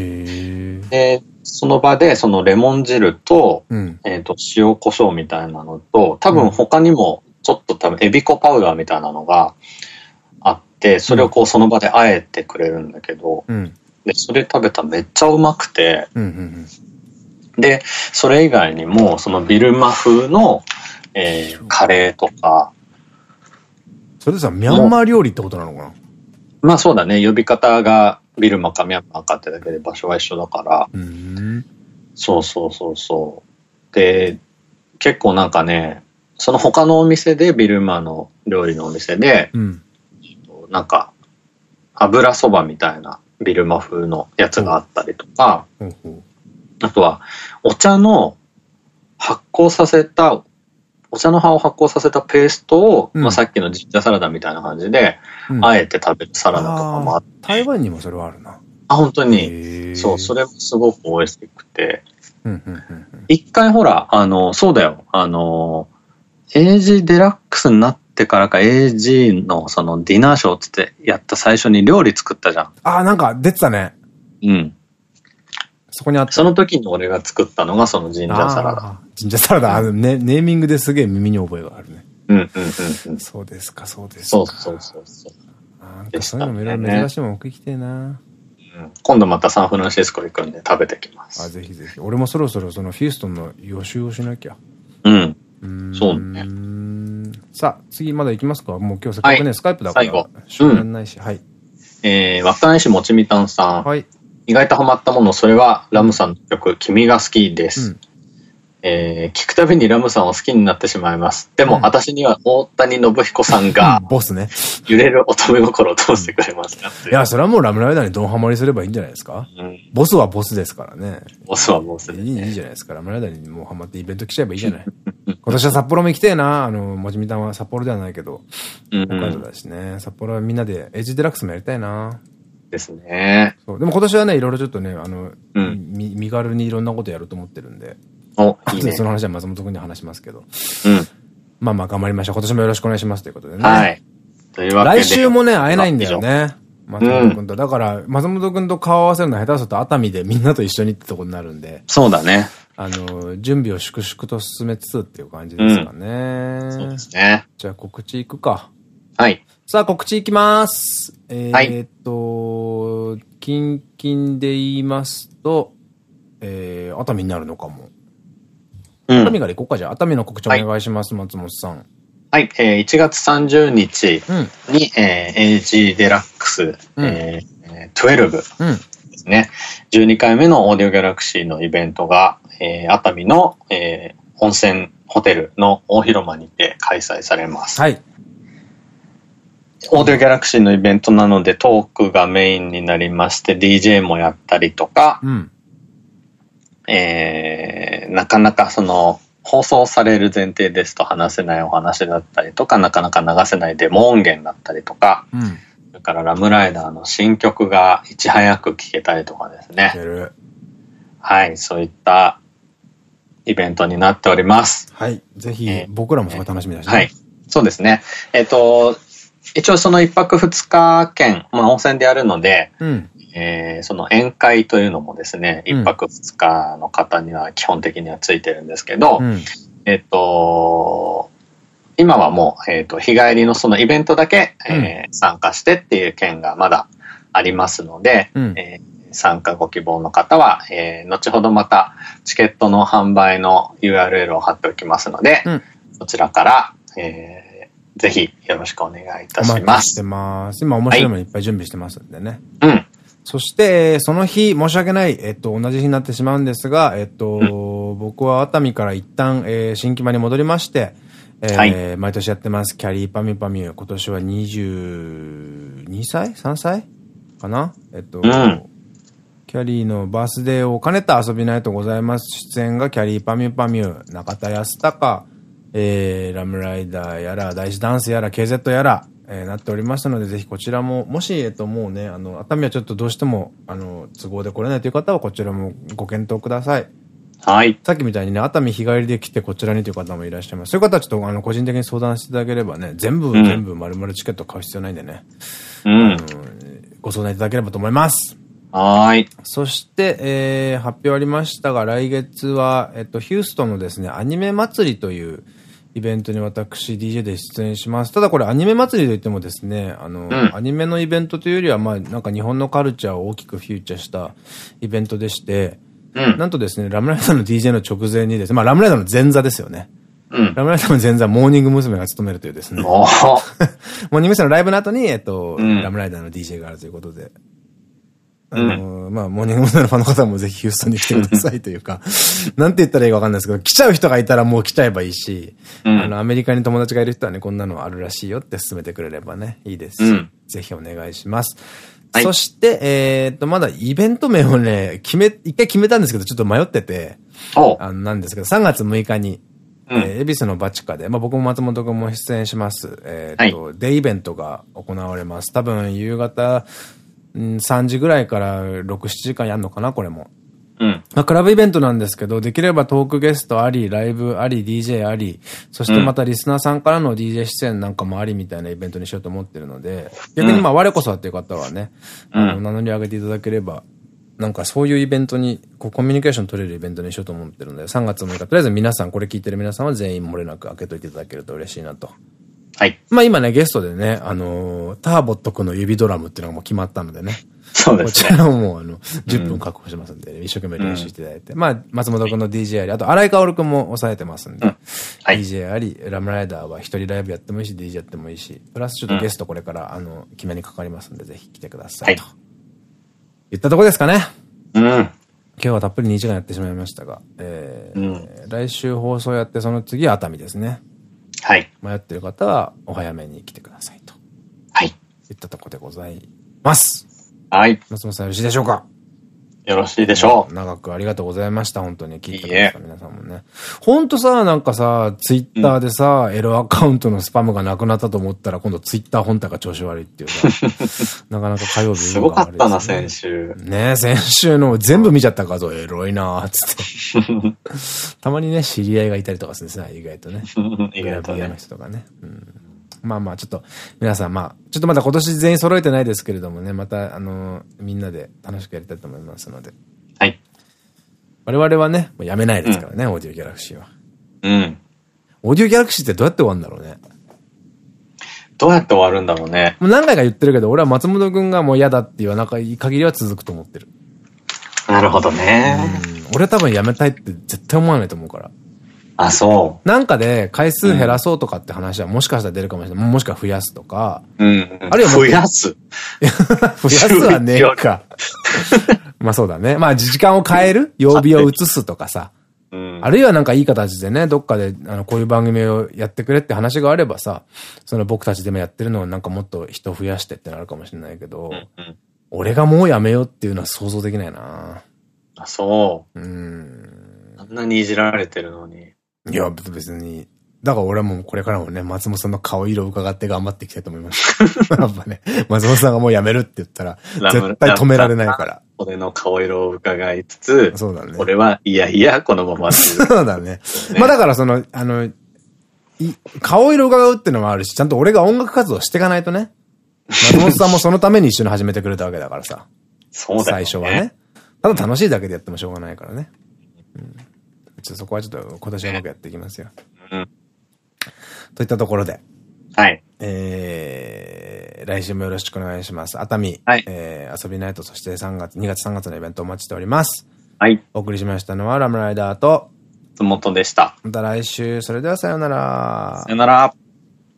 で、その場でそのレモン汁と、うん、えっと、塩胡椒みたいなのと、多分他にもちょっと多分エビコパウダーみたいなのがあって、それをこうその場であえてくれるんだけど、うん、で、それ食べたらめっちゃうまくて、で、それ以外にも、そのビルマ風の、えー、カレーとか、それさ、ミャンマー料理ってことなのかな？まあそうだね、呼び方がビルマかミャンマーかってだけで場所は一緒だから。そうそうそうそう。で、結構なんかね、その他のお店で、ビルマの料理のお店で、うん、なんか、油そばみたいなビルマ風のやつがあったりとか、あとは、お茶の発酵させた、お茶の葉を発酵させたペーストを、うん、まあさっきのジンジャーサラダみたいな感じで、あえて食べるサラダとかもあって。台湾にもそれはあるな。あ、本当に。そう、それもすごく美味しくて。一回ほら、あの、そうだよ。あの、AG デラックスになってからか AG のそのディナーショーつってやった最初に料理作ったじゃん。あ、なんか出てたね。うん。そこにあった。その時に俺が作ったのがそのジンジャーサラダ。ジンジャーサラダ、あね、ネーミングですげえ耳に覚えがあるね。うんうんうん。そうですか、そうですか。そうそうそうそう。なんかそういうのもいろいろ珍しいもん送りきてえな。今度またサンフランシスコ行くんで食べてきます。あ、ぜひぜひ。俺もそろそろそのフィーストンの予習をしなきゃ。うん。うんそうね。さあ、次まだ行きますかもう今日せっかくね、スカイプだから。最後。終電ないし、はい。えー、稚内市もちみたんさん。はい。意外とハマったもの、それはラムさんの曲、君が好きです。えー、聞くたびにラムさんを好きになってしまいます。でも、うん、私には大谷信彦さんが、ボスね。揺れる乙女心を通してくれますかいや、それはもうラムライダーにドンハマりすればいいんじゃないですか、うん、ボスはボスですからね。ボスはボスで、ね、いい。いいじゃないですか。ラムライダーにもうハマってイベント来ちゃえばいいじゃない。今年は札幌も行きたいな。あの、もちみたんは札幌ではないけど、北海道だしね。札幌はみんなでエッジデラックスもやりたいな。ですね。そう。でも今年はね、いろいろちょっとね、あの、うん、身軽にいろんなことやると思ってるんで。お、いいね。その話は松本君に話しますけど。うん。まあまあ頑張りましょう。今年もよろしくお願いしますということでね。はい。というわけで。来週もね、会えないんだよね。松本君と。だから、松本君と顔合わせるのは下手すると熱海でみんなと一緒にってとこになるんで。そうだね。あの、準備を粛々と進めつつっていう感じですかね。うん、そうですね。じゃあ告知いくか。はい。さあ告知いきます。えー、っと、近々で言いますと、えー、熱海になるのかも。うん、熱海から行こうか、じゃあ。熱海の告知お願いします、はい、松本さん。はい、えー、1月30日に、うん、えー、AG デラックス、うん、えー、12ですね、うん、12回目のオーディオギャラクシーのイベントが、えー、熱海の、えー、温泉ホテルの大広間にて開催されます。はい。オーディオギャラクシーのイベントなのでトークがメインになりまして DJ もやったりとか、うん、えー、なかなかその放送される前提ですと話せないお話だったりとか、なかなか流せないデモ音源だったりとか、うん、それからラムライダーの新曲がいち早く聴けたりとかですね。はい、そういったイベントになっております。はい。ぜひ、僕らもそこ楽しみだし、ね、はい。そうですね。えっ、ー、と、一応その一泊二日券、まあ温泉でやるので、うん、えー、その宴会というのもですね、一泊二日の方には基本的にはついてるんですけど、うん、えっと、今はもう、えっと、日帰りのそのイベントだけ、えー、参加してっていう券がまだありますので、うん、えー参加ご希望の方は、えー、後ほどまたチケットの販売の URL を貼っておきますので、うん、そちらから、えー、ぜひよろしくお願いいたします。してます。今面白いものいっぱい準備してますんでね。はい、うん。そして、その日、申し訳ない、えっと、同じ日になってしまうんですが、えっと、うん、僕は熱海から一旦、えー、新木場に戻りまして、えーはい、毎年やってます、キャリーパミュパミュ。今年は22歳 ?3 歳かな？えっと、うん。キャリーのバースデーを兼ねた遊びないとございます。出演がキャリーパミュパミュ、中田康隆、えー、ラムライダーやら、大師ダンスやら、KZ やら、えー、なっておりますので、ぜひこちらも、もし、えっと、もうね、あの、熱海はちょっとどうしても、あの、都合で来れないという方は、こちらもご検討ください。はい。さっきみたいにね、熱海日帰りで来てこちらにという方もいらっしゃいます。そういう方はちょっと、あの、個人的に相談していただければね、全部、うん、全部丸々チケット買う必要ないんでね。うん。ご相談いただければと思います。はい。そして、えー、発表ありましたが、来月は、えっと、ヒューストンのですね、アニメ祭りというイベントに私 DJ で出演します。ただこれアニメ祭りといってもですね、あの、うん、アニメのイベントというよりは、まあ、なんか日本のカルチャーを大きくフューチャーしたイベントでして、うん、なんとですね、ラムライダーの DJ の直前にですね、まあ、ラムライダーの前座ですよね。うん、ラムライダーの前座、モーニング娘。が務めるというですね。モーニング娘。のライブの後に、えっと、うん、ラムライダーの DJ があるということで。あの、まあ、モーニング娘。のファンの方もぜひヒューストンに来てくださいというか、なんて言ったらいいかわかんないですけど、来ちゃう人がいたらもう来ちゃえばいいし、うん、あの、アメリカに友達がいる人はね、こんなのあるらしいよって勧めてくれればね、いいですし、うん、ぜひお願いします。はい、そして、えっと、まだイベント名をね、決め、一回決めたんですけど、ちょっと迷ってて、あの、なんですけど、3月6日に、うん、えー、恵比寿のバチカで、まあ僕も松本君も出演します。えっと、はい、デイイベントが行われます。多分夕方、うん、3時ぐらいから6、7時間やんのかな、これも。うん。まあ、クラブイベントなんですけど、できればトークゲストあり、ライブあり、DJ あり、そしてまたリスナーさんからの DJ 出演なんかもありみたいなイベントにしようと思ってるので、逆にまあ我こそはっていう方はね、うん、あの、名乗り上げていただければ、なんかそういうイベントに、こうコミュニケーション取れるイベントにしようと思ってるので、3月6日、とりあえず皆さん、これ聞いてる皆さんは全員漏れなく開けといていただけると嬉しいなと。はい。まあ今ね、ゲストでね、あのー、ターボット君の指ドラムっていうのがもう決まったのでね。そうですね。こちらももうあの、10分確保しますんで、一生懸命練習していただいて。まあ、松本君の DJ あり、あと荒井薫君も抑えてますんで。はい。DJ あり、ラムライダーは一人ライブやってもいいし、DJ やってもいいし、プラスちょっとゲストこれから、あの、決めにかかりますんで、ぜひ来てください。と。言ったとこですかね。うん。今日はたっぷり2時間やってしまいましたが、えー、来週放送やって、その次は熱海ですね。はい。迷ってる方は、お早めに来てくださいと。はい。言ったとこでございます。はい。松本さんよろしいでしょうか？よろしいでしょう。長くありがとうございました。本当に聞いてくださった皆さんもね。本当さ、なんかさ、ツイッターでさ、うん、エロアカウントのスパムがなくなったと思ったら、今度ツイッター本体が調子悪いっていうさ、なかなか火曜日、すごかったな、先週。ね先週の全部見ちゃった画像、エロいなーつって。たまにね、知り合いがいたりとかするんですね、意外とね。意外とね。の人とかね。うんまあまあ、ちょっと、皆さん、まあ、ちょっとまだ今年全員揃えてないですけれどもね、また、あの、みんなで楽しくやりたいと思いますので。はい。我々はね、もうやめないですからね、うん、オーディオギャラクシーは。うん。オーディオギャラクシーってどうやって終わるんだろうね。どうやって終わるんだろうね。もう何回か言ってるけど、俺は松本くんがもう嫌だって言わなき限りは続くと思ってる。なるほどね。俺は多分やめたいって絶対思わないと思うから。あ、そう。なんかで回数減らそうとかって話はもしかしたら出るかもしれない。もしくは増やすとか。うん。あるいは増やす 増やすはねえか。まあそうだね。まあ時間を変える？曜日を移すとかさ。うん、あるいはなんかいい形でね、どっかで、あの、こういう番組をやってくれって話があればさ、その僕たちでもやってるのをなんかもっと人増やしてってなるかもしれないけど、うんうん、俺がもうやめようっていうのは想像できないなあ、そう。うん。あんなにいじられてるのに。いや、別に。だから俺はもうこれからもね、松本さんの顔色を伺って頑張っていきたいと思います。やっぱね、松本さんがもうやめるって言ったら、絶対止められないから。俺の顔色を伺いつつ、そうだね。俺は、いやいや、このままそうだね。まあだからその、あの、顔色を伺うっていうのもあるし、ちゃんと俺が音楽活動していかないとね。松本さんもそのために一緒に始めてくれたわけだからさ。そうだね。最初はね。ただ楽しいだけでやってもしょうがないからね。うんちょっとそこはちょっと今年はうまくやっていきますよ。うん。といったところで。はい。えー、来週もよろしくお願いします。熱海、はい、えー、遊びナイト、そして3月、2月3月のイベントお待ちしております。はい。お送りしましたのはラムライダーと、つもとでした。また来週、それではさようなら。さようなら。